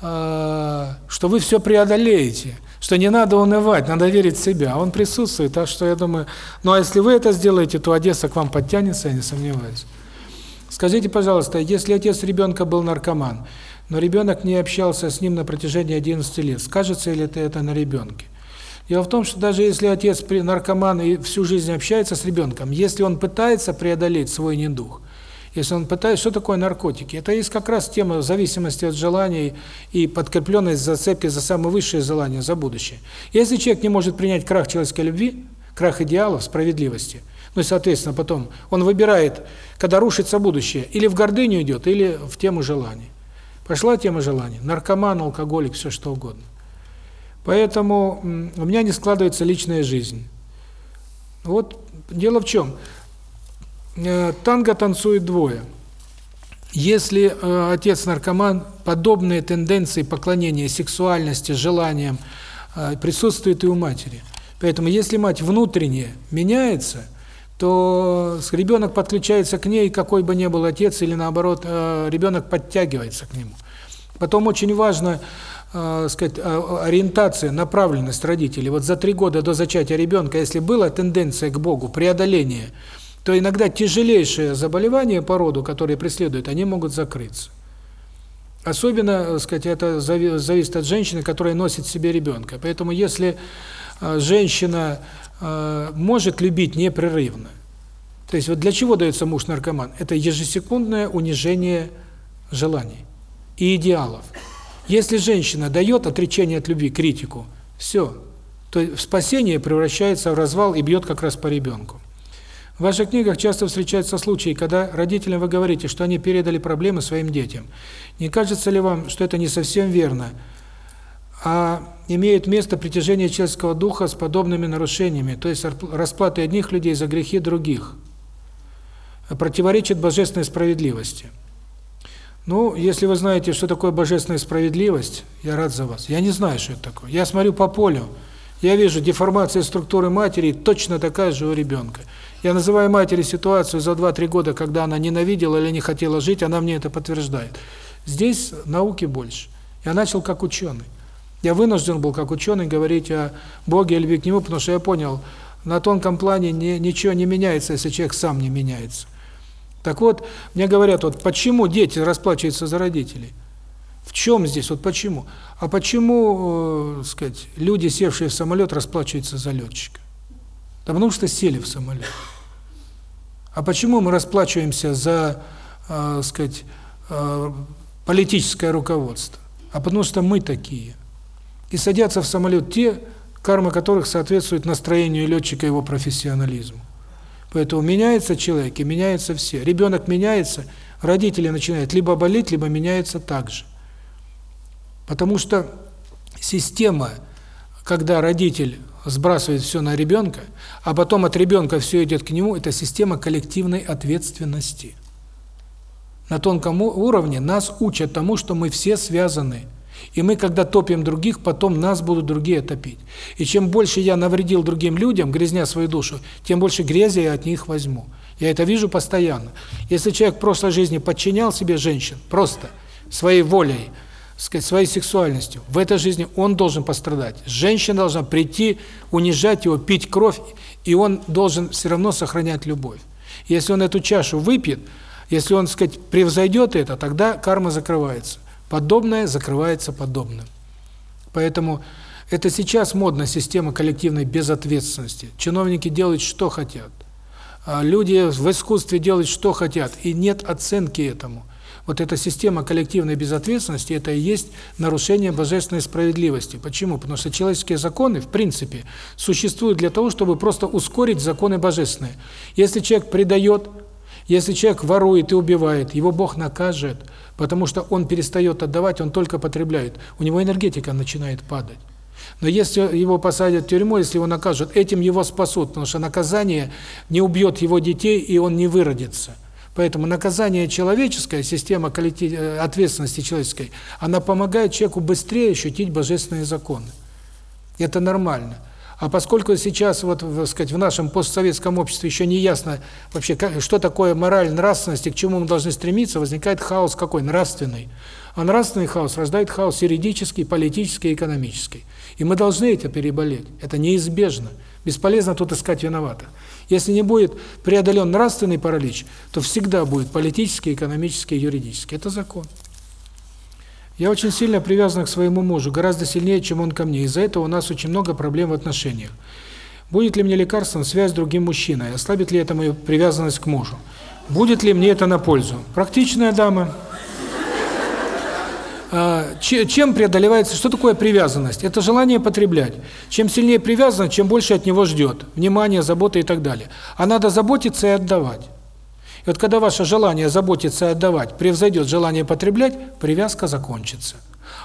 э, что вы все преодолеете, что не надо унывать, надо верить в себя, он присутствует. Так что я думаю, ну а если вы это сделаете, то Одесса к вам подтянется, я не сомневаюсь. Скажите, пожалуйста, если отец ребенка был наркоман, но ребенок не общался с ним на протяжении 11 лет, скажется ли это на ребенке? Дело в том, что даже если отец наркоман и всю жизнь общается с ребенком, если он пытается преодолеть свой недуг, если он пытается, что такое наркотики? Это есть как раз тема зависимости от желаний и подкрепленность зацепки за самые высшие желания, за будущее. Если человек не может принять крах человеческой любви, крах идеалов, справедливости – ну и, соответственно, потом он выбирает, когда рушится будущее, или в гордыню идет, или в тему желаний. Пошла тема желаний. Наркоман, алкоголик, все что угодно. Поэтому у меня не складывается личная жизнь. Вот дело в чем. Э, танго танцует двое. Если э, отец наркоман, подобные тенденции поклонения сексуальности, желаниям э, присутствуют и у матери. Поэтому если мать внутренне меняется, то ребенок подключается к ней, какой бы ни был отец, или наоборот, э, ребенок подтягивается к нему. Потом очень важно, э, сказать, ориентация, направленность родителей. Вот за три года до зачатия ребенка, если была тенденция к Богу, преодоление, то иногда тяжелейшие заболевания по роду, которые преследуют, они могут закрыться. Особенно, сказать, это зависит от женщины, которая носит в себе ребенка. Поэтому если женщина Э, может любить непрерывно. То есть вот для чего дается муж-наркоман? Это ежесекундное унижение желаний и идеалов. Если женщина дает отречение от любви, критику, все, то спасение превращается в развал и бьет как раз по ребенку. В ваших книгах часто встречаются случаи, когда родителям вы говорите, что они передали проблемы своим детям. Не кажется ли вам, что это не совсем верно? а имеет место притяжение человеческого духа с подобными нарушениями, то есть расплаты одних людей за грехи других, противоречит божественной справедливости. Ну, если вы знаете, что такое божественная справедливость, я рад за вас. Я не знаю, что это такое. Я смотрю по полю, я вижу деформация структуры матери точно такая же у ребенка. Я называю матери ситуацию за 2-3 года, когда она ненавидела или не хотела жить, она мне это подтверждает. Здесь науки больше. Я начал как ученый. Я вынужден был, как ученый, говорить о Боге и любви к Нему, потому что я понял, на тонком плане не, ничего не меняется, если человек сам не меняется. Так вот, мне говорят, вот почему дети расплачиваются за родителей? В чем здесь, вот почему? А почему, э, сказать, люди, севшие в самолет, расплачиваются за летчика? Да потому что сели в самолет. А почему мы расплачиваемся за, э, сказать, э, политическое руководство? А потому что мы такие и садятся в самолет те, карма которых соответствует настроению летчика и его профессионализму. Поэтому меняется человек, и меняются все. Ребенок меняется, родители начинают либо болеть, либо меняются также. Потому что система, когда родитель сбрасывает все на ребенка, а потом от ребенка все идет к нему, это система коллективной ответственности. На тонком уровне нас учат тому, что мы все связаны – и мы, когда топим других, потом нас будут другие топить. И чем больше я навредил другим людям, грязня свою душу, тем больше грязи я от них возьму. Я это вижу постоянно. Если человек в прошлой жизни подчинял себе женщин, просто своей волей, сказать, своей сексуальностью, в этой жизни он должен пострадать. Женщина должна прийти, унижать его, пить кровь, и он должен все равно сохранять любовь. Если он эту чашу выпьет, если он, сказать, превзойдет это, тогда карма закрывается. Подобное закрывается подобным. Поэтому это сейчас модная система коллективной безответственности. Чиновники делают, что хотят. А люди в искусстве делают, что хотят. И нет оценки этому. Вот эта система коллективной безответственности – это и есть нарушение божественной справедливости. Почему? Потому что человеческие законы, в принципе, существуют для того, чтобы просто ускорить законы божественные. Если человек предает, если человек ворует и убивает, его Бог накажет, потому что он перестает отдавать, он только потребляет. У него энергетика начинает падать. Но если его посадят в тюрьму, если его накажут, этим его спасут, потому что наказание не убьет его детей, и он не выродится. Поэтому наказание человеческое, система э, ответственности человеческой, она помогает человеку быстрее ощутить божественные законы. Это нормально. А поскольку сейчас вот, так сказать, в нашем постсоветском обществе еще не ясно вообще, как, что такое мораль, нравственность и к чему мы должны стремиться, возникает хаос какой? Нравственный. А нравственный хаос рождает хаос юридический, политический, экономический. И мы должны это переболеть. Это неизбежно. Бесполезно тут искать виноватых. Если не будет преодолен нравственный паралич, то всегда будет политический, экономический, юридический. Это закон. Я очень сильно привязан к своему мужу, гораздо сильнее, чем он ко мне. Из-за этого у нас очень много проблем в отношениях. Будет ли мне лекарством связь с другим мужчиной? Ослабит ли это мою привязанность к мужу? Будет ли мне это на пользу? Практичная дама. А, чем преодолевается, что такое привязанность? Это желание потреблять. Чем сильнее привязан, чем больше от него ждет. Внимание, забота и так далее. А надо заботиться и отдавать. И вот когда ваше желание заботиться и отдавать превзойдет желание потреблять, привязка закончится.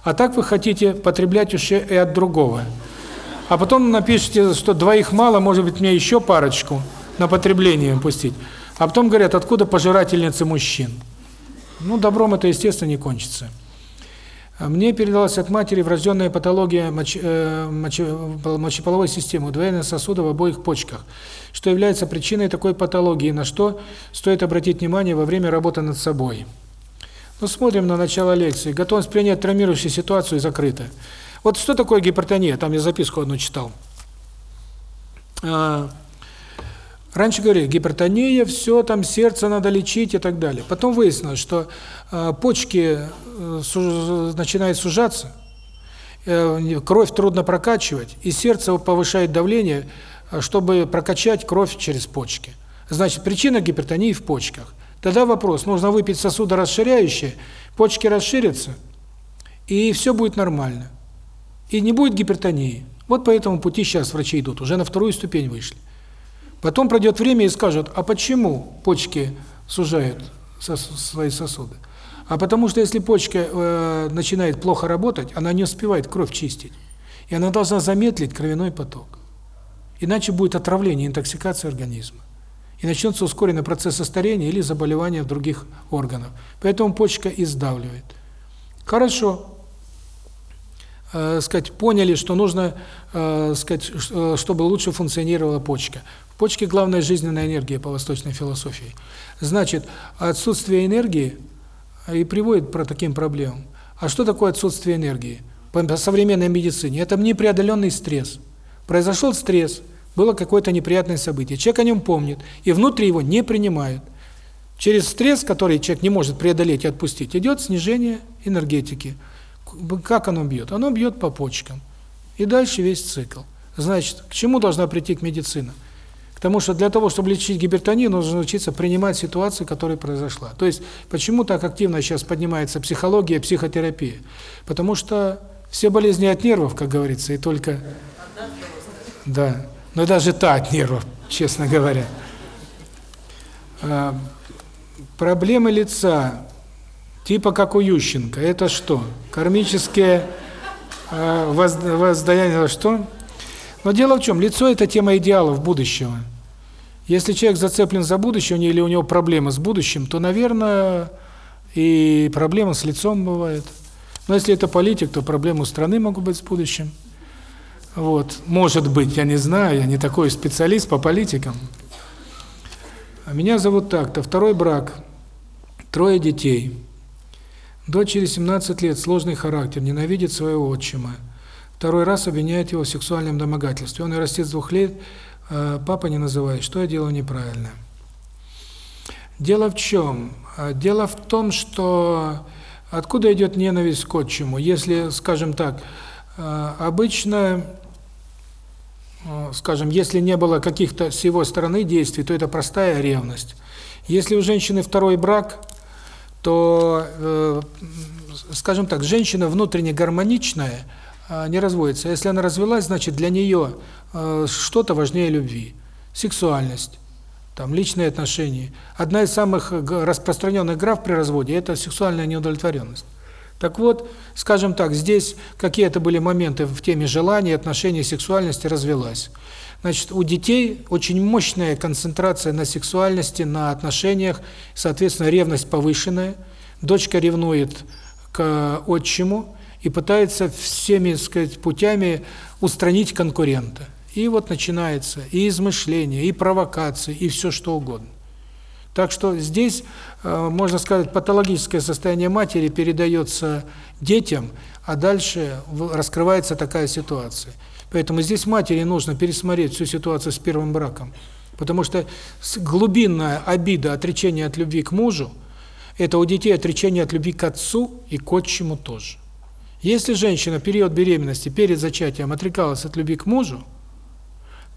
А так вы хотите потреблять еще и от другого. А потом напишите, что двоих мало, может быть, мне еще парочку на потребление пустить. А потом говорят, откуда пожирательницы мужчин? Ну, добром это, естественно, не кончится. Мне передалась от матери врожденная патология моч, э, моч, мочеполовой системы, удвоение сосудов в обоих почках, что является причиной такой патологии, на что стоит обратить внимание во время работы над собой. Ну, смотрим на начало лекции. Готовность принять травмирующую ситуацию закрыта. Вот что такое гипертония? Там я записку одну читал. Раньше говорили, гипертония, все, там сердце надо лечить и так далее. Потом выяснилось, что э, почки э, начинают сужаться, э, кровь трудно прокачивать, и сердце повышает давление, чтобы прокачать кровь через почки. Значит, причина гипертонии в почках. Тогда вопрос, нужно выпить сосудорасширяющее, почки расширятся, и все будет нормально. И не будет гипертонии. Вот по этому пути сейчас врачи идут, уже на вторую ступень вышли. Потом пройдет время и скажут, а почему почки сужают свои сосуды? А потому что если почка э, начинает плохо работать, она не успевает кровь чистить. И она должна замедлить кровяной поток. Иначе будет отравление, интоксикация организма. И начнется ускоренный процесс старения или заболевания других органах. Поэтому почка издавливает. Хорошо. Э, сказать, поняли, что нужно, э, сказать, э, чтобы лучше функционировала почка. Почки – главная жизненная энергия по восточной философии. Значит, отсутствие энергии и приводит к таким проблемам. А что такое отсутствие энергии? По современной медицине это непреодоленный стресс. Произошел стресс, было какое-то неприятное событие. Человек о нем помнит, и внутри его не принимают. Через стресс, который человек не может преодолеть и отпустить, идет снижение энергетики. Как оно бьет? Оно бьет по почкам. И дальше весь цикл. Значит, к чему должна прийти медицина? Потому что для того, чтобы лечить гипертонию, нужно научиться принимать ситуацию, которая произошла. То есть, почему так активно сейчас поднимается психология, психотерапия? Потому что все болезни от нервов, как говорится, и только... Да, но даже та от нервов, честно говоря. А, проблемы лица, типа как у Ющенко, это что? Кармические а, воздаяния, что? Но дело в чем? Лицо – это тема идеалов будущего. Если человек зацеплен за будущее или у него проблемы с будущим, то, наверное, и проблемы с лицом бывают. Но если это политик, то проблемы у страны могут быть с будущим. Вот, может быть, я не знаю, я не такой специалист по политикам. А меня зовут так-то, второй брак, трое детей. Дочери 17 лет, сложный характер, ненавидит своего отчима. Второй раз обвиняет его в сексуальном домогательстве. Он и растет с двух лет, а папа не называет. Что я делаю неправильно? Дело в чем? А, Дело в том, что откуда идет ненависть к отчиму? Если, скажем так, э, обычно, э, скажем, если не было каких-то с его стороны действий, то это простая ревность. Если у женщины второй брак, то, э, скажем так, женщина внутренне гармоничная, э, не разводится. Если она развелась, значит, для нее э, что-то важнее любви. Сексуальность, там личные отношения. Одна из самых распространенных граф при разводе – это сексуальная неудовлетворенность. Так вот, скажем так, здесь какие-то были моменты в теме желания, отношений, сексуальности развелась. Значит, у детей очень мощная концентрация на сексуальности, на отношениях, соответственно, ревность повышенная. Дочка ревнует к отчиму и пытается всеми, так сказать, путями устранить конкурента. И вот начинается и измышление, и провокации, и все что угодно. Так что здесь, э, можно сказать, патологическое состояние матери передается детям, а дальше раскрывается такая ситуация. Поэтому здесь матери нужно пересмотреть всю ситуацию с первым браком. Потому что глубинная обида, отречение от любви к мужу, это у детей отречение от любви к отцу и к отчиму тоже. Если женщина в период беременности, перед зачатием отрекалась от любви к мужу,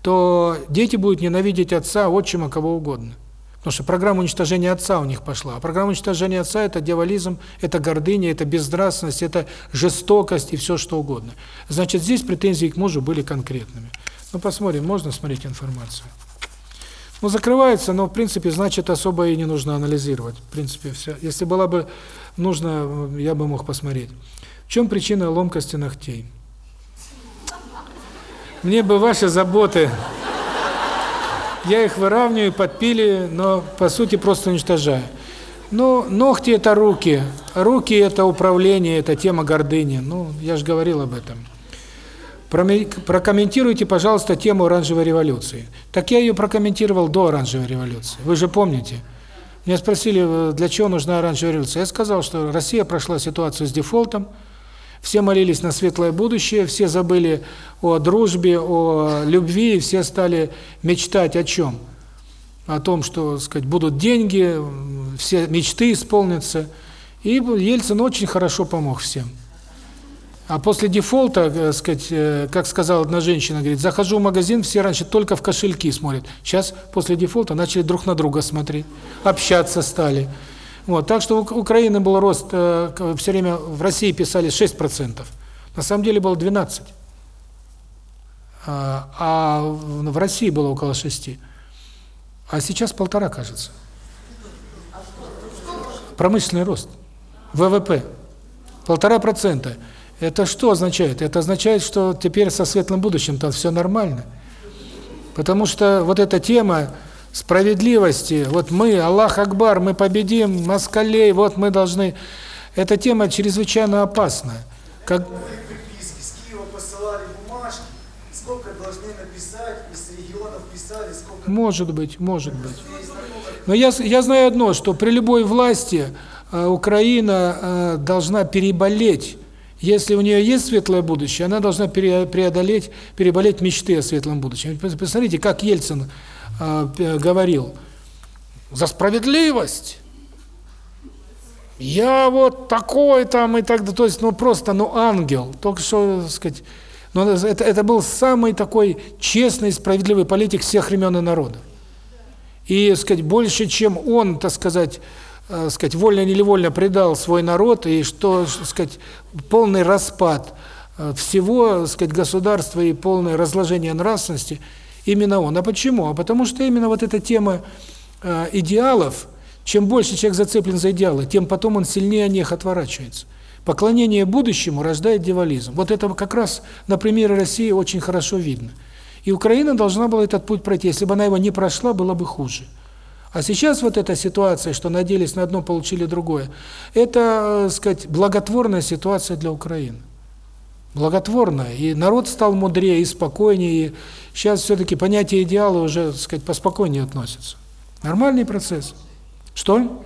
то дети будут ненавидеть отца, отчима, кого угодно. Потому что программа уничтожения отца у них пошла. А программа уничтожения отца – это дьяволизм, это гордыня, это безнравственность, это жестокость и все что угодно. Значит, здесь претензии к мужу были конкретными. Ну, посмотрим, можно смотреть информацию? Ну, закрывается, но, в принципе, значит, особо и не нужно анализировать. В принципе, все. Если было бы нужно, я бы мог посмотреть. В чем причина ломкости ногтей? Мне бы ваши заботы. Я их выравниваю, подпили, но по сути просто уничтожаю. Ну, ногти это руки, руки это управление, это тема гордыни. Ну, я же говорил об этом. Прокомментируйте, пожалуйста, тему оранжевой революции. Так я ее прокомментировал до оранжевой революции. Вы же помните? Меня спросили, э, для чего нужна оранжевая революция. Я сказал, что Россия прошла ситуацию с дефолтом, все молились на светлое будущее, все забыли о дружбе, о любви, и все стали мечтать о чем? О том, что, сказать, будут деньги, все мечты исполнятся. И Ельцин очень хорошо помог всем. А после дефолта, э, сказать, э, как сказала одна женщина, говорит, захожу в магазин, все раньше только в кошельки смотрят. Сейчас после дефолта начали друг на друга смотреть, общаться стали. Вот, так что у Ук- Украины был рост, э, все время в России писали 6%, на самом деле было 12%. А, а в России было около 6%. А сейчас полтора, кажется. Промышленный рост. ВВП. Полтора процента. Это что означает? Это означает, что теперь со светлым будущим там все нормально. Потому что вот эта тема справедливости, вот мы, Аллах Акбар, мы победим москалей, вот мы должны... Эта тема чрезвычайно опасна. Как... Может быть, может быть. Но я, я знаю одно, что при любой власти э, Украина э, должна переболеть. Если у нее есть светлое будущее, она должна пере- преодолеть, переболеть мечты о светлом будущем. Посмотрите, как Ельцин говорил, за справедливость. Я вот такой там и так далее. То есть, ну просто, ну ангел. Только что, так сказать, ну, это, это был самый такой честный, справедливый политик всех времен и народов. И, сказать, больше, чем он, так сказать, э, сказать, вольно или невольно предал свой народ, и что, сказать, полный распад э, всего, сказать, государства и полное разложение нравственности, именно он. А почему? А потому что именно вот эта тема э, идеалов, чем больше человек зацеплен за идеалы, тем потом он сильнее от них отворачивается. Поклонение будущему рождает дьяволизм. Вот это как раз на примере России очень хорошо видно. И Украина должна была этот путь пройти. Если бы она его не прошла, было бы хуже. А сейчас вот эта ситуация, что надеялись на одно, получили другое, это, э, сказать, благотворная ситуация для Украины. Благотворная. И народ стал мудрее и спокойнее. И сейчас все-таки понятие идеала уже, так сказать, поспокойнее относятся. Нормальный процесс. Что?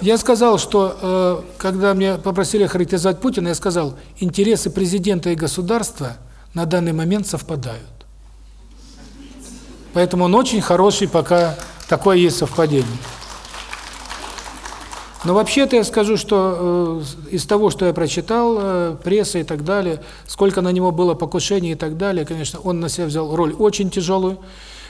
Я сказал, что э, когда меня попросили характеризовать Путина, я сказал, интересы президента и государства на данный момент совпадают. Поэтому он очень хороший, пока такое есть совпадение. Но вообще-то я скажу, что э, из того, что я прочитал, э, пресса и так далее, сколько на него было покушений и так далее, конечно, он на себя взял роль очень тяжелую,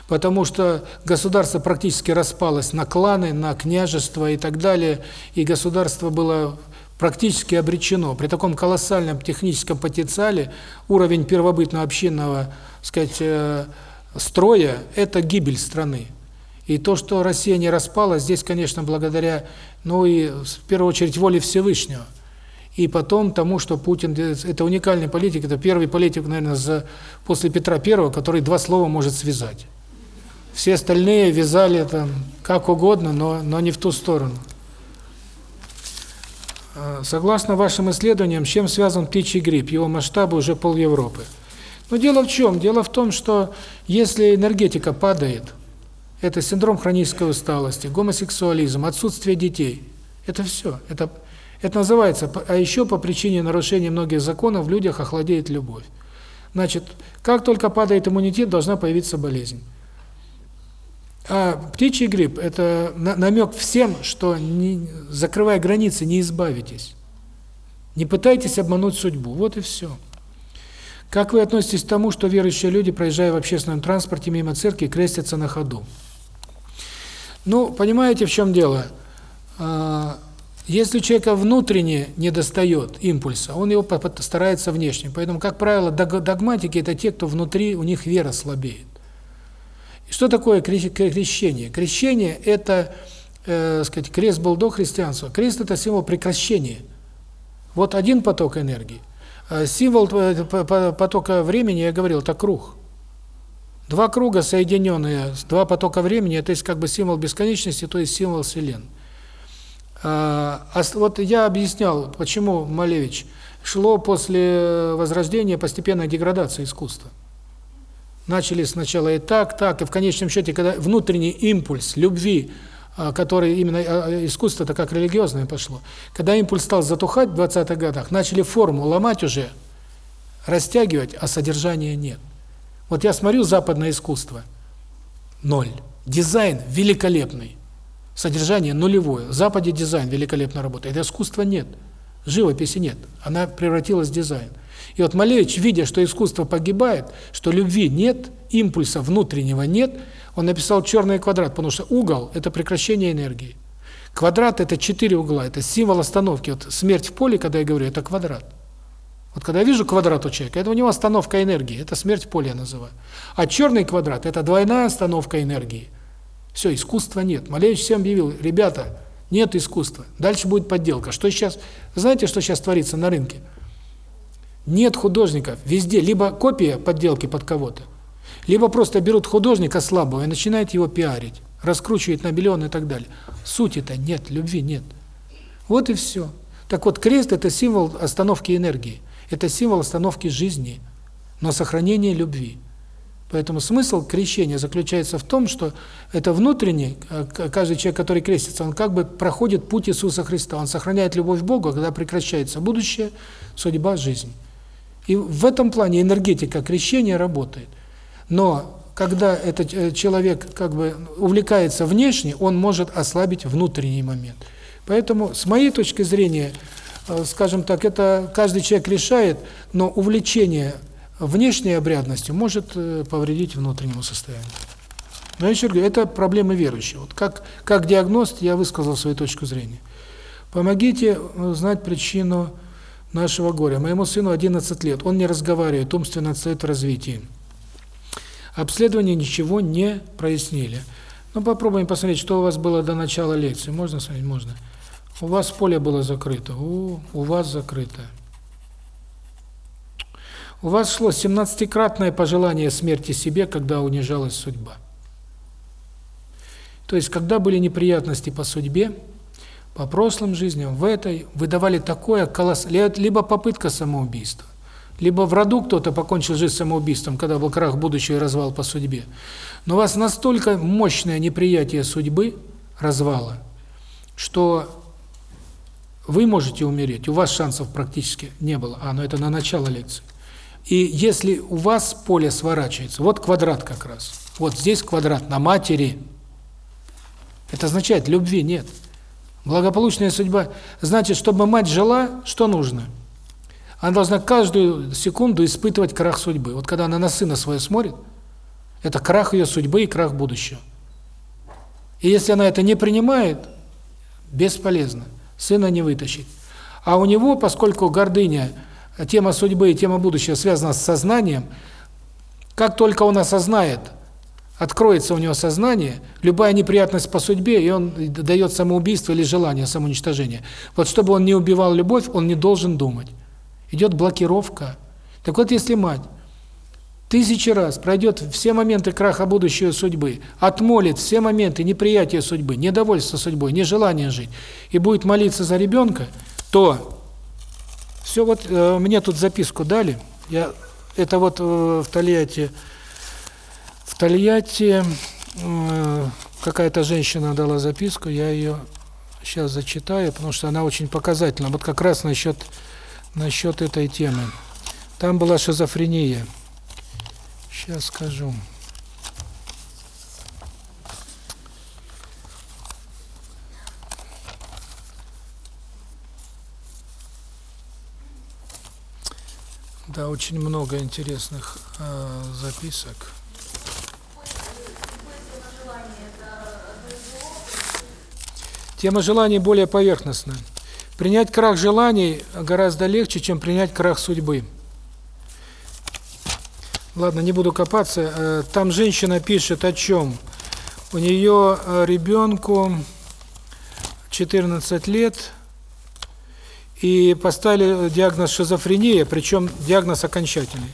потому что государство практически распалось на кланы, на княжество и так далее, и государство было практически обречено. При таком колоссальном техническом потенциале уровень первобытного общинного, сказать, э, строя – это гибель страны. И то, что Россия не распалась, здесь, конечно, благодаря, ну и в первую очередь воле Всевышнего. И потом тому, что Путин это уникальный политик, это первый политик, наверное, за после Петра Первого, который два слова может связать. Все остальные вязали там как угодно, но но не в ту сторону. А, согласно вашим исследованиям, чем связан птичий грипп? Его масштабы уже пол Европы. Но дело в чем? Дело в том, что если энергетика падает, это синдром хронической усталости, гомосексуализм, отсутствие детей. Это все. Это это называется, а еще по причине нарушения многих законов в людях охладеет любовь. Значит, как только падает иммунитет, должна появиться болезнь. А птичий грипп – это намек всем, что, не, закрывая границы, не избавитесь. Не пытайтесь обмануть судьбу. Вот и все. Как вы относитесь к тому, что верующие люди, проезжая в общественном транспорте мимо церкви, крестятся на ходу? Ну, понимаете, в чем дело? А, если у человека внутренне не достает импульса, он его старается внешне. Поэтому, как правило, догматики – это те, кто внутри, у них вера слабеет. Что такое крещение? Крещение – это, э, сказать, крест был до христианства. Крест – это символ прекращения. Вот один поток энергии. А символ э, потока времени, я говорил, это круг. Два круга соединенные, два потока времени – это есть как бы символ бесконечности, то есть символ Вселенной. А, а вот я объяснял, почему Малевич шло после Возрождения постепенная деградация искусства. Начали сначала и так, так, и в конечном счете, когда внутренний импульс любви, а, который именно искусство-то как религиозное пошло, когда импульс стал затухать в 20-х годах, начали форму ломать уже, растягивать, а содержания нет. Вот я смотрю западное искусство – ноль. Дизайн великолепный, содержание нулевое. В Западе дизайн великолепно работает, искусства нет, живописи нет, она превратилась в дизайн. И вот Малевич, видя, что искусство погибает, что любви нет, импульса внутреннего нет, он написал черный квадрат, потому что угол – это прекращение энергии. Квадрат – это четыре угла, это символ остановки. Вот смерть в поле, когда я говорю, это квадрат. Вот когда я вижу квадрат у человека, это у него остановка энергии, это смерть в поле я называю. А черный квадрат – это двойная остановка энергии. Все, искусства нет. Малевич всем объявил, ребята, нет искусства, дальше будет подделка. Что сейчас, знаете, что сейчас творится на рынке? Нет художников. Везде либо копия подделки под кого-то, либо просто берут художника слабого и начинают его пиарить, раскручивать на миллион и так далее. Сути-то нет, любви нет. Вот и все. Так вот, крест – это символ остановки энергии. Это символ остановки жизни, но сохранения любви. Поэтому смысл крещения заключается в том, что это внутренний, э, каждый человек, который крестится, он как бы проходит путь Иисуса Христа. Он сохраняет любовь к Богу, когда прекращается будущее, судьба, жизнь. И в этом плане энергетика крещения работает. Но когда этот э, человек как бы увлекается внешне, он может ослабить внутренний момент. Поэтому, с моей точки зрения, скажем так, это каждый человек решает, но увлечение внешней обрядностью может э, повредить внутреннему состоянию. Но я еще говорю, это проблемы верующего. Вот как, как диагност я высказал свою точку зрения. Помогите узнать причину нашего горя. Моему сыну 11 лет, он не разговаривает, умственно отстает в развитии. Обследование ничего не прояснили. Ну, попробуем посмотреть, что у вас было до начала лекции. Можно смотреть? Можно. У вас поле было закрыто. У, у вас закрыто. У вас шло 17-кратное пожелание смерти себе, когда унижалась судьба. То есть, когда были неприятности по судьбе, по прошлым жизням, в этой, вы давали такое колоссальное, либо попытка самоубийства, либо в роду кто-то покончил жизнь самоубийством, когда был крах будущего и развал по судьбе. Но у вас настолько мощное неприятие судьбы, развала, что вы можете умереть, у вас шансов практически не было. А, ну это на начало лекции. И если у вас поле сворачивается, вот квадрат как раз – Вот здесь квадрат на матери. Это означает, любви нет. Благополучная судьба. Значит, чтобы мать жила, что нужно? Она должна каждую секунду испытывать крах судьбы. Вот когда она на сына своего смотрит, это крах ее судьбы и крах будущего. И если она это не принимает, бесполезно. Сына не вытащить. А у него, поскольку гордыня, тема судьбы и тема будущего связана с сознанием, как только он осознает, откроется у него сознание, любая неприятность по судьбе, и он дает самоубийство или желание самоуничтожения. Вот чтобы он не убивал любовь, он не должен думать. Идет блокировка. Так вот, если мать тысячи раз пройдет все моменты краха будущей судьбы, отмолит все моменты неприятия судьбы, недовольства судьбой, нежелания жить, и будет молиться за ребенка, то все вот э, мне тут записку дали. Я это вот э, в Тольятти в Тольятти э, какая-то женщина дала записку, я ее сейчас зачитаю, потому что она очень показательна. Вот как раз насчет насчет этой темы. Там была шизофрения. Сейчас скажу. Да, очень много интересных э, записок. Тема желаний более поверхностная. Принять крах желаний гораздо легче, чем принять крах судьбы. Ладно, не буду копаться. Э, там женщина пишет о чем? У нее э, ребенку 14 лет, и поставили диагноз шизофрения, причем диагноз окончательный.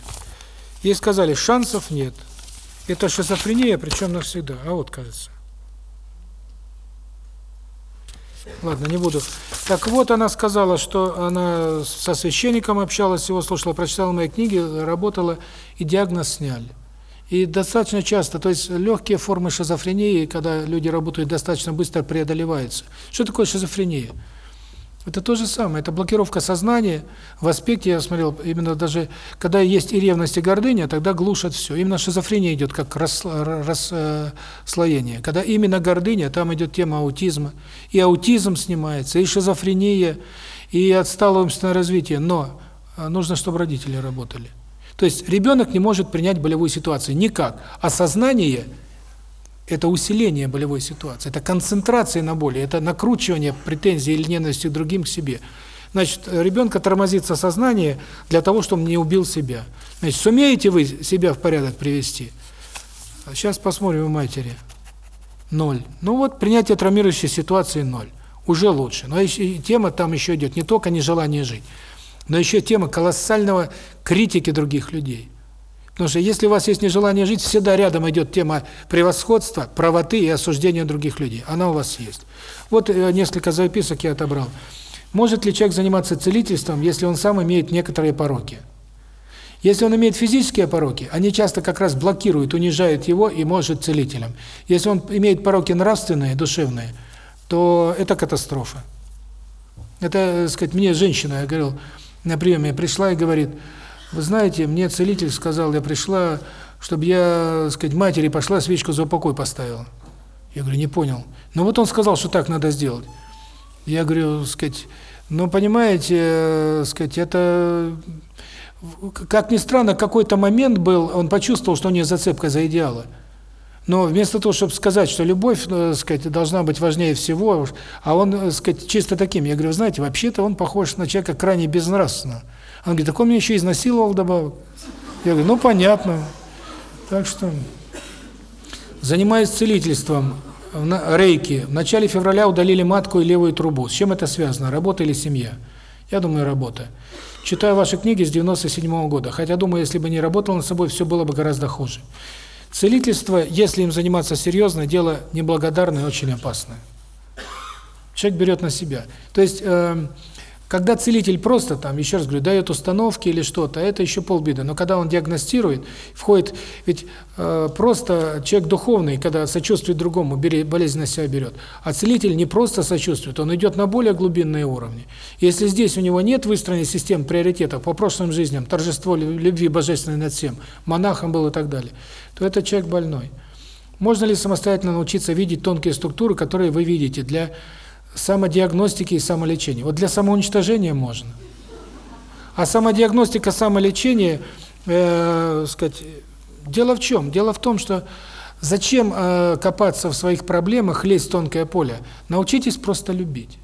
Ей сказали, шансов нет. Это шизофрения, причем навсегда. А вот, кажется. Ладно, не буду. Так вот, она сказала, что она со священником общалась, его слушала, прочитала мои книги, работала, и диагноз сняли. И достаточно часто, то есть легкие формы шизофрении, когда люди работают, достаточно быстро преодолеваются. Что такое шизофрения? Это то же самое, это блокировка сознания. В аспекте, я смотрел, именно даже, когда есть и ревность, и гордыня, тогда глушат все. Именно шизофрения идет как расслоение. Когда именно гордыня, там идет тема аутизма. И аутизм снимается, и шизофрения, и отсталое умственное развитие. Но а, нужно, чтобы родители работали. То есть ребенок не может принять болевую ситуацию никак. А сознание – это усиление болевой ситуации, это концентрация на боли, это накручивание претензий или ненависти к другим к себе. Значит, ребенка тормозится сознание для того, чтобы он не убил себя. Значит, сумеете вы себя в порядок привести? Сейчас посмотрим у матери. Ноль. Ну вот, принятие травмирующей ситуации ноль. Уже лучше. Но еще, тема там еще идет не только нежелание жить, но еще тема колоссального критики других людей. Потому что если у вас есть нежелание жить, всегда рядом идет тема превосходства, правоты и осуждения других людей. Она у вас есть. Вот э, несколько записок я отобрал. Может ли человек заниматься целительством, если он сам имеет некоторые пороки? Если он имеет физические пороки, они часто как раз блокируют, унижают его и может целителем. Если он имеет пороки нравственные, душевные, то это катастрофа. Это, так сказать, мне женщина, я говорил, на приеме пришла и говорит, вы знаете, мне целитель сказал, я пришла, чтобы я, так сказать, матери пошла, свечку за упокой поставила. Я говорю, не понял. Ну вот он сказал, что так надо сделать. Я говорю, сказать, ну понимаете, сказать, это как ни странно, какой-то момент был, он почувствовал, что у нее зацепка за идеалы. Но вместо того, чтобы сказать, что любовь, так сказать, должна быть важнее всего, а он, так сказать, чисто таким, я говорю, знаете, вообще-то он похож на человека крайне безнравственного. Он говорит, так он меня еще изнасиловал добавок. Я говорю, ну понятно. Так что занимаюсь целительством рейки. В начале февраля удалили матку и левую трубу. С чем это связано? Работа или семья? Я думаю, работа. Читаю ваши книги с 97 -го года. Хотя думаю, если бы не работал над собой, все было бы гораздо хуже. Целительство, если им заниматься серьезно, дело неблагодарное и очень опасное. Человек берет на себя. То есть э, когда целитель просто там, еще раз говорю, дает установки или что-то, это еще полбеды. Но когда он диагностирует, входит, ведь э, просто человек духовный, когда сочувствует другому, берет, болезнь на себя берет. А целитель не просто сочувствует, он идет на более глубинные уровни. Если здесь у него нет выстроенной системы приоритетов по прошлым жизням, торжество любви божественной над всем, монахом был и так далее, то этот человек больной. Можно ли самостоятельно научиться видеть тонкие структуры, которые вы видите для самодиагностики и самолечения? Вот для самоуничтожения можно. А самодиагностика, самолечение, э, сказать, дело в чем? Дело в том, что зачем э, копаться в своих проблемах, лезть в тонкое поле? Научитесь просто любить.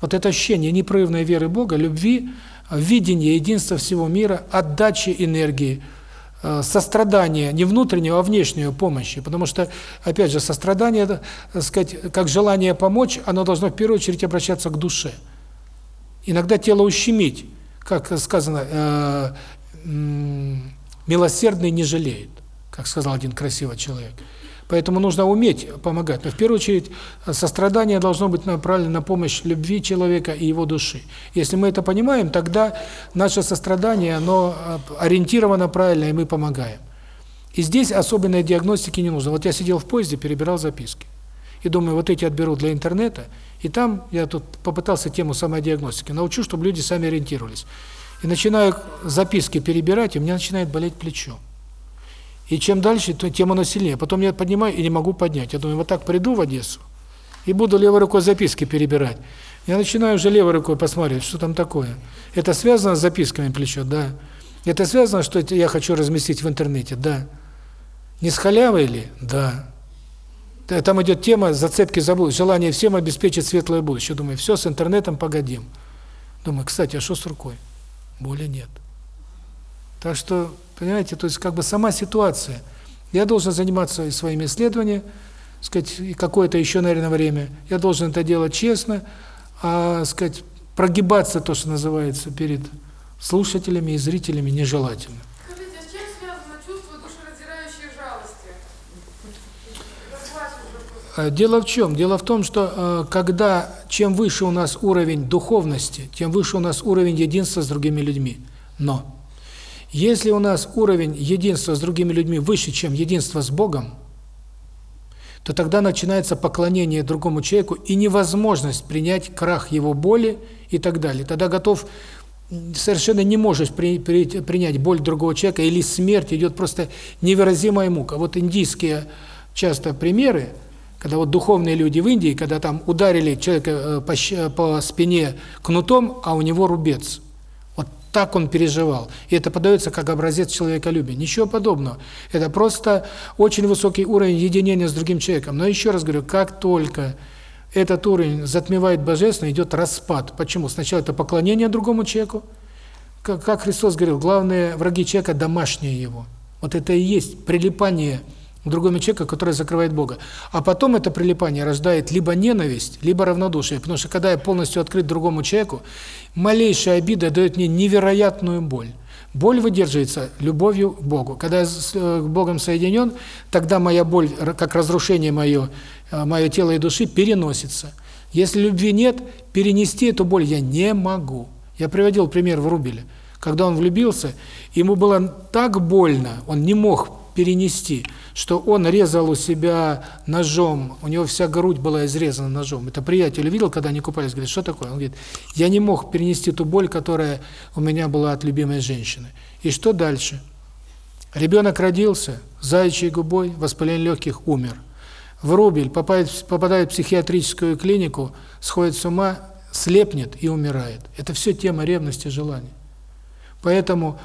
Вот это ощущение непрерывной веры Бога, любви, видения единства всего мира, отдачи энергии, э, сострадания, не внутреннего, а внешнего помощи. Потому что, опять же, сострадание, так сказать, как желание помочь, оно должно в первую очередь обращаться к душе. Иногда тело ущемить, как сказано, э, милосердный не жалеет, как сказал один красивый человек. Поэтому нужно уметь помогать. Но в первую очередь сострадание должно быть направлено на помощь любви человека и его души. Если мы это понимаем, тогда наше сострадание, оно э, ориентировано правильно, и мы помогаем. И здесь особенной диагностики не нужно. Вот я сидел в поезде, перебирал записки. И думаю, вот эти отберу для интернета, и там я тут попытался тему самодиагностики. Научу, чтобы люди сами ориентировались. И начинаю записки перебирать, и у меня начинает болеть плечо. И чем дальше, тем оно сильнее. Потом я поднимаю и не могу поднять. Я думаю, вот так приду в Одессу и буду левой рукой записки перебирать. Я начинаю уже левой рукой посмотреть, что там такое. Это связано с записками плечо? Да. Это связано, что я хочу разместить в интернете? Да. Не с халявой ли? Да. Там идет тема зацепки за будущее, желание всем обеспечить светлое будущее. Думаю, все, с интернетом погодим. Думаю, кстати, а что с рукой? Боли нет. Так что Понимаете, то есть как бы сама ситуация. Я должен заниматься своими исследованиями, сказать, какое-то еще, наверное, время. Я должен это делать честно, а, сказать, прогибаться, то, что называется, перед слушателями и зрителями нежелательно. Скажите, а с чем связано чувство душераздирающей жалости? Э, дело в чем? Дело в том, что э, когда чем выше у нас уровень духовности, тем выше у нас уровень единства с другими людьми. Но если у нас уровень единства с другими людьми выше, чем единство с Богом, то тогда начинается поклонение другому человеку и невозможность принять крах его боли и так далее. Тогда готов совершенно не можешь при, при, принять боль другого человека или смерть идет просто невыразимая мука. Вот индийские часто примеры, когда вот духовные люди в Индии, когда там ударили человека э, по, по спине кнутом, а у него рубец. Так он переживал. И это подается как образец человеколюбия. Ничего подобного. Это просто очень высокий уровень единения с другим человеком. Но еще раз говорю, как только этот уровень затмевает божественное, идет распад. Почему? Сначала это поклонение другому человеку. Как, Христос говорил, главные враги человека – домашние его. Вот это и есть прилипание другому человеку, который закрывает Бога. А потом это прилипание рождает либо ненависть, либо равнодушие. Потому что когда я полностью открыт другому человеку, малейшая обида дает мне невероятную боль. Боль выдерживается любовью к Богу. Когда я с э, Богом соединен, тогда моя боль, как разрушение мое, э, мое тело и души, переносится. Если любви нет, перенести эту боль я не могу. Я приводил пример в Рубеле. Когда он влюбился, ему было так больно, он не мог перенести, что он резал у себя ножом, у него вся грудь была изрезана ножом. Это приятель видел, когда они купались, говорит, что такое? Он говорит, я не мог перенести ту боль, которая у меня была от любимой женщины. И что дальше? Ребенок родился, заячьей губой, воспаление легких, умер. Врубель попадает, попадает в психиатрическую клинику, сходит с ума, слепнет и умирает. Это все тема ревности, желания. Поэтому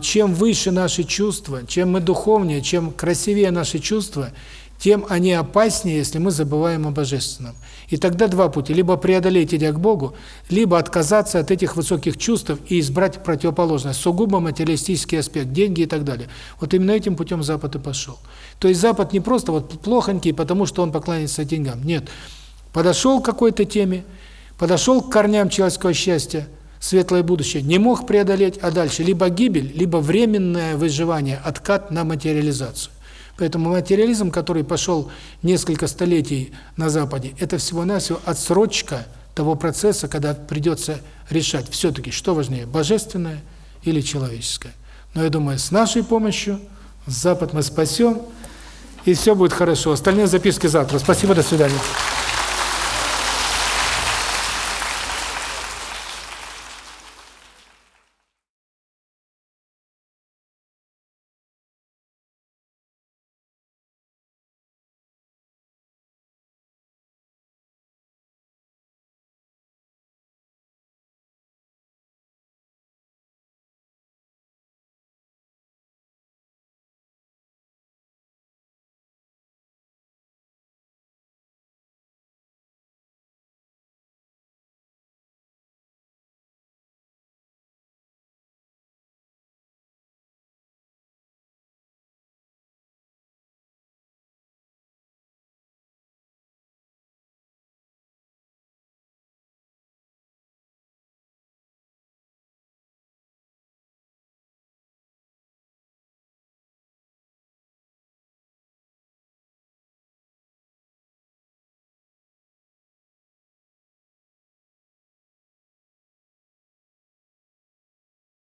чем выше наши чувства, чем мы духовнее, чем красивее наши чувства, тем они опаснее, если мы забываем о Божественном. И тогда два пути. Либо преодолеть, идя к Богу, либо отказаться от этих высоких чувств и избрать противоположность, сугубо материалистический аспект, деньги и так далее. Вот именно этим путем Запад и пошел. То есть Запад не просто вот плохонький, потому что он поклоняется деньгам. Нет. Подошел к какой-то теме, подошел к корням человеческого счастья, светлое будущее, не мог преодолеть, а дальше либо гибель, либо временное выживание, откат на материализацию. Поэтому материализм, который пошел несколько столетий на Западе, это всего-навсего отсрочка того процесса, когда придется решать все-таки, что важнее, божественное или человеческое. Но я думаю, с нашей помощью Запад мы спасем, и все будет хорошо. Остальные записки завтра. Спасибо, до свидания.